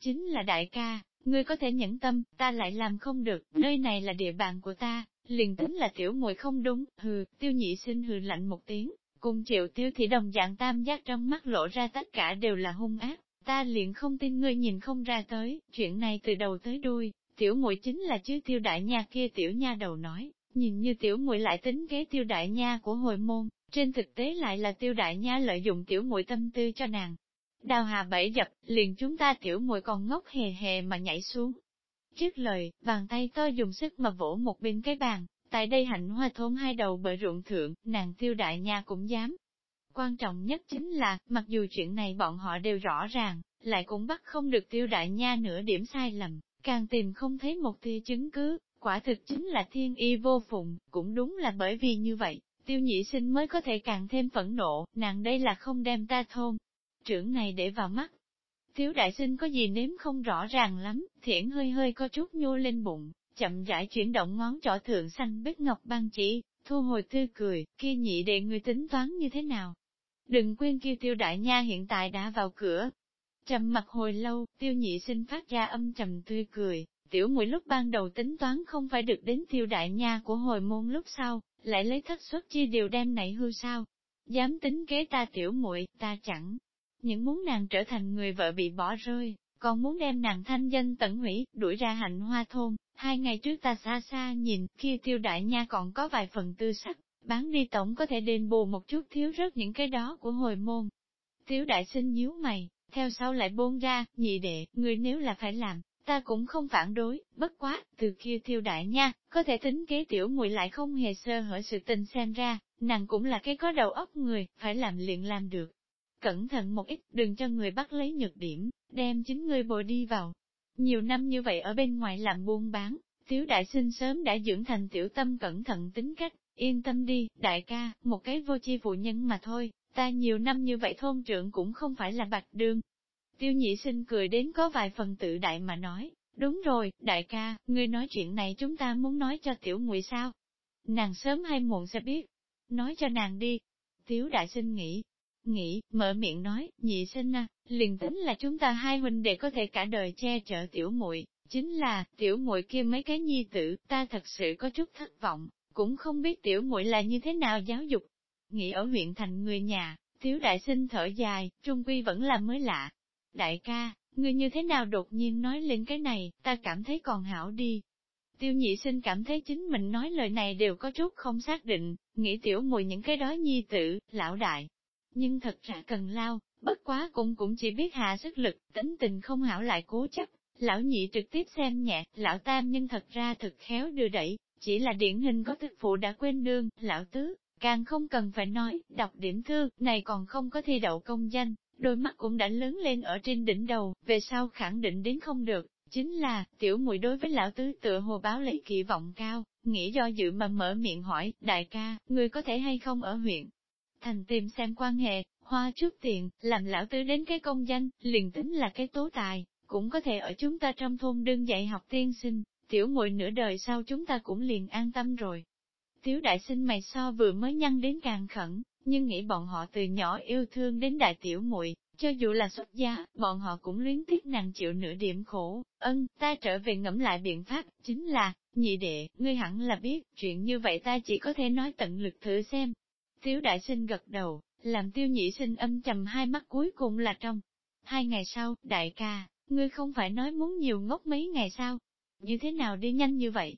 chính là đại ca, ngươi có thể nhẫn tâm, ta lại làm không được, nơi này là địa bàn của ta, liền tính là tiểu muội không đúng, hừ, tiêu nhị sinh hừ lạnh một tiếng, cùng triệu tiêu thì đồng dạng tam giác trong mắt lộ ra tất cả đều là hung ác, ta liền không tin ngươi nhìn không ra tới, chuyện này từ đầu tới đuôi, tiểu muội chính là chứ tiêu đại nha kia tiểu nha đầu nói, nhìn như tiểu muội lại tính kế tiêu đại nha của hồi môn, trên thực tế lại là tiêu đại nha lợi dụng tiểu muội tâm tư cho nàng. Đào hà bẫy dập, liền chúng ta tiểu muội còn ngốc hề hề mà nhảy xuống. Trước lời, bàn tay to dùng sức mà vỗ một bên cái bàn, tại đây hạnh hoa thôn hai đầu bởi ruộng thượng, nàng tiêu đại nha cũng dám. Quan trọng nhất chính là, mặc dù chuyện này bọn họ đều rõ ràng, lại cũng bắt không được tiêu đại nha nửa điểm sai lầm, càng tìm không thấy một tia chứng cứ, quả thực chính là thiên y vô phụng, cũng đúng là bởi vì như vậy, tiêu nhị sinh mới có thể càng thêm phẫn nộ, nàng đây là không đem ta thôn. Trưởng này để vào mắt. Tiếu đại sinh có gì nếm không rõ ràng lắm, thiển hơi hơi có chút nhô lên bụng, chậm rãi chuyển động ngón trỏ thượng xanh bích ngọc băng chỉ, thu hồi tươi cười, kia nhị đệ người tính toán như thế nào. Đừng quên kêu tiêu đại nha hiện tại đã vào cửa. Trầm mặt hồi lâu, tiêu nhị sinh phát ra âm trầm tươi cười, tiểu muội lúc ban đầu tính toán không phải được đến tiêu đại nha của hồi môn lúc sau, lại lấy thất xuất chi điều đem nảy hư sao. Dám tính kế ta tiểu muội ta chẳng những muốn nàng trở thành người vợ bị bỏ rơi, còn muốn đem nàng thanh danh tận hủy, đuổi ra hạnh hoa thôn. Hai ngày trước ta xa xa nhìn, kia tiêu đại nha còn có vài phần tư sắc, bán đi tổng có thể đền bù một chút thiếu rớt những cái đó của hồi môn. Tiếu đại sinh nhíu mày, theo sau lại buông ra, nhị đệ, người nếu là phải làm, ta cũng không phản đối, bất quá, từ kia tiêu đại nha, có thể tính kế tiểu muội lại không hề sơ hở sự tình xem ra, nàng cũng là cái có đầu óc người, phải làm liền làm được. Cẩn thận một ít, đừng cho người bắt lấy nhược điểm, đem chính ngươi bồi đi vào. Nhiều năm như vậy ở bên ngoài làm buôn bán, thiếu đại sinh sớm đã dưỡng thành tiểu tâm cẩn thận tính cách, yên tâm đi, đại ca, một cái vô chi phụ nhân mà thôi, ta nhiều năm như vậy thôn trưởng cũng không phải là bạch đương, Tiêu nhị sinh cười đến có vài phần tự đại mà nói, đúng rồi, đại ca, ngươi nói chuyện này chúng ta muốn nói cho tiểu Ngụy sao? Nàng sớm hay muộn sẽ biết. Nói cho nàng đi. Tiếu đại sinh nghĩ, nghĩ, mở miệng nói, nhị sinh à, liền tính là chúng ta hai huynh đệ có thể cả đời che chở tiểu muội, chính là, tiểu muội kia mấy cái nhi tử, ta thật sự có chút thất vọng, cũng không biết tiểu muội là như thế nào giáo dục. Nghĩ ở huyện thành người nhà, thiếu đại sinh thở dài, trung quy vẫn là mới lạ, Đại ca, ngươi như thế nào đột nhiên nói lên cái này, ta cảm thấy còn hảo đi. Tiêu nhị sinh cảm thấy chính mình nói lời này đều có chút không xác định, nghĩ tiểu mùi những cái đó nhi tử, lão đại. Nhưng thật ra cần lao, bất quá cũng cũng chỉ biết hạ sức lực, tính tình không hảo lại cố chấp. Lão nhị trực tiếp xem nhẹ, lão tam nhưng thật ra thực khéo đưa đẩy, chỉ là điển hình có thực phụ đã quên đương, lão tứ, càng không cần phải nói, đọc điểm thư, này còn không có thi đậu công danh, đôi mắt cũng đã lớn lên ở trên đỉnh đầu, về sau khẳng định đến không được, chính là, tiểu muội đối với lão tứ tựa hồ báo lấy kỳ vọng cao, nghĩ do dự mà mở miệng hỏi, đại ca, người có thể hay không ở huyện? Thành tìm xem quan hệ, hoa chút tiền, làm lão tứ đến cái công danh, liền tính là cái tố tài, cũng có thể ở chúng ta trong thôn đương dạy học tiên sinh, tiểu muội nửa đời sau chúng ta cũng liền an tâm rồi. Tiếu đại sinh mày so vừa mới nhăn đến càng khẩn, nhưng nghĩ bọn họ từ nhỏ yêu thương đến đại tiểu muội, cho dù là xuất gia, bọn họ cũng luyến tiếc nàng chịu nửa điểm khổ. Ân, ta trở về ngẫm lại biện pháp, chính là, nhị đệ, ngươi hẳn là biết, chuyện như vậy ta chỉ có thể nói tận lực thử xem. Tiếu đại sinh gật đầu, làm tiêu nhị sinh âm trầm hai mắt cuối cùng là trong. Hai ngày sau, đại ca, ngươi không phải nói muốn nhiều ngốc mấy ngày sao? Như thế nào đi nhanh như vậy?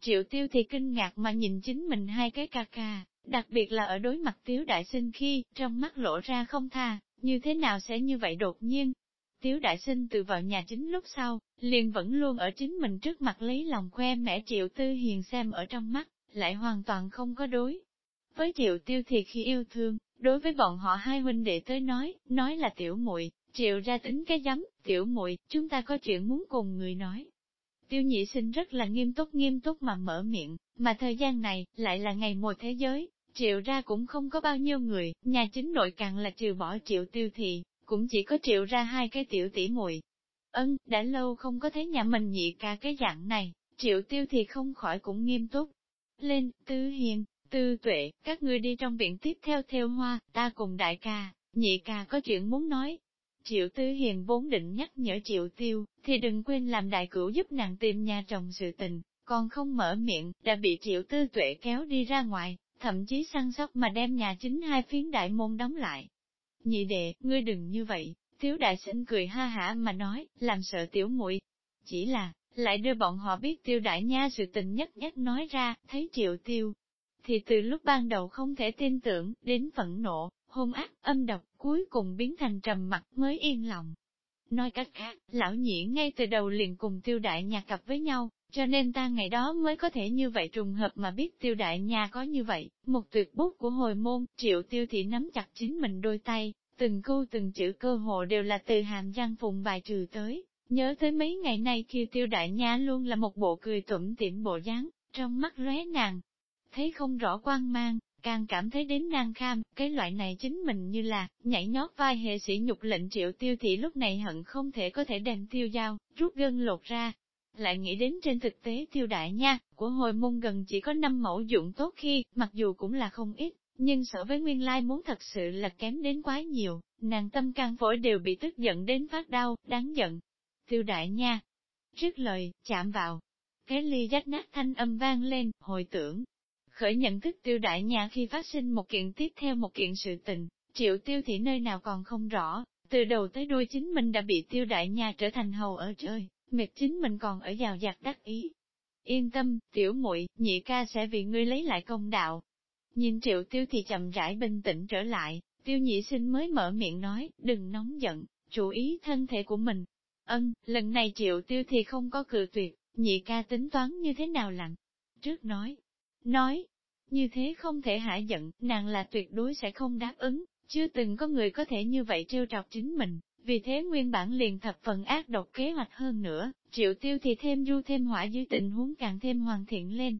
Triệu tiêu thì kinh ngạc mà nhìn chính mình hai cái ca ca, Đặc biệt là ở đối mặt Tiếu Đại Sinh khi, trong mắt lộ ra không tha, như thế nào sẽ như vậy đột nhiên. Tiếu Đại Sinh từ vào nhà chính lúc sau, liền vẫn luôn ở chính mình trước mặt lấy lòng khoe mẽ Triệu Tư Hiền xem ở trong mắt, lại hoàn toàn không có đối. Với Triệu Tiêu thì khi yêu thương, đối với bọn họ hai huynh đệ tới nói, nói là tiểu muội Triệu ra tính cái giấm, tiểu muội chúng ta có chuyện muốn cùng người nói. Tiêu nhị sinh rất là nghiêm túc nghiêm túc mà mở miệng, mà thời gian này, lại là ngày mùa thế giới, triệu ra cũng không có bao nhiêu người, nhà chính nội càng là trừ bỏ triệu tiêu thì cũng chỉ có triệu ra hai cái tiểu tỷ muội. Ân, đã lâu không có thấy nhà mình nhị ca cái dạng này, triệu tiêu thì không khỏi cũng nghiêm túc. Lên, tư hiền, tư tuệ, các ngươi đi trong viện tiếp theo theo hoa, ta cùng đại ca, nhị ca có chuyện muốn nói. Triệu Tư Hiền vốn định nhắc nhở Triệu Tiêu, thì đừng quên làm đại cửu giúp nàng tìm nhà chồng sự tình, còn không mở miệng, đã bị Triệu Tư Tuệ kéo đi ra ngoài, thậm chí săn sóc mà đem nhà chính hai phiến đại môn đóng lại. Nhị đệ, ngươi đừng như vậy, Tiếu đại sinh cười ha hả mà nói, làm sợ tiểu muội Chỉ là, lại đưa bọn họ biết tiêu đại nha sự tình nhất nhất nói ra, thấy triệu tiêu. Thì từ lúc ban đầu không thể tin tưởng, đến phẫn nộ, hôn ác, âm độc, cuối cùng biến thành trầm mặc mới yên lòng. Nói cách khác, lão nhĩ ngay từ đầu liền cùng tiêu đại nhà cặp với nhau, cho nên ta ngày đó mới có thể như vậy trùng hợp mà biết tiêu đại nhà có như vậy, một tuyệt bút của hồi môn, triệu tiêu thị nắm chặt chính mình đôi tay, từng câu từng chữ cơ hộ đều là từ hàm răng phùng bài trừ tới, nhớ tới mấy ngày nay khi tiêu đại nha luôn là một bộ cười tủm tỉm bộ dáng, trong mắt lóe nàng, thấy không rõ quan mang, càng cảm thấy đến nang kham, cái loại này chính mình như là, nhảy nhót vai hệ sĩ nhục lệnh triệu tiêu thị lúc này hận không thể có thể đem tiêu dao, rút gân lột ra. Lại nghĩ đến trên thực tế tiêu đại nha, của hồi môn gần chỉ có 5 mẫu dụng tốt khi, mặc dù cũng là không ít, nhưng so với nguyên lai muốn thật sự là kém đến quá nhiều, nàng tâm can phổi đều bị tức giận đến phát đau, đáng giận. Tiêu đại nha, trước lời, chạm vào, cái ly rách nát thanh âm vang lên, hồi tưởng. Khởi nhận thức tiêu đại nha khi phát sinh một kiện tiếp theo một kiện sự tình, triệu tiêu thị nơi nào còn không rõ, từ đầu tới đuôi chính mình đã bị tiêu đại nha trở thành hầu ở trời, mệt chính mình còn ở giàu giặc đắc ý. Yên tâm, tiểu muội nhị ca sẽ vì ngươi lấy lại công đạo, Nhìn triệu tiêu thì chậm rãi bình tĩnh trở lại, tiêu nhị sinh mới mở miệng nói, đừng nóng giận, chú ý thân thể của mình. Ân, lần này triệu tiêu thì không có cự tuyệt, nhị ca tính toán như thế nào lặng. Trước nói, nói, như thế không thể hạ giận, nàng là tuyệt đối sẽ không đáp ứng, chưa từng có người có thể như vậy trêu trọc chính mình, vì thế nguyên bản liền thập phần ác độc kế hoạch hơn nữa, triệu tiêu thì thêm du thêm hỏa dưới tình huống càng thêm hoàn thiện lên,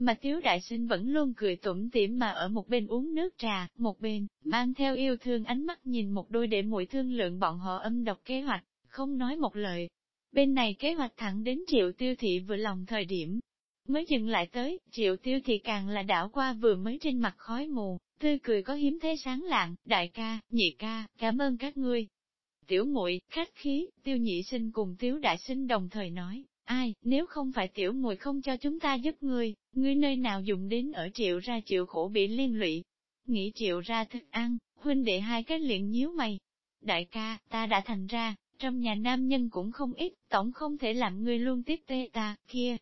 mà thiếu đại sinh vẫn luôn cười tủm tỉm mà ở một bên uống nước trà, một bên, mang theo yêu thương ánh mắt nhìn một đôi để mũi thương lượng bọn họ âm độc kế hoạch, không nói một lời. Bên này kế hoạch thẳng đến triệu tiêu thị vừa lòng thời điểm. Mới dừng lại tới, triệu tiêu thì càng là đảo qua vừa mới trên mặt khói mù, tươi cười có hiếm thế sáng lạng, đại ca, nhị ca, cảm ơn các ngươi. Tiểu muội khách khí, tiêu nhị sinh cùng tiếu đại sinh đồng thời nói, Ai, nếu không phải tiểu muội không cho chúng ta giúp ngươi, ngươi nơi nào dùng đến ở triệu ra chịu khổ bị liên lụy. Nghĩ triệu ra thức ăn, huynh đệ hai cái liền nhíu mày. Đại ca, ta đã thành ra, trong nhà nam nhân cũng không ít, tổng không thể làm ngươi luôn tiếp tê ta, kia.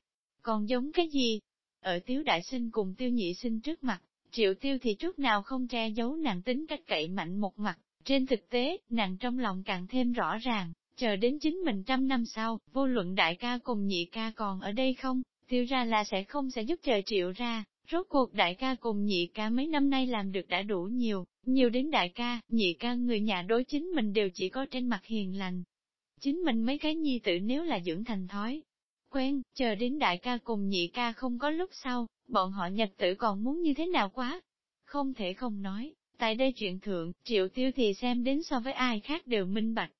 Còn giống cái gì? Ở tiếu đại sinh cùng tiêu nhị sinh trước mặt, triệu tiêu thì chút nào không che giấu nàng tính cách cậy mạnh một mặt. Trên thực tế, nàng trong lòng càng thêm rõ ràng, Chờ đến chính mình trăm năm sau, vô luận đại ca cùng nhị ca còn ở đây không, tiêu ra là sẽ không sẽ giúp chờ triệu ra, rốt cuộc đại ca cùng nhị ca mấy năm nay làm được đã đủ nhiều, nhiều đến đại ca, nhị ca người nhà đối chính mình đều chỉ có trên mặt hiền lành. Chính mình mấy cái nhi tử nếu là dưỡng thành thói, quen, chờ đến đại ca cùng nhị ca không có lúc sau, bọn họ nhật tử còn muốn như thế nào quá. Không thể không nói, tại đây chuyện thượng, triệu tiêu thì xem đến so với ai khác đều minh bạch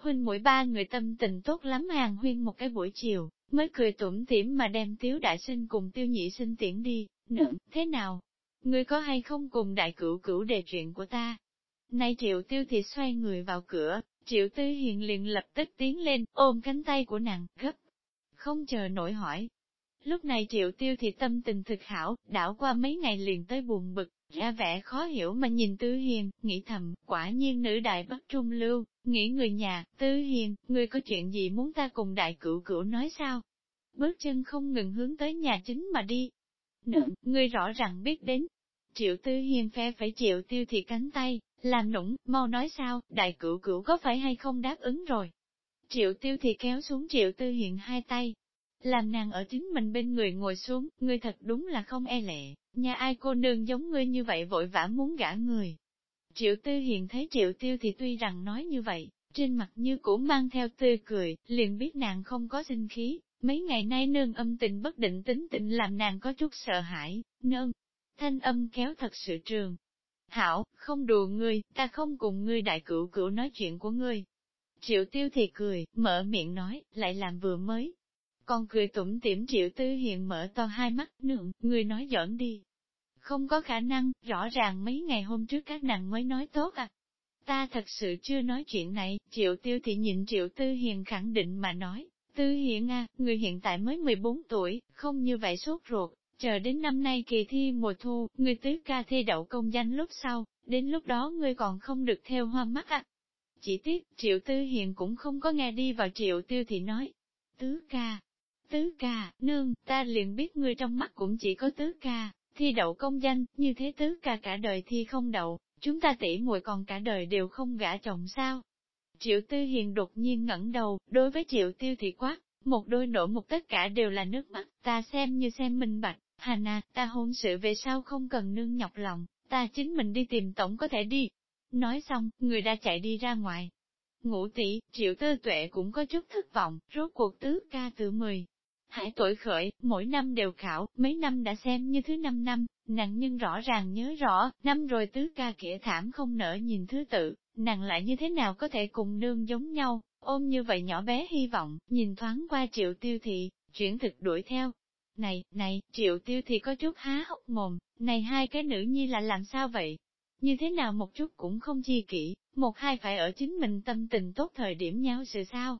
huynh mỗi ba người tâm tình tốt lắm hàng huyên một cái buổi chiều, mới cười tủm tỉm mà đem tiếu đại sinh cùng tiêu nhị sinh tiễn đi, nựng, thế nào? Ngươi có hay không cùng đại cửu cửu đề chuyện của ta? Nay triệu tiêu thì xoay người vào cửa, triệu tư hiền liền lập tức tiến lên, ôm cánh tay của nàng, gấp. Không chờ nổi hỏi. Lúc này triệu tiêu thì tâm tình thực hảo, đảo qua mấy ngày liền tới buồn bực, ra vẻ khó hiểu mà nhìn tư hiền, nghĩ thầm, quả nhiên nữ đại bất trung lưu, Nghĩ người nhà, Tư Hiền, người có chuyện gì muốn ta cùng đại cửu cửu nói sao? Bước chân không ngừng hướng tới nhà chính mà đi. Nựng, người rõ ràng biết đến. Triệu Tư Hiền phe phải triệu tiêu thị cánh tay, làm nũng, mau nói sao, đại cửu cửu có phải hay không đáp ứng rồi. Triệu tiêu thì kéo xuống triệu tư Hiền hai tay, làm nàng ở chính mình bên người ngồi xuống, ngươi thật đúng là không e lệ, nhà ai cô nương giống ngươi như vậy vội vã muốn gả người, Triệu Tư Hiền thấy Triệu Tiêu thì tuy rằng nói như vậy, trên mặt như cũng mang theo tươi cười, liền biết nàng không có sinh khí, mấy ngày nay nương âm tình bất định tính tình làm nàng có chút sợ hãi, nương. Thanh âm kéo thật sự trường. Hảo, không đùa ngươi, ta không cùng ngươi đại cửu cửu nói chuyện của ngươi. Triệu Tiêu thì cười, mở miệng nói, lại làm vừa mới. Còn cười tủm tỉm Triệu Tư Hiền mở to hai mắt, nương, người nói giỡn đi, không có khả năng, rõ ràng mấy ngày hôm trước các nàng mới nói tốt à. ta thật sự chưa nói chuyện này, triệu tiêu thì nhìn triệu tư hiền khẳng định mà nói, tư hiền à, người hiện tại mới 14 tuổi, không như vậy sốt ruột, chờ đến năm nay kỳ thi mùa thu, người tứ ca thi đậu công danh lúc sau, đến lúc đó ngươi còn không được theo hoa mắt à. Chỉ tiếc, triệu tư hiền cũng không có nghe đi vào triệu tiêu thì nói, tứ ca, tứ ca, nương, ta liền biết ngươi trong mắt cũng chỉ có tứ ca, thi đậu công danh, như thế tứ ca cả đời thi không đậu, chúng ta tỉ muội còn cả đời đều không gả chồng sao. Triệu Tư Hiền đột nhiên ngẩng đầu, đối với Triệu Tiêu thì quát, một đôi nổi một tất cả đều là nước mắt, ta xem như xem minh bạch, Hà na ta hôn sự về sau không cần nương nhọc lòng, ta chính mình đi tìm tổng có thể đi. Nói xong, người đã chạy đi ra ngoài. Ngũ tỷ, Triệu Tư Tuệ cũng có chút thất vọng, rốt cuộc tứ ca từ mười, Hải tuổi khởi, mỗi năm đều khảo, mấy năm đã xem như thứ năm năm, nàng nhưng rõ ràng nhớ rõ, năm rồi tứ ca kĩa thảm không nỡ nhìn thứ tự, nàng lại như thế nào có thể cùng nương giống nhau, ôm như vậy nhỏ bé hy vọng, nhìn thoáng qua triệu tiêu thị, chuyển thực đuổi theo. Này, này, triệu tiêu thị có chút há hốc mồm, này hai cái nữ nhi là làm sao vậy? Như thế nào một chút cũng không chi kỹ, một hai phải ở chính mình tâm tình tốt thời điểm nhau sự sao?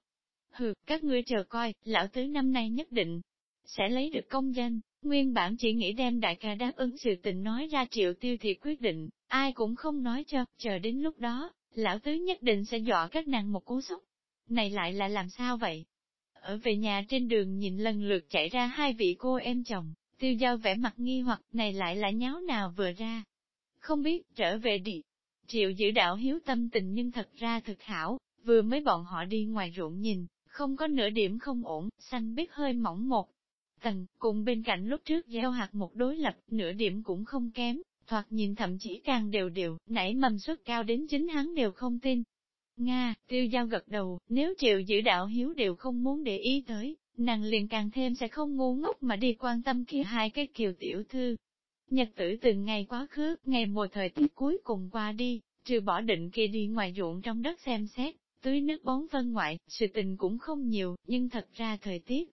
Hừ, các ngươi chờ coi, lão tứ năm nay nhất định sẽ lấy được công danh. Nguyên bản chỉ nghĩ đem đại ca đáp ứng sự tình nói ra triệu tiêu thì quyết định, ai cũng không nói cho, chờ đến lúc đó, lão tứ nhất định sẽ dọa các nàng một cú sốc. Này lại là làm sao vậy? Ở về nhà trên đường nhìn lần lượt chạy ra hai vị cô em chồng, tiêu giao vẻ mặt nghi hoặc này lại là nháo nào vừa ra. Không biết, trở về đi. Triệu giữ đạo hiếu tâm tình nhưng thật ra thực hảo, vừa mới bọn họ đi ngoài ruộng nhìn, không có nửa điểm không ổn, xanh biết hơi mỏng một tầng, cùng bên cạnh lúc trước gieo hạt một đối lập, nửa điểm cũng không kém, thoạt nhìn thậm chí càng đều đều, nảy mầm suất cao đến chính hắn đều không tin. Nga, tiêu giao gật đầu, nếu triệu giữ đạo hiếu đều không muốn để ý tới, nàng liền càng thêm sẽ không ngu ngốc mà đi quan tâm kia hai cái kiều tiểu thư. Nhật tử từng ngày quá khứ, ngày mùa thời tiết cuối cùng qua đi, trừ bỏ định kia đi ngoài ruộng trong đất xem xét, tưới nước bón phân ngoại, sự tình cũng không nhiều, nhưng thật ra thời tiết.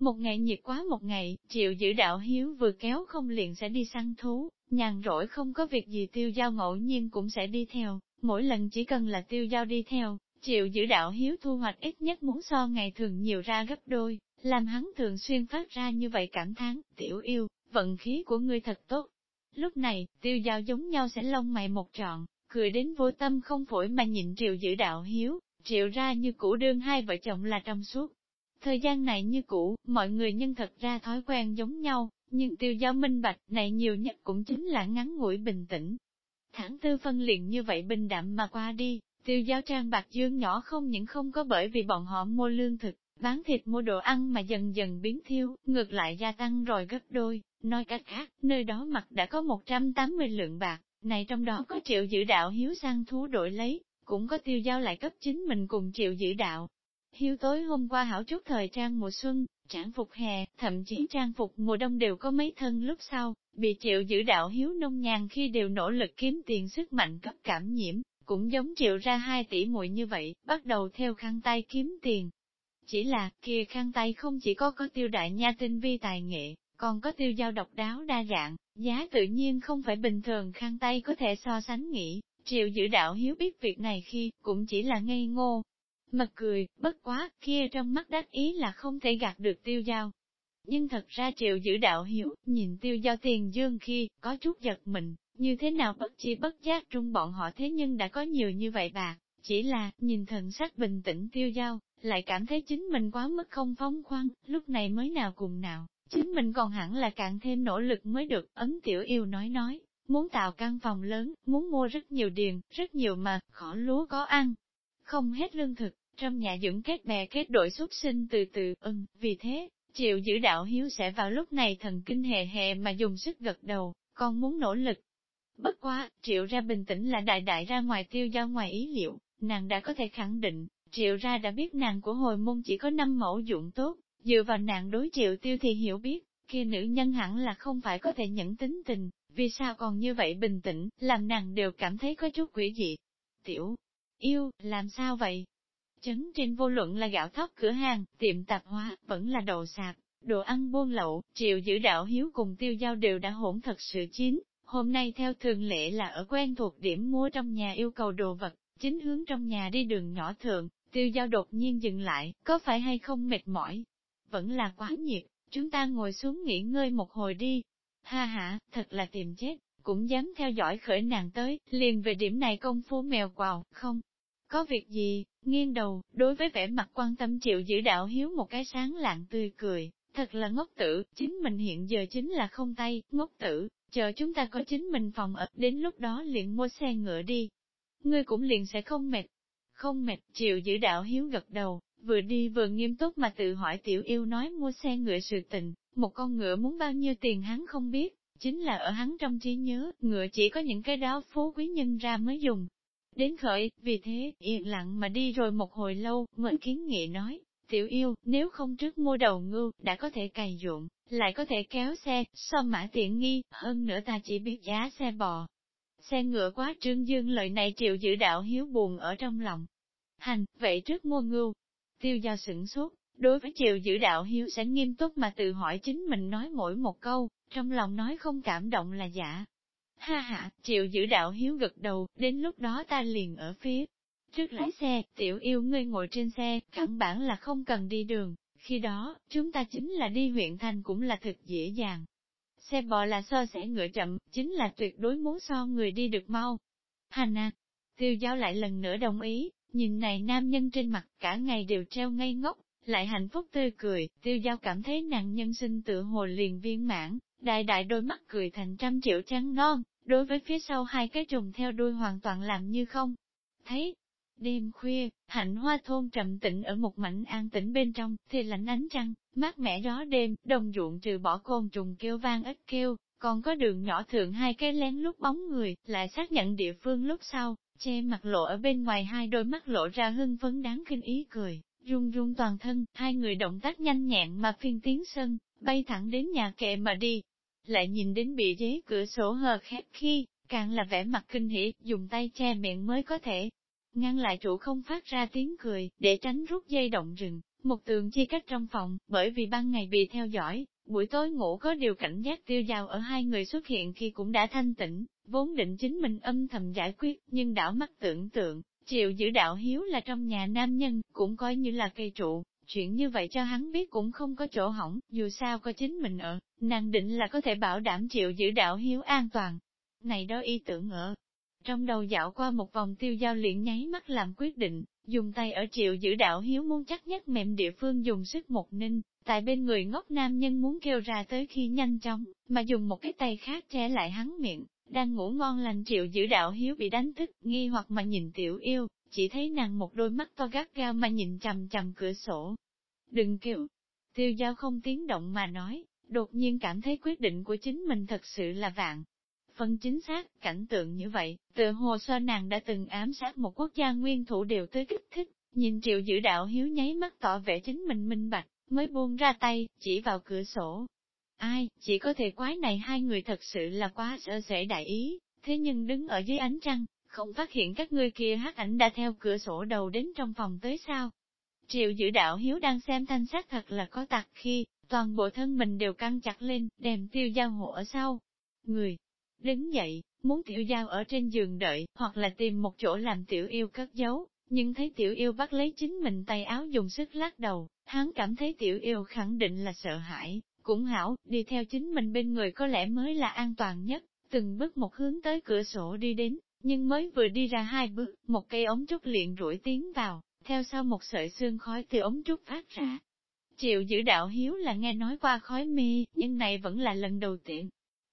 Một ngày nhiệt quá một ngày, chịu giữ đạo hiếu vừa kéo không liền sẽ đi săn thú, nhàn rỗi không có việc gì tiêu giao ngẫu nhiên cũng sẽ đi theo, mỗi lần chỉ cần là tiêu giao đi theo, chịu giữ đạo hiếu thu hoạch ít nhất muốn so ngày thường nhiều ra gấp đôi, làm hắn thường xuyên phát ra như vậy cảm thán, tiểu yêu, vận khí của ngươi thật tốt. Lúc này, tiêu giao giống nhau sẽ lông mày một trọn, cười đến vô tâm không phổi mà nhịn triệu giữ đạo hiếu, triệu ra như cũ đương hai vợ chồng là trong suốt. Thời gian này như cũ, mọi người nhân thật ra thói quen giống nhau, nhưng tiêu giao minh bạch này nhiều nhất cũng chính là ngắn ngủi bình tĩnh. Tháng tư phân liền như vậy bình đạm mà qua đi, tiêu giao trang bạc dương nhỏ không những không có bởi vì bọn họ mua lương thực, bán thịt mua đồ ăn mà dần dần biến thiêu, ngược lại gia tăng rồi gấp đôi, nói cách khác, nơi đó mặt đã có 180 lượng bạc, này trong đó có triệu giữ đạo hiếu sang thú đổi lấy, cũng có tiêu giao lại cấp chính mình cùng triệu giữ đạo. Hiếu tối hôm qua hảo chút thời trang mùa xuân, trang phục hè, thậm chí trang phục mùa đông đều có mấy thân lúc sau, bị triệu giữ đạo hiếu nông nhàn khi đều nỗ lực kiếm tiền sức mạnh cấp cảm nhiễm, cũng giống triệu ra hai tỷ muội như vậy, bắt đầu theo khăn tay kiếm tiền. Chỉ là, kia khăn tay không chỉ có có tiêu đại nha tinh vi tài nghệ, còn có tiêu giao độc đáo đa dạng, giá tự nhiên không phải bình thường khăn tay có thể so sánh nghĩ, Triệu giữ đạo hiếu biết việc này khi, cũng chỉ là ngây ngô. Mật cười, bất quá, kia trong mắt đắc ý là không thể gạt được tiêu giao. Nhưng thật ra triệu giữ đạo hiếu, nhìn tiêu giao tiền dương khi, có chút giật mình, như thế nào bất chi bất giác trung bọn họ thế nhưng đã có nhiều như vậy bạc, chỉ là, nhìn thần sắc bình tĩnh tiêu giao, lại cảm thấy chính mình quá mức không phóng khoăn, lúc này mới nào cùng nào, chính mình còn hẳn là càng thêm nỗ lực mới được, ấn tiểu yêu nói nói, Muốn tạo căn phòng lớn, muốn mua rất nhiều điền, rất nhiều mà, khó lúa có ăn. Không hết lương thực, trong nhà dưỡng kết bè kết đội xuất sinh từ từ, ưng, vì thế, chịu giữ đạo hiếu sẽ vào lúc này thần kinh hề hề mà dùng sức gật đầu, con muốn nỗ lực. Bất quá, triệu ra bình tĩnh là đại đại ra ngoài tiêu do ngoài ý liệu, nàng đã có thể khẳng định, triệu ra đã biết nàng của hồi môn chỉ có năm mẫu dụng tốt, dựa vào nàng đối chịu tiêu thì hiểu biết, kia nữ nhân hẳn là không phải có thể nhẫn tính tình, vì sao còn như vậy bình tĩnh, làm nàng đều cảm thấy có chút quỷ dị. Tiểu, yêu, làm sao vậy? Chấn trên vô luận là gạo thóc cửa hàng, tiệm tạp hóa, vẫn là đồ sạc, đồ ăn buôn lậu, triệu giữ đạo hiếu cùng tiêu giao đều đã hỗn thật sự chín. Hôm nay theo thường lệ là ở quen thuộc điểm mua trong nhà yêu cầu đồ vật, chính hướng trong nhà đi đường nhỏ thượng, tiêu giao đột nhiên dừng lại, có phải hay không mệt mỏi? Vẫn là quá nhiệt, chúng ta ngồi xuống nghỉ ngơi một hồi đi. Ha ha, thật là tìm chết, cũng dám theo dõi khởi nàng tới, liền về điểm này công phu mèo quào, không? Có việc gì, nghiêng đầu, đối với vẻ mặt quan tâm chịu giữ đạo hiếu một cái sáng lạng tươi cười, thật là ngốc tử, chính mình hiện giờ chính là không tay, ngốc tử, chờ chúng ta có chính mình phòng ở, đến lúc đó liền mua xe ngựa đi. Ngươi cũng liền sẽ không mệt. Không mệt, chịu giữ đạo hiếu gật đầu, vừa đi vừa nghiêm túc mà tự hỏi tiểu yêu nói mua xe ngựa sự tình, một con ngựa muốn bao nhiêu tiền hắn không biết, chính là ở hắn trong trí nhớ, ngựa chỉ có những cái đó phú quý nhân ra mới dùng. Đến khởi, vì thế, yên lặng mà đi rồi một hồi lâu, mệnh kiến nghị nói, tiểu yêu, nếu không trước mua đầu ngưu, đã có thể cày ruộng, lại có thể kéo xe, so mã tiện nghi, hơn nữa ta chỉ biết giá xe bò. Xe ngựa quá trương dương lời này chịu giữ đạo hiếu buồn ở trong lòng. Hành, vậy trước mua ngưu. Tiêu giao sửng sốt, đối với chiều giữ đạo hiếu sẽ nghiêm túc mà tự hỏi chính mình nói mỗi một câu, trong lòng nói không cảm động là giả. Ha ha, chịu giữ đạo hiếu gật đầu, đến lúc đó ta liền ở phía trước lái xe, tiểu yêu ngươi ngồi trên xe, căn bản là không cần đi đường, khi đó, chúng ta chính là đi huyện thành cũng là thực dễ dàng. Xe bò là so sẽ ngựa chậm, chính là tuyệt đối muốn so người đi được mau. Hà tiêu giáo lại lần nữa đồng ý, nhìn này nam nhân trên mặt cả ngày đều treo ngây ngốc, lại hạnh phúc tươi cười, tiêu giao cảm thấy nàng nhân sinh tự hồ liền viên mãn, đại đại đôi mắt cười thành trăm triệu trắng non, đối với phía sau hai cái trùng theo đuôi hoàn toàn làm như không. Thấy, đêm khuya, hạnh hoa thôn trầm tĩnh ở một mảnh an tĩnh bên trong, thì lạnh ánh trăng, mát mẻ gió đêm, đồng ruộng trừ bỏ côn trùng kêu vang ít kêu, còn có đường nhỏ thượng hai cái lén lúc bóng người, lại xác nhận địa phương lúc sau, che mặt lộ ở bên ngoài hai đôi mắt lộ ra hưng phấn đáng kinh ý cười, run run toàn thân, hai người động tác nhanh nhẹn mà phiên tiến sân, bay thẳng đến nhà kệ mà đi. Lại nhìn đến bị giấy cửa sổ hờ khép khi, càng là vẻ mặt kinh hỉ, dùng tay che miệng mới có thể ngăn lại chủ không phát ra tiếng cười, để tránh rút dây động rừng. Một tường chi cách trong phòng, bởi vì ban ngày bị theo dõi, buổi tối ngủ có điều cảnh giác tiêu dao ở hai người xuất hiện khi cũng đã thanh tĩnh, vốn định chính mình âm thầm giải quyết, nhưng đảo mắt tưởng tượng, chịu giữ đạo hiếu là trong nhà nam nhân, cũng coi như là cây trụ, chuyện như vậy cho hắn biết cũng không có chỗ hỏng, dù sao có chính mình ở, nàng định là có thể bảo đảm chịu giữ đạo hiếu an toàn. Này đó y tưởng ở, trong đầu dạo qua một vòng tiêu giao liền nháy mắt làm quyết định, dùng tay ở triệu giữ đạo hiếu muốn chắc nhất mềm địa phương dùng sức một ninh, tại bên người ngốc nam nhân muốn kêu ra tới khi nhanh chóng, mà dùng một cái tay khác che lại hắn miệng, đang ngủ ngon lành triệu giữ đạo hiếu bị đánh thức, nghi hoặc mà nhìn tiểu yêu, chỉ thấy nàng một đôi mắt to gắt gao mà nhìn chầm chầm cửa sổ. Đừng kêu, tiêu giao không tiếng động mà nói, đột nhiên cảm thấy quyết định của chính mình thật sự là vạn, phân chính xác, cảnh tượng như vậy, tự hồ sơ nàng đã từng ám sát một quốc gia nguyên thủ đều tới kích thích, nhìn triệu giữ đạo hiếu nháy mắt tỏ vẻ chính mình minh bạch, mới buông ra tay, chỉ vào cửa sổ. Ai, chỉ có thể quái này hai người thật sự là quá sợ sẻ đại ý, thế nhưng đứng ở dưới ánh trăng, không phát hiện các ngươi kia hát ảnh đã theo cửa sổ đầu đến trong phòng tới sao. Triệu giữ đạo hiếu đang xem thanh sát thật là có tặc khi, toàn bộ thân mình đều căng chặt lên, đèm tiêu giao hộ ở sau. Người, Đứng dậy, muốn tiểu giao ở trên giường đợi, hoặc là tìm một chỗ làm tiểu yêu cất giấu, nhưng thấy tiểu yêu bắt lấy chính mình tay áo dùng sức lắc đầu, hắn cảm thấy tiểu yêu khẳng định là sợ hãi, cũng hảo, đi theo chính mình bên người có lẽ mới là an toàn nhất, từng bước một hướng tới cửa sổ đi đến, nhưng mới vừa đi ra hai bước, một cây ống trúc liền rủi tiến vào, theo sau một sợi xương khói từ ống trúc phát ra. Triệu giữ đạo hiếu là nghe nói qua khói mê, nhưng này vẫn là lần đầu tiên,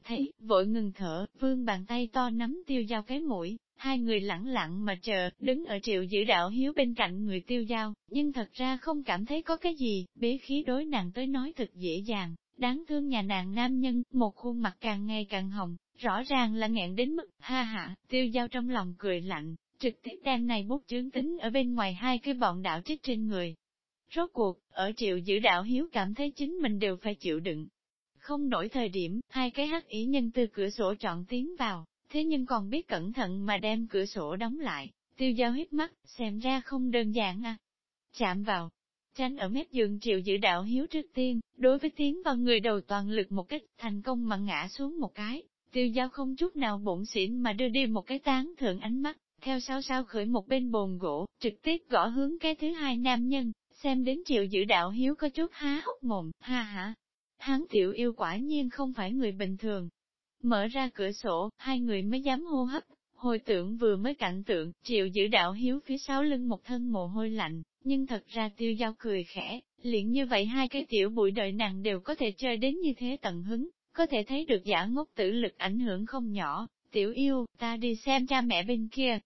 thấy, vội ngừng thở, vương bàn tay to nắm tiêu dao cái mũi, hai người lẳng lặng mà chờ, đứng ở triệu giữ đạo hiếu bên cạnh người tiêu dao, nhưng thật ra không cảm thấy có cái gì, bế khí đối nàng tới nói thật dễ dàng, đáng thương nhà nàng nam nhân, một khuôn mặt càng ngày càng hồng, rõ ràng là nghẹn đến mức, ha ha, tiêu dao trong lòng cười lạnh, trực tiếp đem này bút chướng tính ở bên ngoài hai cái bọn đạo trích trên người. Rốt cuộc, ở triệu giữ đạo hiếu cảm thấy chính mình đều phải chịu đựng, không nổi thời điểm, hai cái hắc ý nhân từ cửa sổ chọn tiến vào, thế nhưng còn biết cẩn thận mà đem cửa sổ đóng lại, tiêu giao hít mắt, xem ra không đơn giản à. Chạm vào, tranh ở mép giường triệu giữ đạo hiếu trước tiên, đối với tiến vào người đầu toàn lực một cách thành công mà ngã xuống một cái, tiêu giao không chút nào bổn xỉn mà đưa đi một cái tán thượng ánh mắt, theo sao sao khởi một bên bồn gỗ, trực tiếp gõ hướng cái thứ hai nam nhân, xem đến triệu giữ đạo hiếu có chút há hốc mồm, ha ha. Hắn tiểu yêu quả nhiên không phải người bình thường. Mở ra cửa sổ, hai người mới dám hô hấp, hồi tưởng vừa mới cảnh tượng, triệu giữ đạo hiếu phía sau lưng một thân mồ hôi lạnh, nhưng thật ra tiêu giao cười khẽ, liền như vậy hai cái tiểu bụi đời nàng đều có thể chơi đến như thế tận hứng, có thể thấy được giả ngốc tử lực ảnh hưởng không nhỏ, tiểu yêu, ta đi xem cha mẹ bên kia.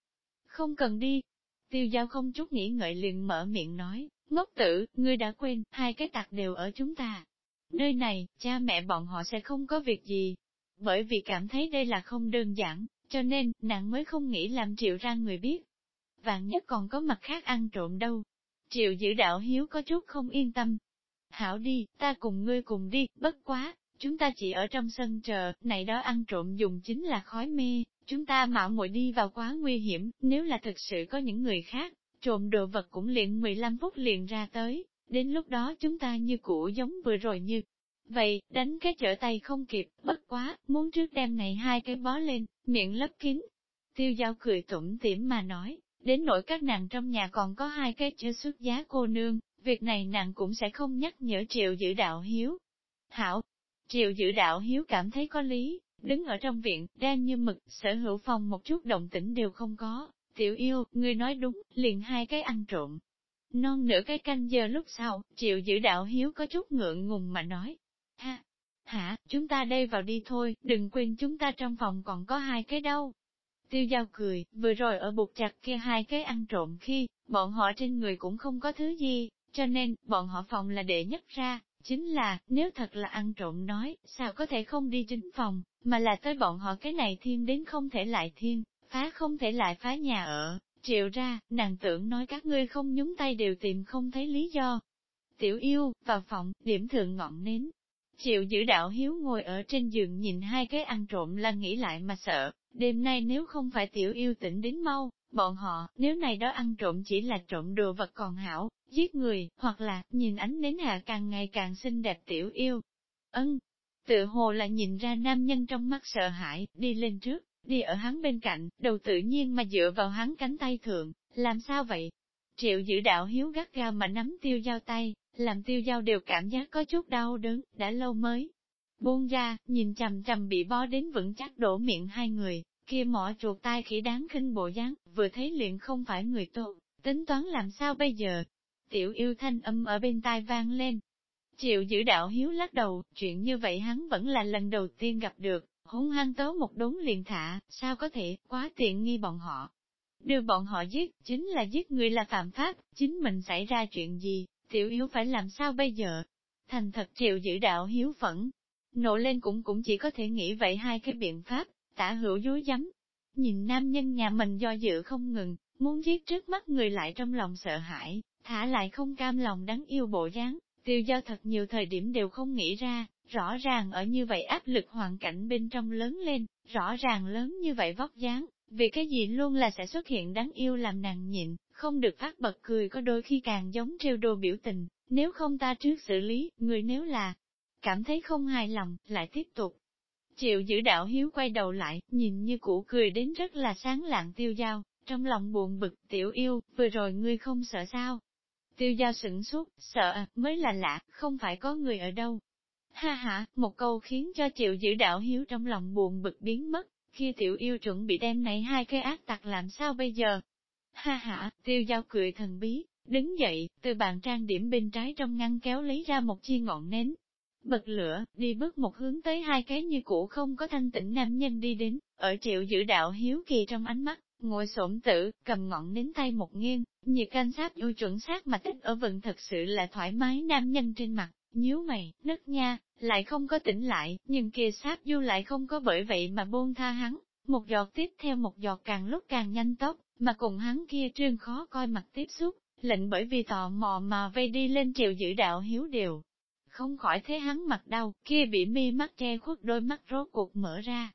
Không cần đi. Tiêu giao không chút nghĩ ngợi liền mở miệng nói, ngốc tử, ngươi đã quên, hai cái tặc đều ở chúng ta. Nơi này, cha mẹ bọn họ sẽ không có việc gì. Bởi vì cảm thấy đây là không đơn giản, cho nên, nàng mới không nghĩ làm triệu ra người biết. Vạn nhất còn có mặt khác ăn trộm đâu. Triệu giữ đạo hiếu có chút không yên tâm. Hảo đi, ta cùng ngươi cùng đi, bất quá, chúng ta chỉ ở trong sân chờ, này đó ăn trộm dùng chính là khói mê, chúng ta mạo muội đi vào quá nguy hiểm, nếu là thực sự có những người khác, trộm đồ vật cũng liền 15 phút liền ra tới, đến lúc đó chúng ta như cũ giống vừa rồi như. Vậy, đánh cái trở tay không kịp, bất quá, muốn trước đem này hai cái bó lên, miệng lấp kín. Tiêu giao cười tủm tỉm mà nói, đến nỗi các nàng trong nhà còn có hai cái chưa xuất giá cô nương, việc này nàng cũng sẽ không nhắc nhở triệu giữ đạo hiếu. Hảo, triệu giữ đạo hiếu cảm thấy có lý, đứng ở trong viện, đen như mực, sở hữu phòng một chút động tĩnh đều không có, tiểu yêu, ngươi nói đúng, liền hai cái ăn trộm. Non nửa cái canh giờ lúc sau, triệu giữ đạo hiếu có chút ngượng ngùng mà nói, ha, hả, chúng ta đây vào đi thôi, đừng quên chúng ta trong phòng còn có hai cái đâu. Tiêu giao cười, vừa rồi ở bục chặt kia hai cái ăn trộm khi, bọn họ trên người cũng không có thứ gì, cho nên, bọn họ phòng là đệ nhất ra, chính là, nếu thật là ăn trộm nói, sao có thể không đi chính phòng, mà là tới bọn họ cái này thiên đến không thể lại thiên, phá không thể lại phá nhà ở, triệu ra, nàng tưởng nói các ngươi không nhúng tay đều tìm không thấy lý do. Tiểu yêu, vào phòng, điểm thượng ngọn nến, Triệu giữ đạo hiếu ngồi ở trên giường nhìn hai cái ăn trộm là nghĩ lại mà sợ, đêm nay nếu không phải tiểu yêu tỉnh đến mau, bọn họ, nếu này đó ăn trộm chỉ là trộm đồ vật còn hảo, giết người, hoặc là, nhìn ánh nến hạ càng ngày càng xinh đẹp tiểu yêu. Ân, tự hồ là nhìn ra nam nhân trong mắt sợ hãi, đi lên trước, đi ở hắn bên cạnh, đầu tự nhiên mà dựa vào hắn cánh tay thượng, làm sao vậy? Triệu giữ đạo hiếu gắt gao mà nắm tiêu giao tay, làm tiêu giao đều cảm giác có chút đau đớn, đã lâu mới. Buông ra, nhìn chầm chầm bị bó đến vững chắc đổ miệng hai người, kia mỏ chuột tai khỉ đáng khinh bộ dáng, vừa thấy liền không phải người tốt, tính toán làm sao bây giờ. Tiểu yêu thanh âm ở bên tai vang lên. Triệu giữ đạo hiếu lắc đầu, chuyện như vậy hắn vẫn là lần đầu tiên gặp được, hung hăng tấu một đống liền thả, sao có thể, quá tiện nghi bọn họ. Đưa bọn họ giết, chính là giết người là phạm pháp, chính mình xảy ra chuyện gì, tiểu hiếu phải làm sao bây giờ? Thành thật triệu giữ đạo hiếu phẫn, nộ lên cũng cũng chỉ có thể nghĩ vậy hai cái biện pháp, tả hữu dối dám. Nhìn nam nhân nhà mình do dự không ngừng, muốn giết trước mắt người lại trong lòng sợ hãi, thả lại không cam lòng đáng yêu bộ dáng, tiêu giao thật nhiều thời điểm đều không nghĩ ra, rõ ràng ở như vậy áp lực hoàn cảnh bên trong lớn lên, rõ ràng lớn như vậy vóc dáng, vì cái gì luôn là sẽ xuất hiện đáng yêu làm nàng nhịn, không được phát bật cười có đôi khi càng giống trêu đồ biểu tình, nếu không ta trước xử lý, người nếu là cảm thấy không hài lòng, lại tiếp tục. chịu giữ đạo hiếu quay đầu lại, nhìn như cũ cười đến rất là sáng lạng tiêu dao, trong lòng buồn bực, tiểu yêu, vừa rồi ngươi không sợ sao? Tiêu dao sửng sốt, sợ à, mới là lạ, không phải có người ở đâu. Ha ha, một câu khiến cho triệu giữ đạo hiếu trong lòng buồn bực biến mất, khi tiểu yêu chuẩn bị đem này hai cái ác tặc làm sao bây giờ? Ha ha, tiêu giao cười thần bí, đứng dậy, từ bàn trang điểm bên trái trong ngăn kéo lấy ra một chi ngọn nến. Bật lửa, đi bước một hướng tới hai cái như cũ không có thanh tĩnh nam nhân đi đến, ở triệu giữ đạo hiếu kỳ trong ánh mắt, ngồi xổm tử, cầm ngọn nến tay một nghiêng, nhiệt canh sát vui chuẩn xác mà tích ở vần thật sự là thoải mái nam nhân trên mặt, nhíu mày, nứt nha, lại không có tỉnh lại, nhưng kia sáp du lại không có bởi vậy mà buông tha hắn, một giọt tiếp theo một giọt càng lúc càng nhanh tốc, mà cùng hắn kia trương khó coi mặt tiếp xúc, lệnh bởi vì tò mò mà vây đi lên triều giữ đạo hiếu điều. Không khỏi thế hắn mặt đau, kia bị mi mắt che khuất đôi mắt rốt cuộc mở ra.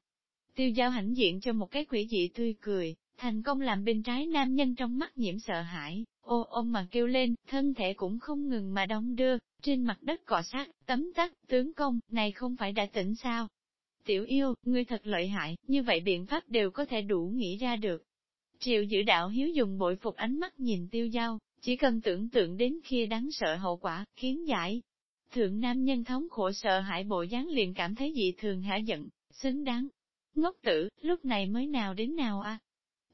Tiêu giao hãnh diện cho một cái quỷ dị tươi cười, thành công làm bên trái nam nhân trong mắt nhiễm sợ hãi, ô ôm mà kêu lên, thân thể cũng không ngừng mà đong đưa, trên mặt đất cọ sát, tấm tắc, tướng công, này không phải đã tỉnh sao? Tiểu yêu, ngươi thật lợi hại, như vậy biện pháp đều có thể đủ nghĩ ra được. Triệu giữ đạo hiếu dùng bội phục ánh mắt nhìn tiêu giao, chỉ cần tưởng tượng đến kia đáng sợ hậu quả, khiến giải. Thượng nam nhân thống khổ sợ hãi bộ dáng liền cảm thấy dị thường hả giận, xứng đáng. Ngốc tử, lúc này mới nào đến nào a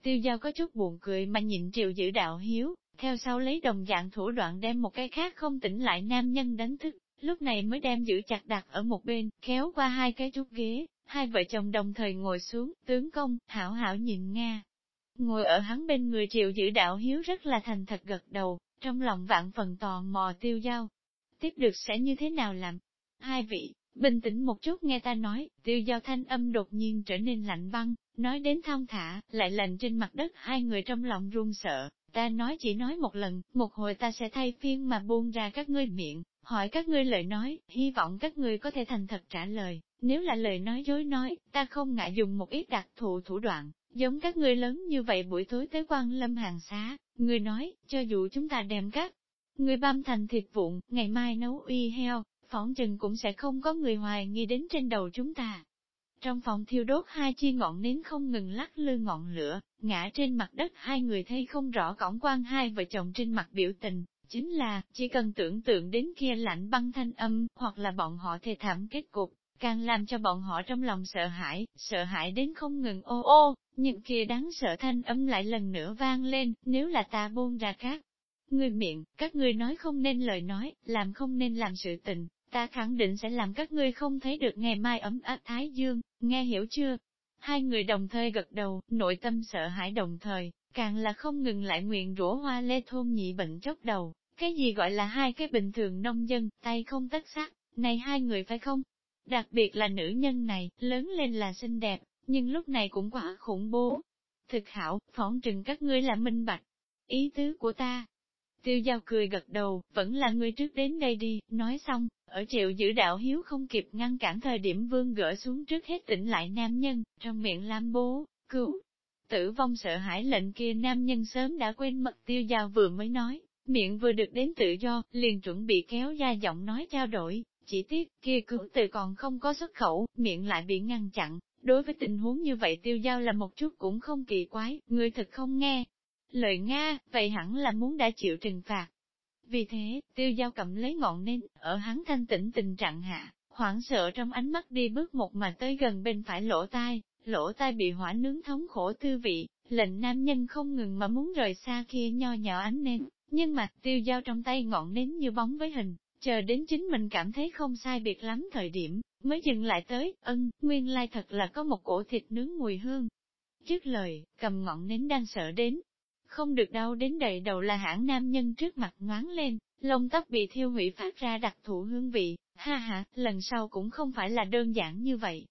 Tiêu giao có chút buồn cười mà nhìn triệu giữ đạo hiếu, theo sau lấy đồng dạng thủ đoạn đem một cái khác không tỉnh lại nam nhân đánh thức, lúc này mới đem giữ chặt đặt ở một bên, kéo qua hai cái trúc ghế, hai vợ chồng đồng thời ngồi xuống, tướng công, hảo hảo nhìn Nga. Ngồi ở hắn bên người triệu giữ đạo hiếu rất là thành thật gật đầu, trong lòng vạn phần tò mò tiêu giao. Tiếp được sẽ như thế nào làm? Hai vị, bình tĩnh một chút nghe ta nói, tiêu giao thanh âm đột nhiên trở nên lạnh băng, nói đến thong thả, lại lạnh trên mặt đất hai người trong lòng run sợ, ta nói chỉ nói một lần, một hồi ta sẽ thay phiên mà buông ra các ngươi miệng, hỏi các ngươi lời nói, hy vọng các ngươi có thể thành thật trả lời, nếu là lời nói dối nói, ta không ngại dùng một ít đặc thù thủ đoạn, giống các ngươi lớn như vậy buổi tối tới quan lâm hàng xá, người nói, cho dù chúng ta đem các người băm thành thịt vụn, ngày mai nấu uy heo, phỏng chừng cũng sẽ không có người hoài nghi đến trên đầu chúng ta. Trong phòng thiêu đốt hai chi ngọn nến không ngừng lắc lư ngọn lửa, ngã trên mặt đất hai người thấy không rõ cổng quan hai vợ chồng trên mặt biểu tình, chính là, chỉ cần tưởng tượng đến kia lạnh băng thanh âm, hoặc là bọn họ thề thảm kết cục, càng làm cho bọn họ trong lòng sợ hãi, sợ hãi đến không ngừng ô ô, những kia đáng sợ thanh âm lại lần nữa vang lên, nếu là ta buông ra các người miệng, các ngươi nói không nên lời nói, làm không nên làm sự tình, ta khẳng định sẽ làm các ngươi không thấy được ngày mai ấm áp thái dương, nghe hiểu chưa? Hai người đồng thời gật đầu, nội tâm sợ hãi đồng thời, càng là không ngừng lại nguyện rủa hoa lê thôn nhị bệnh chốc đầu, cái gì gọi là hai cái bình thường nông dân, tay không tất xác, này hai người phải không? Đặc biệt là nữ nhân này, lớn lên là xinh đẹp, nhưng lúc này cũng quá khủng bố. Thực hảo, phỏng trừng các ngươi là minh bạch. Ý tứ của ta. Tiêu giao cười gật đầu, vẫn là ngươi trước đến đây đi, nói xong, ở triệu giữ đạo hiếu không kịp ngăn cản thời điểm vương gỡ xuống trước hết tỉnh lại nam nhân, trong miệng lam bố, cứu. Tử vong sợ hãi lệnh kia nam nhân sớm đã quên mật tiêu giao vừa mới nói, miệng vừa được đến tự do, liền chuẩn bị kéo ra giọng nói trao đổi, chỉ tiếc kia cứu từ còn không có xuất khẩu, miệng lại bị ngăn chặn. Đối với tình huống như vậy tiêu giao là một chút cũng không kỳ quái, người thật không nghe. Lời Nga, vậy hẳn là muốn đã chịu trừng phạt. Vì thế, tiêu giao cầm lấy ngọn nến, ở hắn thanh tĩnh tình trạng hạ, hoảng sợ trong ánh mắt đi bước một mà tới gần bên phải lỗ tai, lỗ tai bị hỏa nướng thống khổ tư vị, lệnh nam nhân không ngừng mà muốn rời xa kia nho nhỏ ánh nến, nhưng mà tiêu giao trong tay ngọn nến như bóng với hình, chờ đến chính mình cảm thấy không sai biệt lắm thời điểm, mới dừng lại tới, ân, nguyên lai thật là có một cổ thịt nướng mùi hương. Trước lời, cầm ngọn nến đang sợ đến, không được đau đến đầy đầu là hãng nam nhân trước mặt ngoán lên, lông tóc bị thiêu hủy phát ra đặc thù hương vị, ha ha, lần sau cũng không phải là đơn giản như vậy.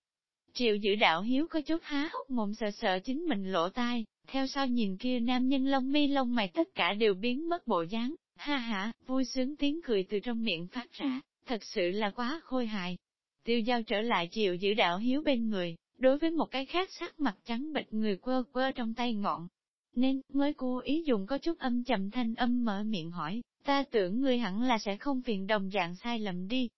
Triệu giữ đạo hiếu có chút há hốc mồm sợ sợ chính mình lỗ tai, theo sau nhìn kia nam nhân lông mi lông mày tất cả đều biến mất bộ dáng, ha ha, vui sướng tiếng cười từ trong miệng phát ra, thật sự là quá khôi hài. Tiêu giao trở lại triệu giữ đạo hiếu bên người, đối với một cái khác sắc mặt trắng bệch người quơ quơ trong tay ngọn. Nên, mới cố ý dùng có chút âm trầm thanh âm mở miệng hỏi, ta tưởng ngươi hẳn là sẽ không phiền đồng dạng sai lầm đi.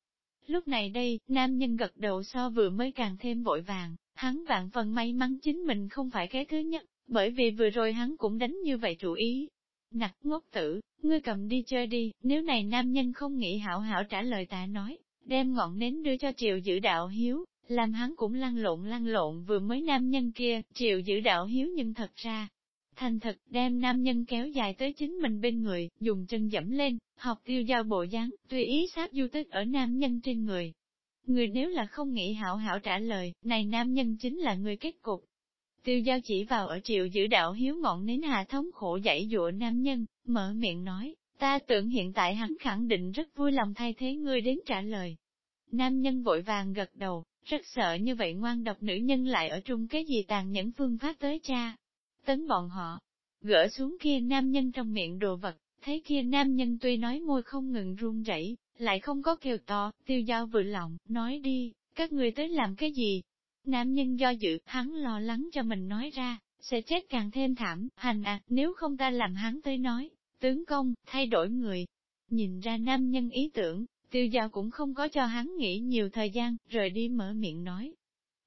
Lúc này đây, nam nhân gật đầu so vừa mới càng thêm vội vàng, hắn vạn phần may mắn chính mình không phải cái thứ nhất, bởi vì vừa rồi hắn cũng đánh như vậy chủ ý. Nặc ngốc tử, ngươi cầm đi chơi đi, nếu này nam nhân không nghĩ hảo hảo trả lời ta nói, đem ngọn nến đưa cho triệu giữ đạo hiếu, làm hắn cũng lăn lộn lăn lộn vừa mới nam nhân kia, triệu giữ đạo hiếu nhưng thật ra. Thành thật đem nam nhân kéo dài tới chính mình bên người, dùng chân dẫm lên, học tiêu giao bộ dáng, tùy ý sát du tức ở nam nhân trên người. Người nếu là không nghĩ hảo hảo trả lời, này nam nhân chính là người kết cục. Tiêu giao chỉ vào ở triệu giữ đạo hiếu ngọn nến hạ thống khổ dãy dụa nam nhân, mở miệng nói, ta tưởng hiện tại hắn khẳng định rất vui lòng thay thế ngươi đến trả lời. Nam nhân vội vàng gật đầu, rất sợ như vậy ngoan độc nữ nhân lại ở chung cái gì tàn nhẫn phương pháp tới cha. Tấn bọn họ, gỡ xuống kia nam nhân trong miệng đồ vật, thấy kia nam nhân tuy nói môi không ngừng run rẩy, lại không có kêu to, tiêu giao vừa lòng, nói đi, các người tới làm cái gì, Nam nhân do dự, hắn lo lắng cho mình nói ra, sẽ chết càng thêm thảm, hành à, nếu không ta làm hắn tới nói, tướng công, thay đổi người. Nhìn ra nam nhân ý tưởng, tiêu giao cũng không có cho hắn nghĩ nhiều thời gian, rời đi mở miệng nói.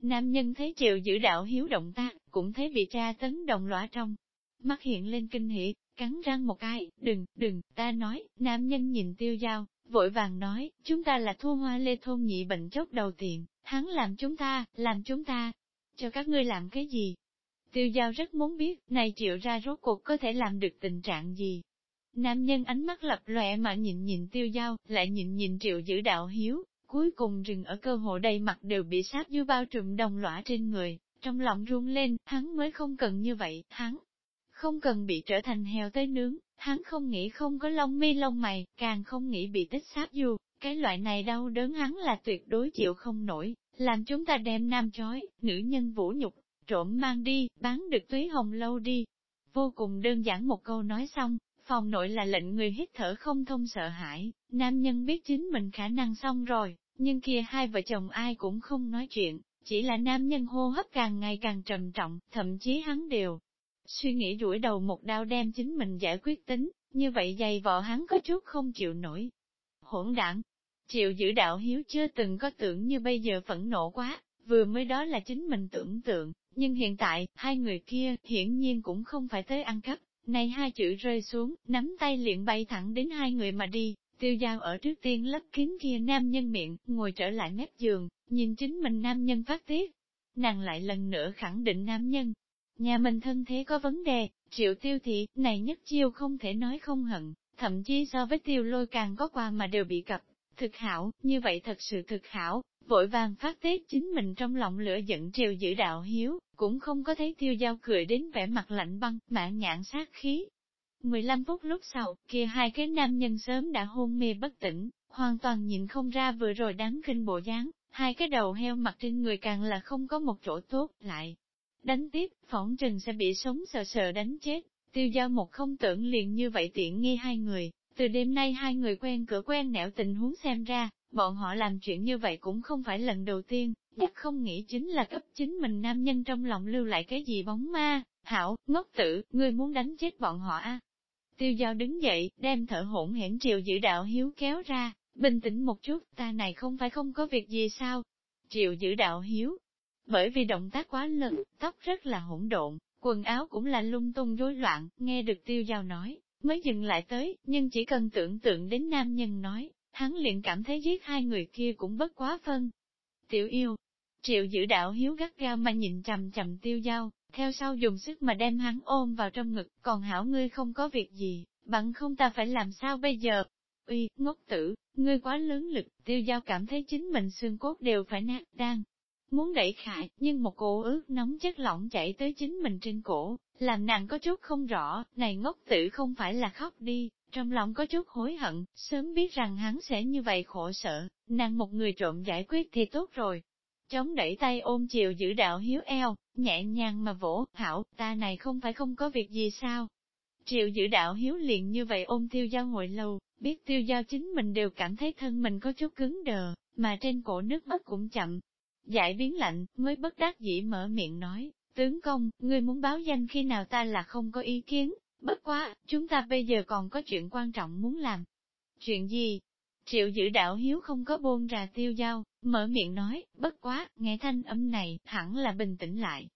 Nam nhân thấy triệu giữ đạo hiếu động tác, cũng thấy bị tra tấn đồng lõa trong. mắt hiện lên kinh hỉ, cắn răng một cái, đừng, đừng, ta nói, nam nhân nhìn tiêu giao, vội vàng nói, chúng ta là thua hoa lê thôn nhị bệnh chốc đầu tiện, hắn làm chúng ta, làm chúng ta, cho các ngươi làm cái gì? Tiêu giao rất muốn biết, này triệu ra rốt cuộc có thể làm được tình trạng gì? Nam nhân ánh mắt lập lòe mà nhìn nhìn tiêu giao, lại nhìn nhìn triệu giữ đạo hiếu, cuối cùng rừng ở cơ hội đầy mặt đều bị sát dư bao trùm đồng lõa trên người, trong lòng run lên, hắn mới không cần như vậy, hắn không cần bị trở thành heo tới nướng, hắn không nghĩ không có lông mi lông mày, càng không nghĩ bị tích sát du, cái loại này đau đớn hắn là tuyệt đối chịu không nổi, làm chúng ta đem nam chói, nữ nhân vũ nhục, trộm mang đi, bán được túy hồng lâu đi. Vô cùng đơn giản một câu nói xong, phòng nội là lệnh người hít thở không thông sợ hãi, nam nhân biết chính mình khả năng xong rồi, nhưng kia hai vợ chồng ai cũng không nói chuyện, chỉ là nam nhân hô hấp càng ngày càng trầm trọng, thậm chí hắn đều suy nghĩ rủi đầu một đao đem chính mình giải quyết tính, như vậy dày vò hắn có chút không chịu nổi. Hỗn đảng, chịu giữ đạo hiếu chưa từng có tưởng như bây giờ phẫn nộ quá, vừa mới đó là chính mình tưởng tượng, nhưng hiện tại, hai người kia hiển nhiên cũng không phải tới ăn cắp, này hai chữ rơi xuống, nắm tay liền bay thẳng đến hai người mà đi, tiêu giao ở trước tiên lấp kín kia nam nhân miệng, ngồi trở lại mép giường, nhìn chính mình nam nhân phát tiết. Nàng lại lần nữa khẳng định nam nhân, nhà mình thân thế có vấn đề, triệu tiêu thị, này nhất chiêu không thể nói không hận, thậm chí so với tiêu lôi càng có qua mà đều bị cập. Thực hảo, như vậy thật sự thực hảo, vội vàng phát tiết chính mình trong lòng lửa giận triều giữ đạo hiếu, cũng không có thấy tiêu giao cười đến vẻ mặt lạnh băng, mạng nhãn sát khí. 15 phút lúc sau, kia hai cái nam nhân sớm đã hôn mê bất tỉnh, hoàn toàn nhìn không ra vừa rồi đáng kinh bộ dáng, hai cái đầu heo mặt trên người càng là không có một chỗ tốt, lại. Đánh tiếp, phỏng trừng sẽ bị sống sờ sờ đánh chết, tiêu giao một không tưởng liền như vậy tiện nghi hai người, từ đêm nay hai người quen cửa quen nẻo tình huống xem ra, bọn họ làm chuyện như vậy cũng không phải lần đầu tiên, nhất không nghĩ chính là cấp chính mình nam nhân trong lòng lưu lại cái gì bóng ma, hảo, ngốc tử, ngươi muốn đánh chết bọn họ a Tiêu giao đứng dậy, đem thở hỗn hển Triệu giữ đạo hiếu kéo ra, bình tĩnh một chút, ta này không phải không có việc gì sao? Triệu giữ đạo hiếu, bởi vì động tác quá lực, tóc rất là hỗn độn, quần áo cũng là lung tung rối loạn, nghe được tiêu giao nói, mới dừng lại tới, nhưng chỉ cần tưởng tượng đến nam nhân nói, hắn liền cảm thấy giết hai người kia cũng bất quá phân. Tiểu yêu, triệu giữ đạo hiếu gắt gao mà nhìn chầm chầm tiêu giao, theo sau dùng sức mà đem hắn ôm vào trong ngực, còn hảo ngươi không có việc gì, bằng không ta phải làm sao bây giờ? Uy, ngốc tử, ngươi quá lớn lực, tiêu giao cảm thấy chính mình xương cốt đều phải nát, đang muốn đẩy khải nhưng một cổ ướt nóng chất lỏng chảy tới chính mình trên cổ, làm nàng có chút không rõ, này ngốc tử không phải là khóc đi, trong lòng có chút hối hận, sớm biết rằng hắn sẽ như vậy khổ sở, nàng một người trộm giải quyết thì tốt rồi. Chống đẩy tay ôm chiều giữ đạo hiếu eo, nhẹ nhàng mà vỗ, hảo, ta này không phải không có việc gì sao. Triệu giữ đạo hiếu liền như vậy ôm tiêu giao ngồi lâu, biết tiêu giao chính mình đều cảm thấy thân mình có chút cứng đờ, mà trên cổ nước mắt cũng chậm. Giải biến lạnh, mới bất đắc dĩ mở miệng nói, tướng công, ngươi muốn báo danh khi nào ta là không có ý kiến, Bất quá, chúng ta bây giờ còn có chuyện quan trọng muốn làm. Chuyện gì? Triệu giữ đạo hiếu không có buông ra tiêu dao, mở miệng nói, bất quá, nghe thanh âm này, hẳn là bình tĩnh lại.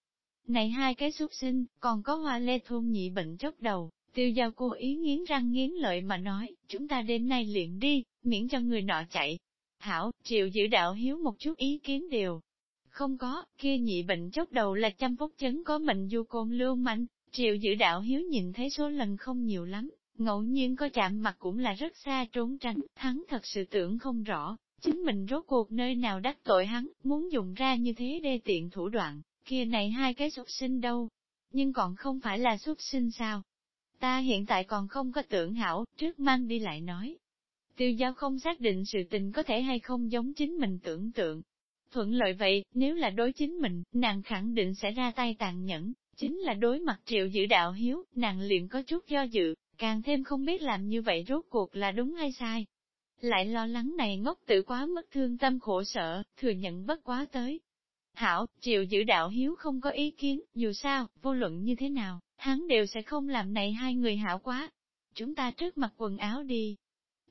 Này hai cái xuất sinh, còn có hoa lê thôn nhị bệnh chốc đầu, tiêu dao cô ý nghiến răng nghiến lợi mà nói, chúng ta đêm nay luyện đi, miễn cho người nọ chạy. Hảo, triệu giữ đạo hiếu một chút ý kiến đều. Không có, kia nhị bệnh chốc đầu là trăm phúc chấn có mệnh du côn lưu manh, Triệu giữ đạo hiếu nhìn thấy số lần không nhiều lắm, ngẫu nhiên có chạm mặt cũng là rất xa trốn tránh, hắn thật sự tưởng không rõ, chính mình rốt cuộc nơi nào đắc tội hắn, muốn dùng ra như thế đê tiện thủ đoạn, kia này hai cái xuất sinh đâu, nhưng còn không phải là xuất sinh sao. Ta hiện tại còn không có tưởng hảo, trước mang đi lại nói. Tiêu giao không xác định sự tình có thể hay không giống chính mình tưởng tượng. Thuận lợi vậy, nếu là đối chính mình, nàng khẳng định sẽ ra tay tàn nhẫn, Chính là đối mặt triệu giữ đạo hiếu, nàng liền có chút do dự, càng thêm không biết làm như vậy rốt cuộc là đúng hay sai. Lại lo lắng này ngốc tự quá mất thương tâm khổ sở, thừa nhận bất quá tới. Hảo, triệu giữ đạo hiếu không có ý kiến, dù sao, vô luận như thế nào, hắn đều sẽ không làm này hai người hảo quá. Chúng ta trước mặt quần áo đi.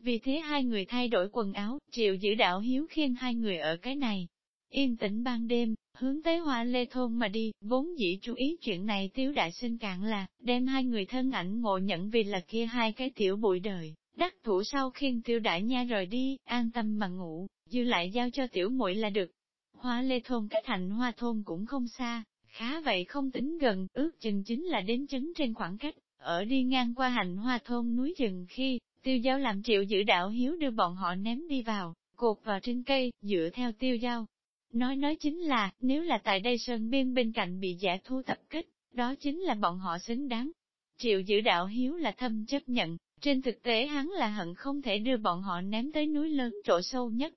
Vì thế hai người thay đổi quần áo, triệu giữ đạo hiếu khiêng hai người ở cái này yên tĩnh ban đêm, hướng tới hoa lê thôn mà đi, vốn dĩ chú ý chuyện này tiếu đại sinh cạn là, đem hai người thân ảnh ngộ nhận vì là kia hai cái tiểu bụi đời, đắc thủ sau khiên tiêu đại nha rời đi, an tâm mà ngủ, dư lại giao cho tiểu muội là được. Hoa lê thôn cách thành hoa thôn cũng không xa, khá vậy không tính gần, ước chừng chính là đến chấn trên khoảng cách, ở đi ngang qua hành hoa thôn núi rừng khi, tiêu giao làm triệu giữ đạo hiếu đưa bọn họ ném đi vào, cột vào trên cây, dựa theo tiêu giao. Nói nói chính là, nếu là tại đây sơn biên bên cạnh bị giả thu tập kích, đó chính là bọn họ xứng đáng. Triệu giữ đạo hiếu là thâm chấp nhận, trên thực tế hắn là hận không thể đưa bọn họ ném tới núi lớn chỗ sâu nhất.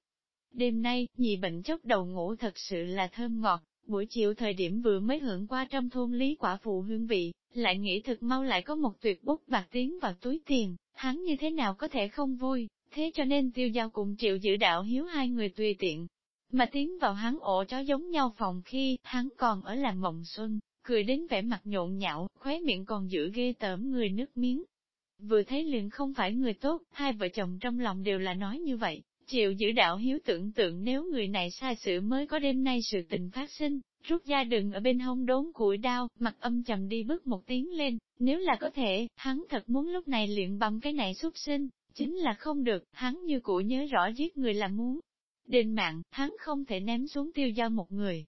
Đêm nay, nhị bệnh chốc đầu ngủ thật sự là thơm ngọt, buổi chiều thời điểm vừa mới hưởng qua trong thôn lý quả phụ hương vị, lại nghĩ thực mau lại có một tuyệt bút bạc tiến vào túi tiền, hắn như thế nào có thể không vui, thế cho nên tiêu giao cùng triệu giữ đạo hiếu hai người tùy tiện. Mà tiến vào hắn ổ chó giống nhau phòng khi hắn còn ở làm mộng xuân, cười đến vẻ mặt nhộn nhạo, khóe miệng còn giữ ghê tởm người nước miếng. Vừa thấy liền không phải người tốt, hai vợ chồng trong lòng đều là nói như vậy, Chịu giữ đạo hiếu tưởng tượng nếu người này sai sự mới có đêm nay sự tình phát sinh, rút ra đừng ở bên hông đốn củi đao, mặt âm trầm đi bước một tiếng lên, nếu là có thể, hắn thật muốn lúc này luyện bằng cái này xuất sinh, chính là không được, hắn như cụ nhớ rõ giết người là muốn. Đền mạng, hắn không thể ném xuống tiêu giao một người.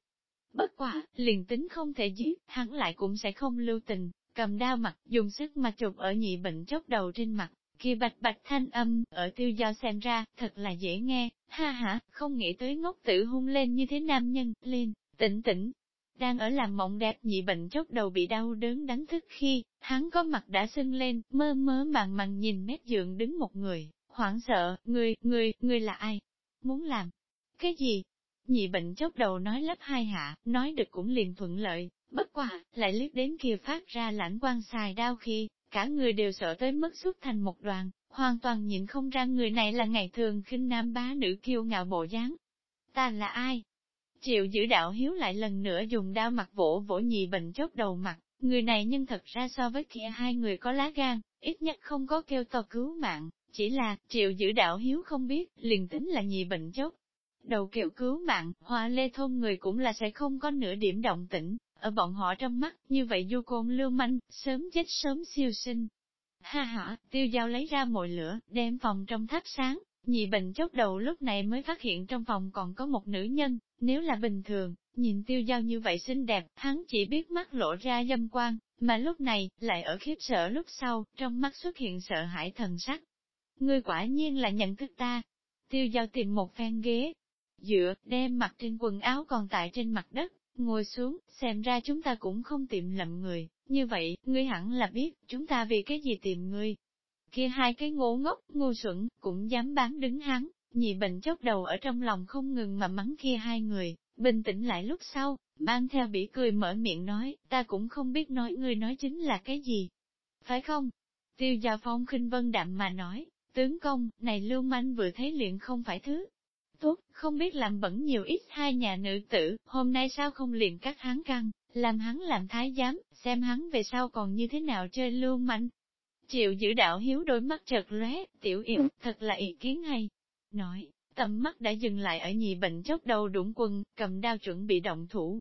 Bất quả, liền tính không thể giết, hắn lại cũng sẽ không lưu tình, cầm đao mặt, dùng sức mà chụp ở nhị bệnh chốc đầu trên mặt, kia bạch bạch thanh âm, ở tiêu giao xem ra, thật là dễ nghe, ha ha, không nghĩ tới ngốc tử hung lên như thế nam nhân, lên, tỉnh tỉnh. Đang ở làm mộng đẹp nhị bệnh chốc đầu bị đau đớn đánh thức khi, hắn có mặt đã sưng lên, mơ mơ màng màng nhìn mét giường đứng một người, hoảng sợ, người, người, người là ai? Muốn làm? Cái gì? Nhị bệnh chốc đầu nói lấp hai hạ, nói được cũng liền thuận lợi, bất quả, lại liếc đến kia phát ra lãnh quan xài đau khi, cả người đều sợ tới mức xuất thành một đoàn, hoàn toàn nhìn không ra người này là ngày thường khinh nam bá nữ kiêu ngạo bộ dáng. Ta là ai? Triệu giữ đạo hiếu lại lần nữa dùng đao mặt vỗ vỗ nhị bệnh chốt đầu mặt, người này nhân thật ra so với kia hai người có lá gan, ít nhất không có kêu to cứu mạng, chỉ là triệu giữ đạo hiếu không biết, liền tính là nhị bệnh chốc Đầu kiệu cứu mạng, hoa lê thôn người cũng là sẽ không có nửa điểm động tĩnh, ở bọn họ trong mắt, như vậy du côn lưu manh, sớm chết sớm siêu sinh. Ha ha, tiêu giao lấy ra mồi lửa, đem phòng trong thắp sáng, nhị bệnh chốc đầu lúc này mới phát hiện trong phòng còn có một nữ nhân, nếu là bình thường, nhìn tiêu giao như vậy xinh đẹp, hắn chỉ biết mắt lộ ra dâm quan, mà lúc này, lại ở khiếp sợ lúc sau, trong mắt xuất hiện sợ hãi thần sắc. Ngươi quả nhiên là nhận thức ta. Tiêu giao tìm một phen ghế, dựa, đem mặt trên quần áo còn tại trên mặt đất, Ngồi xuống, xem ra chúng ta cũng không tìm lầm người, như vậy, ngươi hẳn là biết, chúng ta vì cái gì tìm ngươi. Kia hai cái ngố ngốc, ngu xuẩn, cũng dám bán đứng hắn, nhị bệnh chốc đầu ở trong lòng không ngừng mà mắng kia hai người, bình tĩnh lại lúc sau, mang theo bỉ cười mở miệng nói, ta cũng không biết nói ngươi nói chính là cái gì. Phải không? Tiêu gia phong khinh vân đạm mà nói, tướng công, này lưu manh vừa thấy liền không phải thứ, tốt, không biết làm bẩn nhiều ít hai nhà nữ tử, hôm nay sao không liền cắt hắn căng, làm hắn làm thái giám, xem hắn về sau còn như thế nào chơi lưu manh. Chịu giữ đạo hiếu đôi mắt chợt lóe, tiểu yểu thật là ý kiến hay. Nói, tầm mắt đã dừng lại ở nhị bệnh chốc đầu đụng quân, cầm đao chuẩn bị động thủ.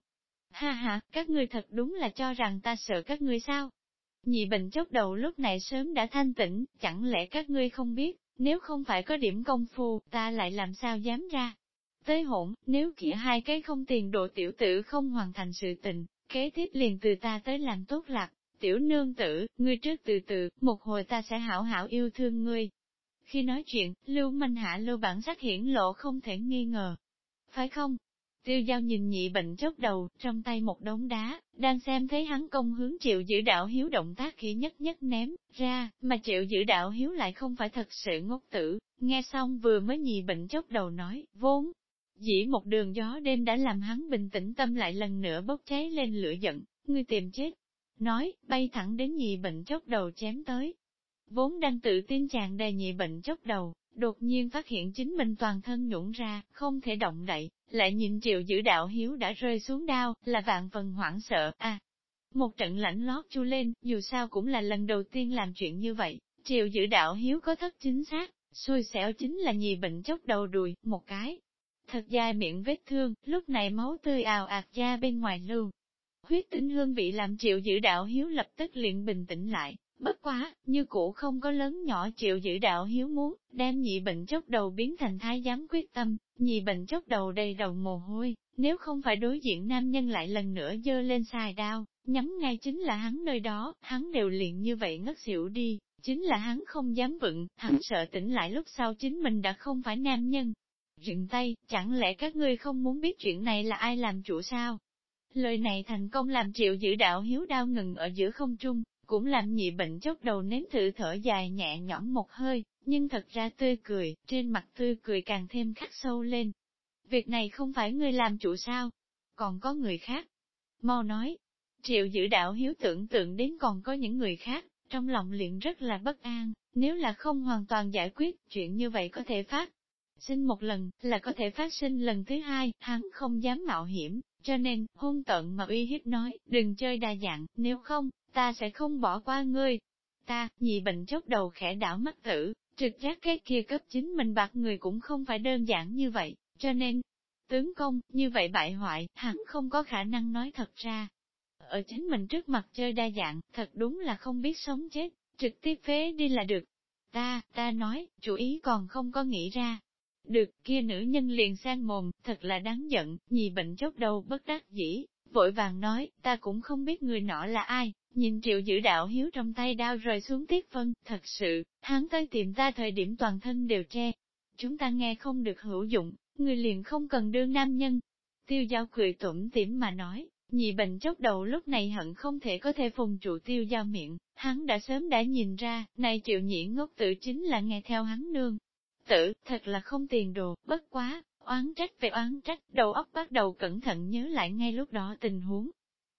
Ha ha, các ngươi thật đúng là cho rằng ta sợ các ngươi sao? Nhị bệnh chốc đầu lúc này sớm đã thanh tĩnh, chẳng lẽ các ngươi không biết, nếu không phải có điểm công phu, ta lại làm sao dám ra. Tới hỗn, nếu kia hai cái không tiền độ tiểu tử không hoàn thành sự tình, kế tiếp liền từ ta tới làm tốt lạc. Tiểu nương tử, ngươi trước từ từ, một hồi ta sẽ hảo hảo yêu thương ngươi. Khi nói chuyện, lưu manh hạ lưu bản sắc hiển lộ không thể nghi ngờ. Phải không? Tiêu giao nhìn nhị bệnh chốc đầu, trong tay một đống đá, đang xem thấy hắn công hướng triệu giữ đạo hiếu động tác khi nhất nhất ném ra, mà triệu giữ đạo hiếu lại không phải thật sự ngốc tử, nghe xong vừa mới nhị bệnh chốc đầu nói, vốn. Dĩ một đường gió đêm đã làm hắn bình tĩnh tâm lại lần nữa bốc cháy lên lửa giận, ngươi tìm chết. Nói, bay thẳng đến nhị bệnh chốc đầu chém tới. Vốn đang tự tin chàng đầy nhị bệnh chốc đầu, đột nhiên phát hiện chính mình toàn thân nhũng ra, không thể động đậy, lại nhìn triệu giữ đạo hiếu đã rơi xuống đao, là vạn phần hoảng sợ, À, Một trận lãnh lót chu lên, dù sao cũng là lần đầu tiên làm chuyện như vậy, triệu giữ đạo hiếu có thất chính xác, xui xẻo chính là nhì bệnh chốc đầu đùi, một cái. thật dài miệng vết thương, lúc này máu tươi ào ạt ra bên ngoài lưu. Huyết tinh hương vị làm triệu giữ đạo hiếu lập tức liền bình tĩnh lại, bất quá, như cũ không có lớn nhỏ triệu giữ đạo hiếu muốn, đem nhị bệnh chốc đầu biến thành thái giám quyết tâm, nhị bệnh chốc đầu đầy đầu mồ hôi, nếu không phải đối diện nam nhân lại lần nữa dơ lên xài đao, nhắm ngay chính là hắn nơi đó, hắn đều liền như vậy ngất xỉu đi, chính là hắn không dám vựng, hắn sợ tỉnh lại lúc sau chính mình đã không phải nam nhân. Rừng tay, chẳng lẽ các ngươi không muốn biết chuyện này là ai làm chủ sao? Lời này thành công làm triệu giữ đạo hiếu đau ngừng ở giữa không trung, cũng làm nhị bệnh chốc đầu nếm thử thở dài nhẹ nhõm một hơi, nhưng thật ra tươi cười, trên mặt tươi cười càng thêm khắc sâu lên. Việc này không phải ngươi làm chủ sao? Còn có người khác. Mau nói, triệu giữ đạo hiếu tưởng tượng đến còn có những người khác, trong lòng liền rất là bất an, nếu là không hoàn toàn giải quyết, chuyện như vậy có thể phát sinh một lần, là có thể phát sinh lần thứ hai, hắn không dám mạo hiểm, cho nên, hôn tận mà uy hiếp nói, đừng chơi đa dạng, nếu không, ta sẽ không bỏ qua ngươi. Ta, nhị bệnh chốc đầu khẽ đảo mắt tử, trực giác cái kia cấp chính mình bạc người cũng không phải đơn giản như vậy, cho nên, tướng công, như vậy bại hoại, hắn không có khả năng nói thật ra. Ở chính mình trước mặt chơi đa dạng, thật đúng là không biết sống chết, trực tiếp phế đi là được. Ta, ta nói, chủ ý còn không có nghĩ ra. Được, kia nữ nhân liền sang mồm, thật là đáng giận, nhì bệnh chốc đầu bất đắc dĩ, vội vàng nói, ta cũng không biết người nọ là ai, nhìn triệu giữ đạo hiếu trong tay đao rơi xuống tiết phân, thật sự, hắn tới tìm ta thời điểm toàn thân đều tre. Chúng ta nghe không được hữu dụng, người liền không cần đương nam nhân. Tiêu giao cười tủm tỉm mà nói, nhị bệnh chốc đầu lúc này hận không thể có thể phùng trụ tiêu giao miệng, hắn đã sớm đã nhìn ra, này triệu nhĩ ngốc tử chính là nghe theo hắn nương. Tử, thật là không tiền đồ, bất quá, oán trách về oán trách, đầu óc bắt đầu cẩn thận nhớ lại ngay lúc đó tình huống.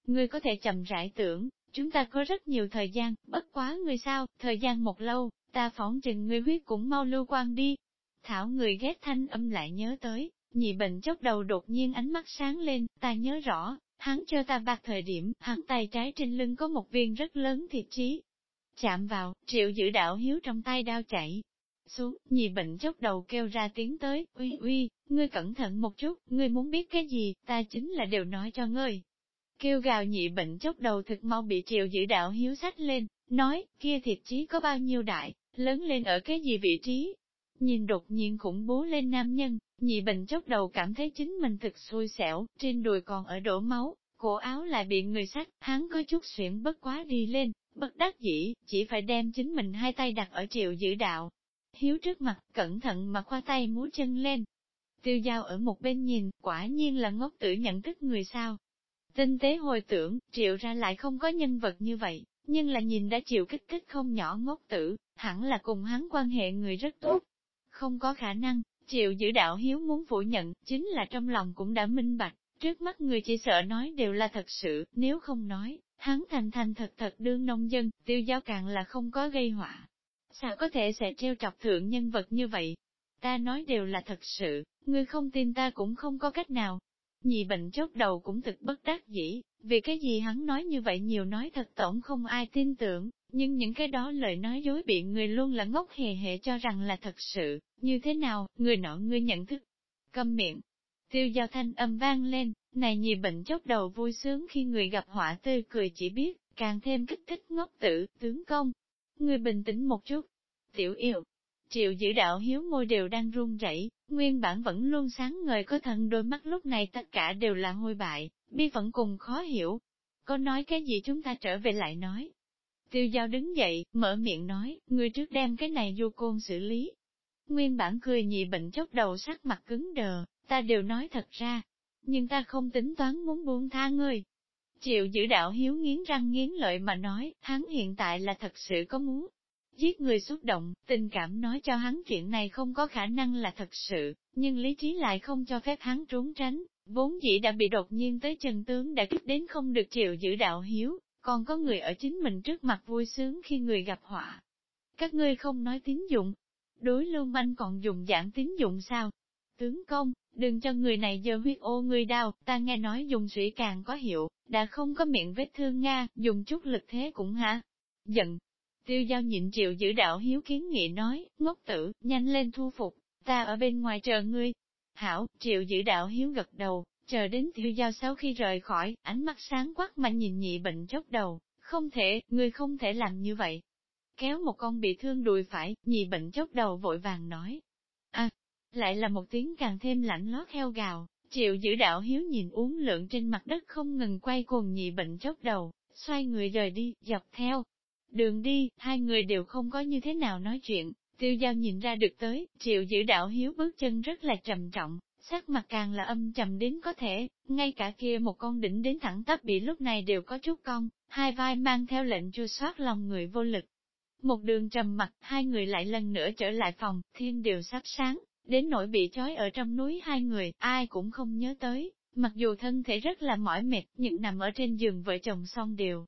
Ngươi có thể chậm rãi tưởng, chúng ta có rất nhiều thời gian, bất quá người sao, thời gian một lâu, ta phóng chừng người huyết cũng mau lưu quan đi. Thảo người ghét thanh âm lại nhớ tới, nhị bệnh chốc đầu đột nhiên ánh mắt sáng lên, ta nhớ rõ, hắn cho ta bạc thời điểm, hắn tay trái trên lưng có một viên rất lớn thịt trí. Chạm vào, triệu giữ đạo hiếu trong tay đao chảy. Xuống, nhị bệnh chốc đầu kêu ra tiếng tới, uy uy, ngươi cẩn thận một chút, ngươi muốn biết cái gì, ta chính là đều nói cho ngươi. Kêu gào nhị bệnh chốc đầu thực mau bị triệu giữ đạo hiếu sách lên, nói, kia thiệt chí có bao nhiêu đại, lớn lên ở cái gì vị trí. Nhìn đột nhiên khủng bố lên nam nhân, nhị bệnh chốc đầu cảm thấy chính mình thực xui xẻo, trên đùi còn ở đổ máu, cổ áo lại bị người sách, hắn có chút xuyển bất quá đi lên, bất đắc dĩ, chỉ phải đem chính mình hai tay đặt ở triệu giữ đạo. Hiếu trước mặt, cẩn thận mà khoa tay múa chân lên. Tiêu giao ở một bên nhìn, quả nhiên là ngốc tử nhận thức người sao. Tinh tế hồi tưởng, triệu ra lại không có nhân vật như vậy, nhưng là nhìn đã chịu kích thích không nhỏ ngốc tử, hẳn là cùng hắn quan hệ người rất tốt. Không có khả năng, triệu giữ đạo hiếu muốn phủ nhận, chính là trong lòng cũng đã minh bạch, trước mắt người chỉ sợ nói đều là thật sự, nếu không nói, hắn thành thành thật thật đương nông dân, tiêu giáo càng là không có gây họa. Sao có thể sẽ treo trọc thượng nhân vật như vậy? Ta nói đều là thật sự, người không tin ta cũng không có cách nào, Nhị bệnh chốt đầu cũng thực bất đắc dĩ, vì cái gì hắn nói như vậy nhiều nói thật tổng không ai tin tưởng, nhưng những cái đó lời nói dối bị người luôn là ngốc hề hề cho rằng là thật sự, như thế nào, người nọ ngươi nhận thức. Câm miệng, tiêu giao thanh âm vang lên, này nhị bệnh chốt đầu vui sướng khi người gặp họa tươi cười chỉ biết, càng thêm kích thích ngốc tử, tướng công. Người bình tĩnh một chút. Tiểu yêu, Triệu giữ đạo hiếu môi đều đang run rẩy, nguyên bản vẫn luôn sáng ngời có thần đôi mắt lúc này tất cả đều là hôi bại, bi vẫn cùng khó hiểu. Có nói cái gì chúng ta trở về lại nói. Tiêu giao đứng dậy, mở miệng nói, người trước đem cái này vô côn xử lý. Nguyên bản cười nhị bệnh chốc đầu sắc mặt cứng đờ, ta đều nói thật ra. Nhưng ta không tính toán muốn buông tha ngươi. Triệu giữ đạo hiếu nghiến răng nghiến lợi mà nói, hắn hiện tại là thật sự có muốn, Giết người xúc động, tình cảm nói cho hắn chuyện này không có khả năng là thật sự, nhưng lý trí lại không cho phép hắn trốn tránh, vốn dĩ đã bị đột nhiên tới chân tướng đã kích đến không được chịu giữ đạo hiếu, còn có người ở chính mình trước mặt vui sướng khi người gặp họa. Các ngươi không nói tín dụng, đối lưu manh còn dùng giảng tín dụng sao? Tướng công, đừng cho người này giờ huyết ô người đau, ta nghe nói dùng sủy càng có hiệu, đã không có miệng vết thương Nga, dùng chút lực thế cũng hả? Giận, Tiêu giao nhịn chịu giữ đạo hiếu kiến nghị nói, ngốc tử, nhanh lên thu phục, ta ở bên ngoài chờ ngươi. Hảo, triệu giữ đạo hiếu gật đầu, chờ đến tiêu giao sau khi rời khỏi, ánh mắt sáng quắc mà nhìn nhị bệnh chốc đầu, không thể, người không thể làm như vậy. Kéo một con bị thương đùi phải, nhị bệnh chốc đầu vội vàng nói. À, lại là một tiếng càng thêm lạnh lót heo gào, triệu giữ đạo hiếu nhìn uống lượng trên mặt đất không ngừng quay cuồng nhị bệnh chốc đầu, xoay người rời đi, dọc theo. Đường đi, hai người đều không có như thế nào nói chuyện, tiêu giao nhìn ra được tới, triệu giữ đạo hiếu bước chân rất là trầm trọng, sắc mặt càng là âm trầm đến có thể, ngay cả kia một con đỉnh đến thẳng tắp bị lúc này đều có chút cong, hai vai mang theo lệnh chua soát lòng người vô lực. Một đường trầm mặt, hai người lại lần nữa trở lại phòng, thiên đều sắp sáng, đến nỗi bị trói ở trong núi hai người, ai cũng không nhớ tới, mặc dù thân thể rất là mỏi mệt, nhưng nằm ở trên giường vợ chồng xong đều.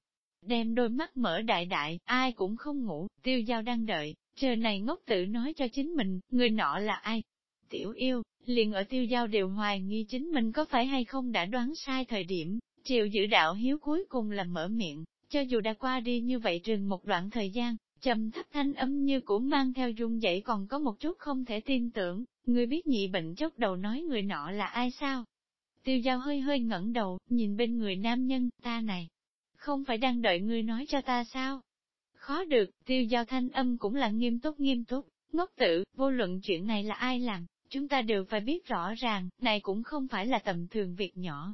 Đem đôi mắt mở đại đại, ai cũng không ngủ, tiêu giao đang đợi, chờ này ngốc tử nói cho chính mình, người nọ là ai. Tiểu yêu, liền ở tiêu giao đều hoài nghi chính mình có phải hay không đã đoán sai thời điểm, triệu giữ đạo hiếu cuối cùng là mở miệng, cho dù đã qua đi như vậy trường một đoạn thời gian, trầm thấp thanh âm như cũng mang theo rung dậy còn có một chút không thể tin tưởng, người biết nhị bệnh chốc đầu nói người nọ là ai sao? Tiêu giao hơi hơi ngẩng đầu, nhìn bên người nam nhân, ta này, không phải đang đợi ngươi nói cho ta sao? Khó được, tiêu giao thanh âm cũng là nghiêm túc nghiêm túc, ngốc tử, vô luận chuyện này là ai làm, chúng ta đều phải biết rõ ràng, này cũng không phải là tầm thường việc nhỏ.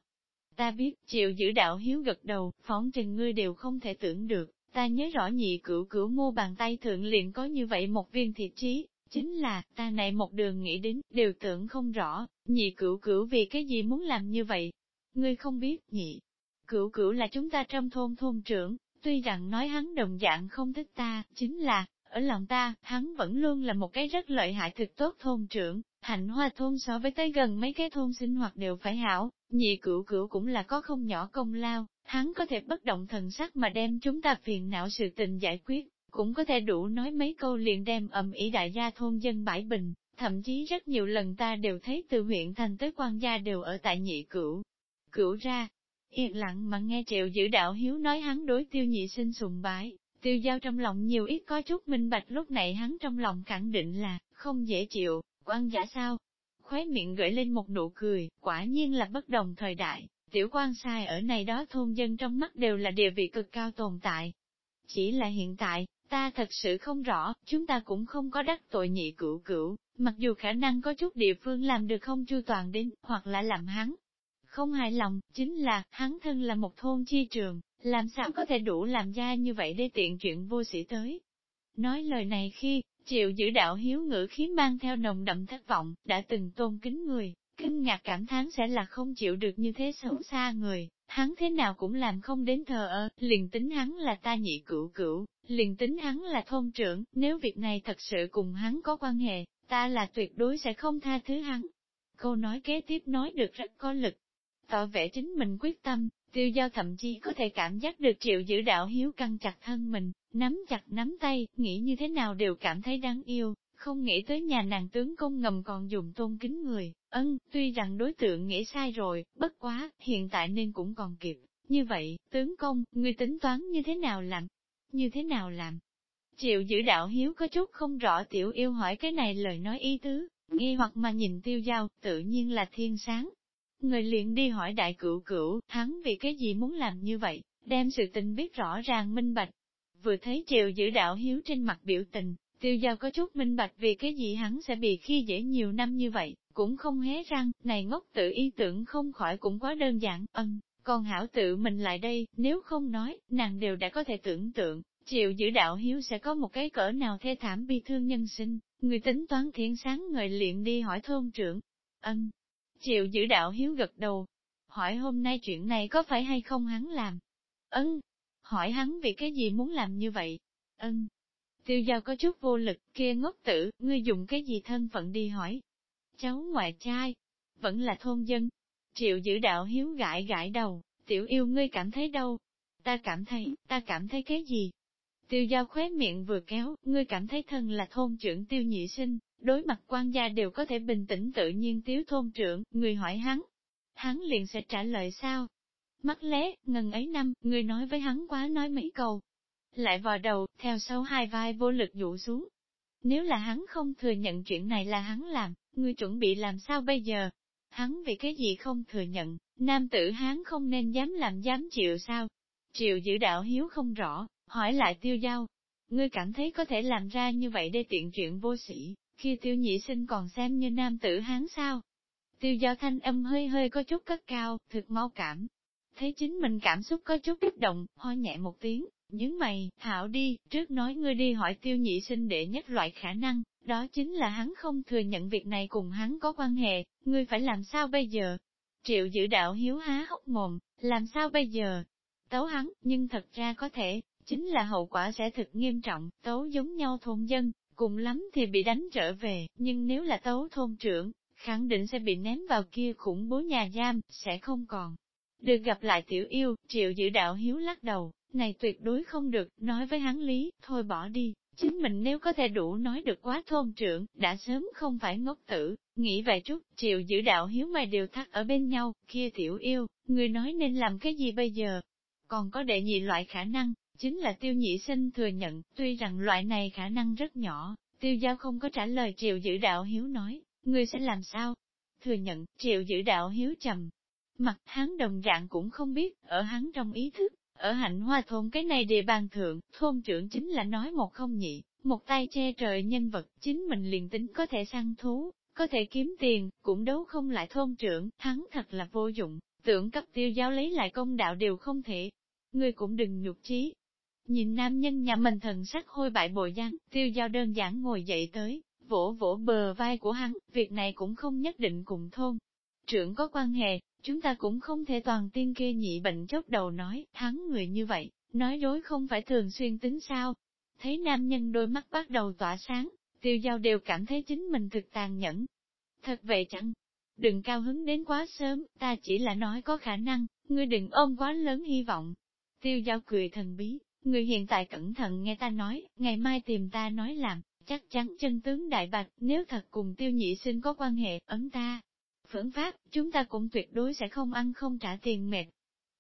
Ta biết, chịu giữ đạo hiếu gật đầu, phóng trình ngươi đều không thể tưởng được, ta nhớ rõ nhị cửu cửu mua bàn tay thượng liền có như vậy một viên thiệt trí, chính là, ta này một đường nghĩ đến, đều tưởng không rõ, nhị cửu cửu vì cái gì muốn làm như vậy. Ngươi không biết, nhị. Cửu cửu là chúng ta trong thôn thôn trưởng, tuy rằng nói hắn đồng dạng không thích ta, chính là, ở lòng ta, hắn vẫn luôn là một cái rất lợi hại thực tốt thôn trưởng, hạnh hoa thôn so với tới gần mấy cái thôn sinh hoạt đều phải hảo, nhị cửu cửu cũng là có không nhỏ công lao, hắn có thể bất động thần sắc mà đem chúng ta phiền não sự tình giải quyết, cũng có thể đủ nói mấy câu liền đem ầm ĩ đại gia thôn dân bãi bình, thậm chí rất nhiều lần ta đều thấy từ huyện thành tới quan gia đều ở tại nhị cửu. Cửu ra, yên lặng mà nghe triệu giữ đạo hiếu nói hắn đối tiêu nhị sinh sùng bái, tiêu giao trong lòng nhiều ít có chút minh bạch lúc này hắn trong lòng khẳng định là, không dễ chịu, quan giả sao? Khóe miệng gửi lên một nụ cười, quả nhiên là bất đồng thời đại, tiểu quan sai ở này đó thôn dân trong mắt đều là địa vị cực cao tồn tại. Chỉ là hiện tại, ta thật sự không rõ, chúng ta cũng không có đắc tội nhị cửu cửu, mặc dù khả năng có chút địa phương làm được không chu toàn đến, hoặc là làm hắn. Không hài lòng, chính là, hắn thân là một thôn chi trường, làm sao có thể đủ làm ra như vậy để tiện chuyện vô sĩ tới. Nói lời này khi, chịu giữ đạo hiếu ngữ khí mang theo nồng đậm thất vọng, đã từng tôn kính người, kinh ngạc cảm thán sẽ là không chịu được như thế xấu xa người, hắn thế nào cũng làm không đến thờ ơ, liền tính hắn là ta nhị cửu cửu, liền tính hắn là thôn trưởng, nếu việc này thật sự cùng hắn có quan hệ, ta là tuyệt đối sẽ không tha thứ hắn. Câu nói kế tiếp nói được rất có lực, tỏ vẻ chính mình quyết tâm, tiêu giao thậm chí có thể cảm giác được triệu giữ đạo hiếu căng chặt thân mình, nắm chặt nắm tay, nghĩ như thế nào đều cảm thấy đáng yêu, không nghĩ tới nhà nàng tướng công ngầm còn dùng tôn kính người, ân, tuy rằng đối tượng nghĩ sai rồi, bất quá, hiện tại nên cũng còn kịp. Như vậy, tướng công, người tính toán như thế nào làm? Như thế nào làm? Triệu giữ đạo hiếu có chút không rõ tiểu yêu hỏi cái này lời nói ý tứ, nghi hoặc mà nhìn tiêu giao, tự nhiên là thiên sáng. Người liền đi hỏi đại cửu cửu, hắn vì cái gì muốn làm như vậy, đem sự tình biết rõ ràng minh bạch. Vừa thấy triều giữ đạo hiếu trên mặt biểu tình, tiêu giao có chút minh bạch vì cái gì hắn sẽ bị khi dễ nhiều năm như vậy, cũng không hé răng, này ngốc tự ý tưởng không khỏi cũng quá đơn giản, ân, còn hảo tự mình lại đây, nếu không nói, nàng đều đã có thể tưởng tượng, chịu giữ đạo hiếu sẽ có một cái cỡ nào thê thảm bi thương nhân sinh, người tính toán thiện sáng người liền đi hỏi thôn trưởng. Ân, Triệu giữ đạo hiếu gật đầu, hỏi hôm nay chuyện này có phải hay không hắn làm? Ân, hỏi hắn vì cái gì muốn làm như vậy? Ân, tiêu giao có chút vô lực, kia ngốc tử, ngươi dùng cái gì thân phận đi hỏi? cháu ngoại trai, vẫn là thôn dân. Triệu giữ đạo hiếu gãi gãi đầu, tiểu yêu ngươi cảm thấy đâu? Ta cảm thấy, ta cảm thấy cái gì? Tiêu giao khóe miệng vừa kéo, ngươi cảm thấy thân là thôn trưởng tiêu nhị sinh, đối mặt quan gia đều có thể bình tĩnh tự nhiên tiếu thôn trưởng, người hỏi hắn. Hắn liền sẽ trả lời sao? Mắt lé, ngần ấy năm, người nói với hắn quá nói mấy câu. Lại vò đầu, theo sau hai vai vô lực dụ xuống. Nếu là hắn không thừa nhận chuyện này là hắn làm, ngươi chuẩn bị làm sao bây giờ? Hắn vì cái gì không thừa nhận, nam tử hắn không nên dám làm dám chịu sao? Triệu giữ đạo hiếu không rõ, hỏi lại tiêu giao. Ngươi cảm thấy có thể làm ra như vậy để tiện chuyện vô sĩ, khi tiêu nhị sinh còn xem như nam tử hán sao? Tiêu giao thanh âm hơi hơi có chút cất cao, thực mau cảm. Thấy chính mình cảm xúc có chút kích động, ho nhẹ một tiếng, những mày, thảo đi, trước nói ngươi đi hỏi tiêu nhị sinh để nhất loại khả năng, đó chính là hắn không thừa nhận việc này cùng hắn có quan hệ, ngươi phải làm sao bây giờ? Triệu giữ đạo hiếu há hốc mồm, làm sao bây giờ? Tấu hắn, nhưng thật ra có thể, chính là hậu quả sẽ thực nghiêm trọng, tấu giống nhau thôn dân, cùng lắm thì bị đánh trở về, nhưng nếu là tấu thôn trưởng, khẳng định sẽ bị ném vào kia khủng bố nhà giam, sẽ không còn. Được gặp lại tiểu yêu, triệu giữ đạo hiếu lắc đầu, này tuyệt đối không được, nói với hắn lý, thôi bỏ đi, chính mình nếu có thể đủ nói được quá thôn trưởng, đã sớm không phải ngốc tử, nghĩ vậy chút, triệu giữ đạo hiếu mày đều thắt ở bên nhau, kia tiểu yêu, người nói nên làm cái gì bây giờ? Còn có đệ nhị loại khả năng, chính là tiêu nhị sinh thừa nhận, tuy rằng loại này khả năng rất nhỏ, tiêu giao không có trả lời triệu giữ đạo hiếu nói, người sẽ làm sao? Thừa nhận, triệu giữ đạo hiếu trầm. Mặt hắn đồng dạng cũng không biết, ở hắn trong ý thức, ở hạnh hoa thôn cái này địa bàn thượng, thôn trưởng chính là nói một không nhị, một tay che trời nhân vật, chính mình liền tính có thể săn thú, có thể kiếm tiền, cũng đấu không lại thôn trưởng, hắn thật là vô dụng, tưởng cấp tiêu giao lấy lại công đạo đều không thể. Ngươi cũng đừng nhục trí. Nhìn nam nhân nhà mình thần sắc hôi bại bội dáng, tiêu giao đơn giản ngồi dậy tới, vỗ vỗ bờ vai của hắn, việc này cũng không nhất định cùng thôn. Trưởng có quan hệ, chúng ta cũng không thể toàn tiên kia nhị bệnh chốc đầu nói, hắn người như vậy, nói dối không phải thường xuyên tính sao. Thấy nam nhân đôi mắt bắt đầu tỏa sáng, tiêu giao đều cảm thấy chính mình thực tàn nhẫn. Thật vậy chẳng, đừng cao hứng đến quá sớm, ta chỉ là nói có khả năng, ngươi đừng ôm quá lớn hy vọng. Tiêu giao cười thần bí, người hiện tại cẩn thận nghe ta nói, ngày mai tìm ta nói làm, chắc chắn chân tướng đại bạch, nếu thật cùng tiêu nhị sinh có quan hệ, ấn ta. Phưởng pháp, chúng ta cũng tuyệt đối sẽ không ăn không trả tiền mệt.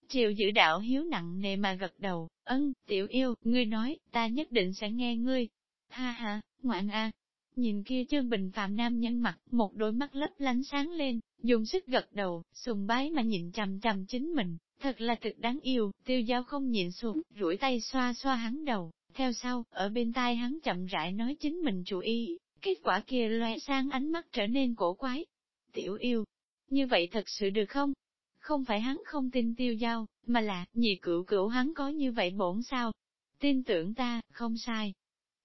Triệu giữ đạo hiếu nặng nề mà gật đầu, ân, tiểu yêu, ngươi nói, ta nhất định sẽ nghe ngươi. Ha ha, ngoạn a. Nhìn kia trương bình phạm nam nhân mặt, một đôi mắt lấp lánh sáng lên, dùng sức gật đầu, sùng bái mà nhìn chằm chằm chính mình, thật là thực đáng yêu, tiêu giao không nhịn xuống, rủi tay xoa xoa hắn đầu, theo sau, ở bên tai hắn chậm rãi nói chính mình chủ ý, kết quả kia loe sang ánh mắt trở nên cổ quái. Tiểu yêu, như vậy thật sự được không? Không phải hắn không tin tiêu giao, mà là, nhị cựu cựu hắn có như vậy bổn sao? Tin tưởng ta, không sai.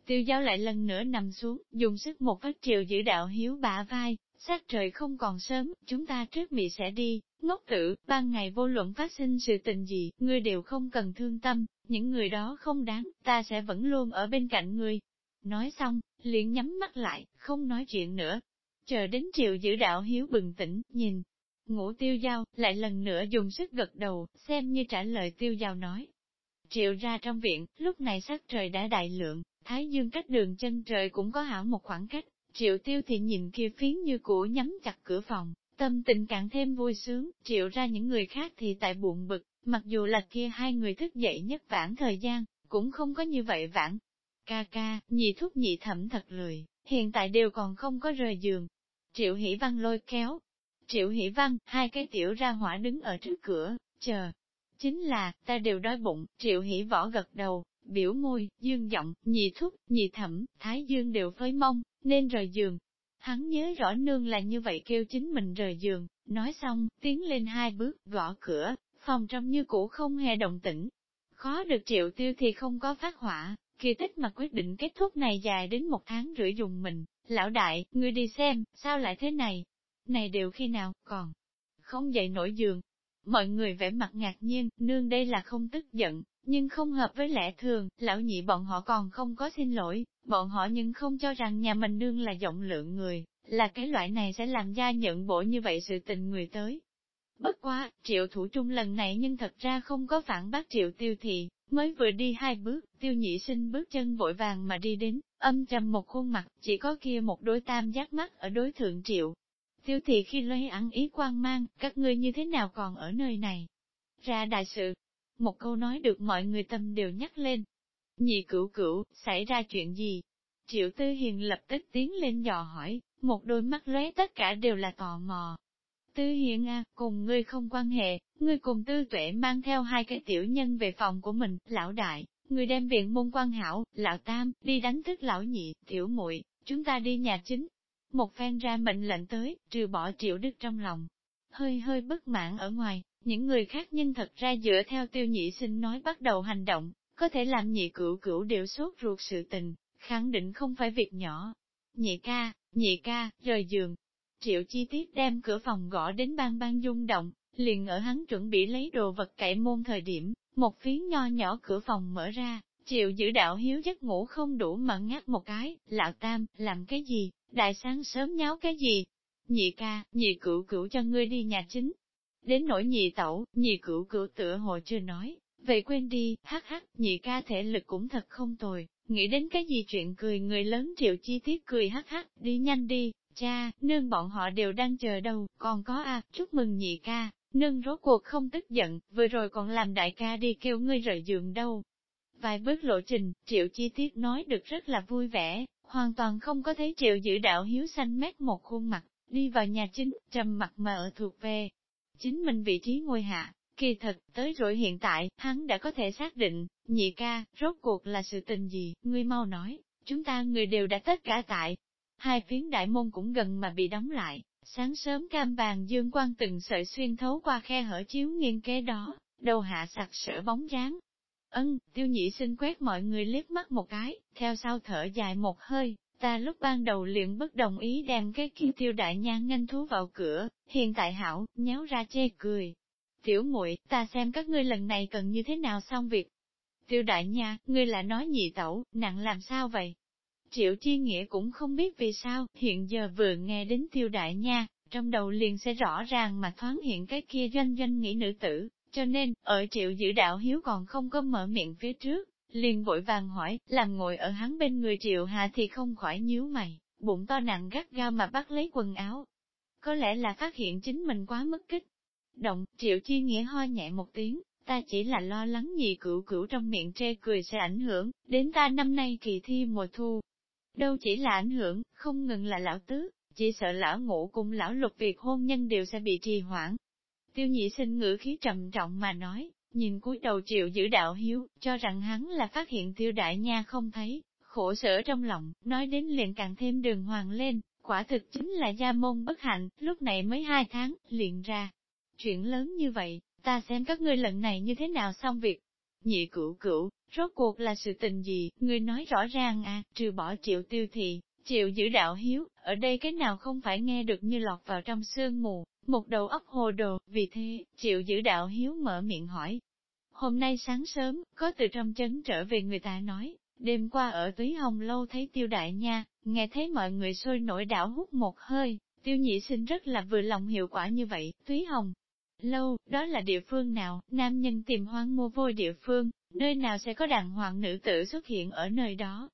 Tiêu giao lại lần nữa nằm xuống, dùng sức một phát triều giữ đạo hiếu bả vai, sát trời không còn sớm, chúng ta trước mị sẽ đi, ngốc tử, ban ngày vô luận phát sinh sự tình gì, ngươi đều không cần thương tâm, những người đó không đáng, ta sẽ vẫn luôn ở bên cạnh ngươi. Nói xong, liền nhắm mắt lại, không nói chuyện nữa. Chờ đến triệu giữ đạo hiếu bừng tỉnh, nhìn, ngủ tiêu giao, lại lần nữa dùng sức gật đầu, xem như trả lời tiêu giao nói. Triệu ra trong viện, lúc này sắc trời đã đại lượng, thái dương cách đường chân trời cũng có hảo một khoảng cách, triệu tiêu thì nhìn kia phiến như cũ nhắm chặt cửa phòng, tâm tình càng thêm vui sướng, triệu ra những người khác thì tại buồn bực, mặc dù là kia hai người thức dậy nhất vãn thời gian, cũng không có như vậy vãn. Ca ca, nhị thúc nhị thẩm thật lười, hiện tại đều còn không có rời giường. Triệu Hỷ Văn lôi kéo. Triệu Hỷ Văn, hai cái tiểu ra hỏa đứng ở trước cửa, chờ. Chính là, ta đều đói bụng, Triệu Hỷ Võ gật đầu, biểu môi, dương giọng, nhị thúc, nhị thẩm, thái dương đều phơi mông, nên rời giường. Hắn nhớ rõ nương là như vậy kêu chính mình rời giường, nói xong, tiến lên hai bước, gõ cửa, phòng trong như cũ không hề động tĩnh. Khó được triệu tiêu thì không có phát hỏa, kỳ tích mà quyết định kết thúc này dài đến một tháng rưỡi dùng mình, lão đại, ngươi đi xem, sao lại thế này? Này đều khi nào, còn không dậy nổi giường. Mọi người vẻ mặt ngạc nhiên, nương đây là không tức giận, nhưng không hợp với lẽ thường, lão nhị bọn họ còn không có xin lỗi, bọn họ nhưng không cho rằng nhà mình nương là giọng lượng người, là cái loại này sẽ làm gia nhận bổ như vậy sự tình người tới. Bất quá, triệu thủ trung lần này nhưng thật ra không có phản bác triệu tiêu thị, mới vừa đi hai bước, tiêu nhị sinh bước chân vội vàng mà đi đến, âm trầm một khuôn mặt, chỉ có kia một đôi tam giác mắt ở đối thượng triệu. Tiêu thị khi lấy ăn ý quan mang, các ngươi như thế nào còn ở nơi này? Ra đại sự, một câu nói được mọi người tâm đều nhắc lên. Nhị cửu cửu, xảy ra chuyện gì? Triệu Tư Hiền lập tức tiến lên dò hỏi, một đôi mắt lóe tất cả đều là tò mò. Tư Hiền à, cùng ngươi không quan hệ, ngươi cùng Tư Tuệ mang theo hai cái tiểu nhân về phòng của mình, lão đại, ngươi đem viện môn quan hảo, lão tam, đi đánh thức lão nhị, tiểu muội, chúng ta đi nhà chính. Một phen ra mệnh lệnh tới, trừ bỏ Triệu Đức trong lòng. Hơi hơi bất mãn ở ngoài, những người khác nhưng thật ra dựa theo tiêu nhị sinh nói bắt đầu hành động, có thể làm nhị cửu cửu đều sốt ruột sự tình, khẳng định không phải việc nhỏ. Nhị ca, nhị ca, rời giường. Triệu chi tiết đem cửa phòng gõ đến bang bang rung động, liền ở hắn chuẩn bị lấy đồ vật cậy môn thời điểm, một phiến nho nhỏ cửa phòng mở ra, triệu giữ đạo hiếu giấc ngủ không đủ mà ngáp một cái, lão tam, làm cái gì, đại sáng sớm nháo cái gì. Nhị ca, nhị cửu cửu cho ngươi đi nhà chính. Đến nỗi nhị tẩu, nhị cửu cửu tựa hồ chưa nói, vậy quên đi, hắc hắc, nhị ca thể lực cũng thật không tồi, nghĩ đến cái gì chuyện cười người lớn triệu chi tiết cười hắc hắc, đi nhanh đi, cha, nương bọn họ đều đang chờ đâu, còn có a chúc mừng nhị ca, nương rốt cuộc không tức giận, vừa rồi còn làm đại ca đi kêu ngươi rời giường đâu. Vài bước lộ trình, triệu chi tiết nói được rất là vui vẻ, hoàn toàn không có thấy triệu giữ đạo hiếu xanh mét một khuôn mặt, đi vào nhà chính, trầm mặt mà ở thuộc về. Chính mình vị trí ngôi hạ, Kỳ thật, tới rồi hiện tại, hắn đã có thể xác định, nhị ca, rốt cuộc là sự tình gì, ngươi mau nói, chúng ta người đều đã tất cả tại. Hai phiến đại môn cũng gần mà bị đóng lại, sáng sớm cam vàng dương quang từng sợi xuyên thấu qua khe hở chiếu nghiêng kế đó, đầu hạ sặc sỡ bóng dáng. Ân, tiêu nhị xin quét mọi người liếc mắt một cái, theo sau thở dài một hơi, ta lúc ban đầu liền bất đồng ý đem cái kia tiêu đại nha nganh thú vào cửa, hiện tại hảo, nhéo ra chê cười, Tiểu muội, ta xem các ngươi lần này cần như thế nào xong việc. Tiêu đại nha, ngươi là nói nhị tẩu, nặng làm sao vậy? Triệu chi nghĩa cũng không biết vì sao, hiện giờ vừa nghe đến tiêu đại nha, trong đầu liền sẽ rõ ràng mà thoáng hiện cái kia doanh doanh nghĩ nữ tử, cho nên, ở triệu giữ đạo hiếu còn không có mở miệng phía trước, liền vội vàng hỏi, làm ngồi ở hắn bên người triệu hạ thì không khỏi nhíu mày, bụng to nặng gắt gao mà bắt lấy quần áo. Có lẽ là phát hiện chính mình quá mất kích, động, triệu chi nghĩa ho nhẹ một tiếng, ta chỉ là lo lắng nhị cửu cửu trong miệng trê cười sẽ ảnh hưởng, đến ta năm nay kỳ thi mùa thu. Đâu chỉ là ảnh hưởng, không ngừng là lão tứ, chỉ sợ lão ngũ cùng lão lục việc hôn nhân đều sẽ bị trì hoãn. Tiêu nhị sinh ngữ khí trầm trọng mà nói, nhìn cúi đầu triệu giữ đạo hiếu, cho rằng hắn là phát hiện tiêu đại nha không thấy, khổ sở trong lòng, nói đến liền càng thêm đường hoàng lên, quả thực chính là gia môn bất hạnh, lúc này mới hai tháng, liền ra, Chuyện lớn như vậy, ta xem các ngươi lần này như thế nào xong việc. Nhị cửu cửu, rốt cuộc là sự tình gì, ngươi nói rõ ràng à, trừ bỏ triệu tiêu thị, triệu giữ đạo hiếu, ở đây cái nào không phải nghe được như lọt vào trong sương mù, một đầu óc hồ đồ, vì thế, triệu giữ đạo hiếu mở miệng hỏi. Hôm nay sáng sớm, có từ trong chấn trở về người ta nói, đêm qua ở túy hồng lâu thấy tiêu đại nha, nghe thấy mọi người sôi nổi đảo hút một hơi, tiêu nhị sinh rất là vừa lòng hiệu quả như vậy, túy hồng, Lâu, đó là địa phương nào, nam nhân tìm hoang mua vôi địa phương, nơi nào sẽ có đàn hoàng nữ tử xuất hiện ở nơi đó?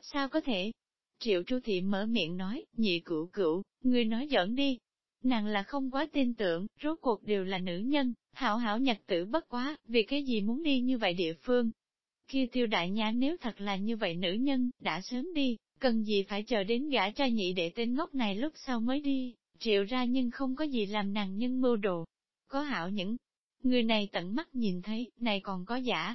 Sao có thể? Triệu Chu Thị mở miệng nói, nhị cửu cửu, người nói giỡn đi. Nàng là không quá tin tưởng, rốt cuộc đều là nữ nhân, hảo hảo nhật tử bất quá, vì cái gì muốn đi như vậy địa phương. Kia tiêu đại nhã nếu thật là như vậy nữ nhân, đã sớm đi, cần gì phải chờ đến gã cho nhị để tên ngốc này lúc sau mới đi, triệu ra nhưng không có gì làm nàng nhân mưu đồ, có hảo những người này tận mắt nhìn thấy, này còn có giả.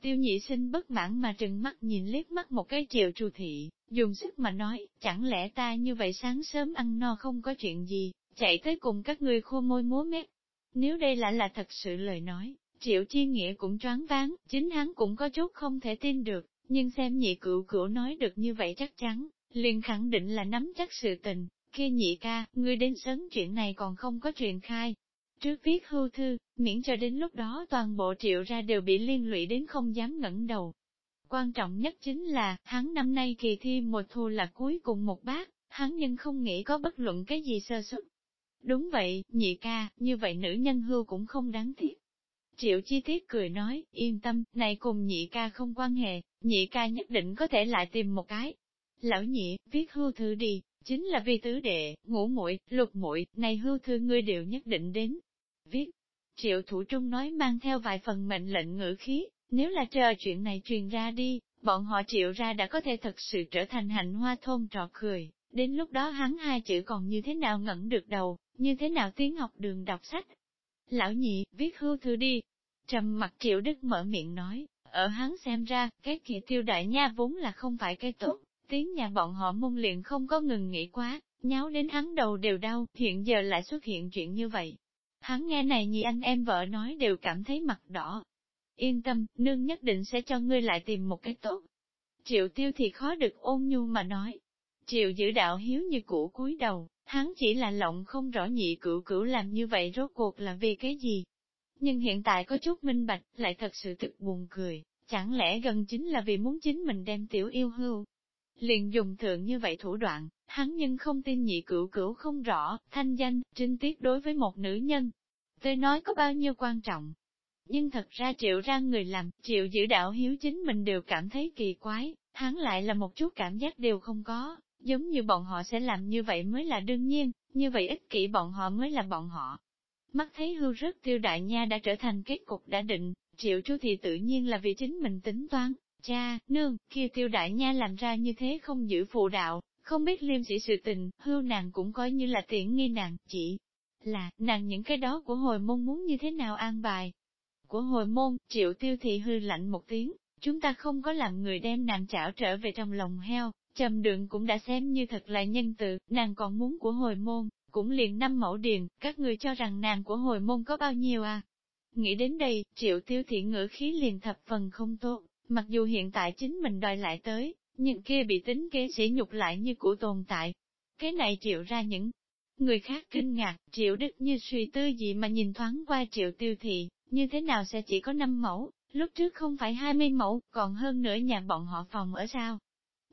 Tiêu nhị sinh bất mãn mà trừng mắt nhìn liếc mắt một cái triệu trù thị, dùng sức mà nói, chẳng lẽ ta như vậy sáng sớm ăn no không có chuyện gì, chạy tới cùng các ngươi khô môi múa mép. Nếu đây lại là thật sự lời nói, triệu chi nghĩa cũng choáng váng, chính hắn cũng có chút không thể tin được, nhưng xem nhị cựu cựu nói được như vậy chắc chắn, liền khẳng định là nắm chắc sự tình, kia nhị ca, ngươi đến sớm chuyện này còn không có truyền khai, Trước viết hưu thư, miễn cho đến lúc đó toàn bộ triệu ra đều bị liên lụy đến không dám ngẩng đầu. Quan trọng nhất chính là, hắn năm nay kỳ thi mùa thu là cuối cùng một bát, hắn nhưng không nghĩ có bất luận cái gì sơ xuất. Đúng vậy, nhị ca, như vậy nữ nhân hưu cũng không đáng tiếc. Triệu chi tiết cười nói, yên tâm, này cùng nhị ca không quan hệ, nhị ca nhất định có thể lại tìm một cái. Lão nhị, viết hưu thư đi, chính là vì tứ đệ, ngũ muội, lục muội, này hưu thư ngươi đều nhất định đến, viết. Triệu thủ trung nói mang theo vài phần mệnh lệnh ngữ khí, nếu là chờ chuyện này truyền ra đi, bọn họ triệu ra đã có thể thật sự trở thành hạnh hoa thôn trò cười, đến lúc đó hắn hai chữ còn như thế nào ngẩn được đầu, như thế nào tiến học đường đọc sách. Lão nhị, viết hưu thư đi. Trầm mặt triệu đức mở miệng nói, ở hắn xem ra, cái kỳ tiêu đại nha vốn là không phải cái tốt, tiếng nhà bọn họ môn liền không có ngừng nghỉ quá, nháo đến hắn đầu đều đau, hiện giờ lại xuất hiện chuyện như vậy. Hắn nghe này nhị anh em vợ nói đều cảm thấy mặt đỏ. Yên tâm, nương nhất định sẽ cho ngươi lại tìm một cái tốt. Triệu tiêu thì khó được ôn nhu mà nói. Triệu giữ đạo hiếu như cũ cúi đầu, hắn chỉ là lộng không rõ nhị cửu cửu làm như vậy rốt cuộc là vì cái gì. Nhưng hiện tại có chút minh bạch, lại thật sự thực buồn cười, chẳng lẽ gần chính là vì muốn chính mình đem tiểu yêu hưu. Liền dùng thượng như vậy thủ đoạn, hắn nhưng không tin nhị cửu cửu không rõ, thanh danh, trinh tiết đối với một nữ nhân. Tôi nói có bao nhiêu quan trọng. Nhưng thật ra triệu ra người làm, triệu giữ đạo hiếu chính mình đều cảm thấy kỳ quái, hắn lại là một chút cảm giác đều không có, giống như bọn họ sẽ làm như vậy mới là đương nhiên, như vậy ích kỷ bọn họ mới là bọn họ. Mắt thấy hưu rất tiêu đại nha đã trở thành kết cục đã định, triệu chú thì tự nhiên là vì chính mình tính toán, cha, nương, kia tiêu đại nha làm ra như thế không giữ phụ đạo, không biết liêm sĩ sự tình, hưu nàng cũng coi như là tiện nghi nàng, chỉ là, nàng những cái đó của hồi môn muốn như thế nào an bài. Của hồi môn, triệu tiêu thị hư lạnh một tiếng, chúng ta không có làm người đem nàng chảo trở về trong lòng heo, trầm đường cũng đã xem như thật là nhân từ, nàng còn muốn của hồi môn, cũng liền năm mẫu điền, các người cho rằng nàng của hồi môn có bao nhiêu à? Nghĩ đến đây, triệu tiêu thị ngữ khí liền thập phần không tốt, mặc dù hiện tại chính mình đòi lại tới, nhưng kia bị tính kế sĩ nhục lại như của tồn tại. Cái này triệu ra những người khác kinh ngạc, triệu đức như suy tư gì mà nhìn thoáng qua triệu tiêu thị, như thế nào sẽ chỉ có 5 mẫu, lúc trước không phải 20 mẫu, còn hơn nữa nhà bọn họ phòng ở sao?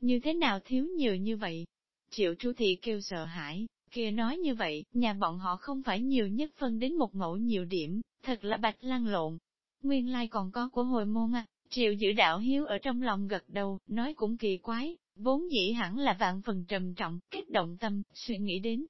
Như thế nào thiếu nhiều như vậy? Triệu chu thị kêu sợ hãi, kia nói như vậy, nhà bọn họ không phải nhiều nhất phân đến một mẫu nhiều điểm, thật là bạch lăn lộn. Nguyên lai còn có của hồi môn à, triệu giữ đạo hiếu ở trong lòng gật đầu, nói cũng kỳ quái, vốn dĩ hẳn là vạn phần trầm trọng, kích động tâm, suy nghĩ đến.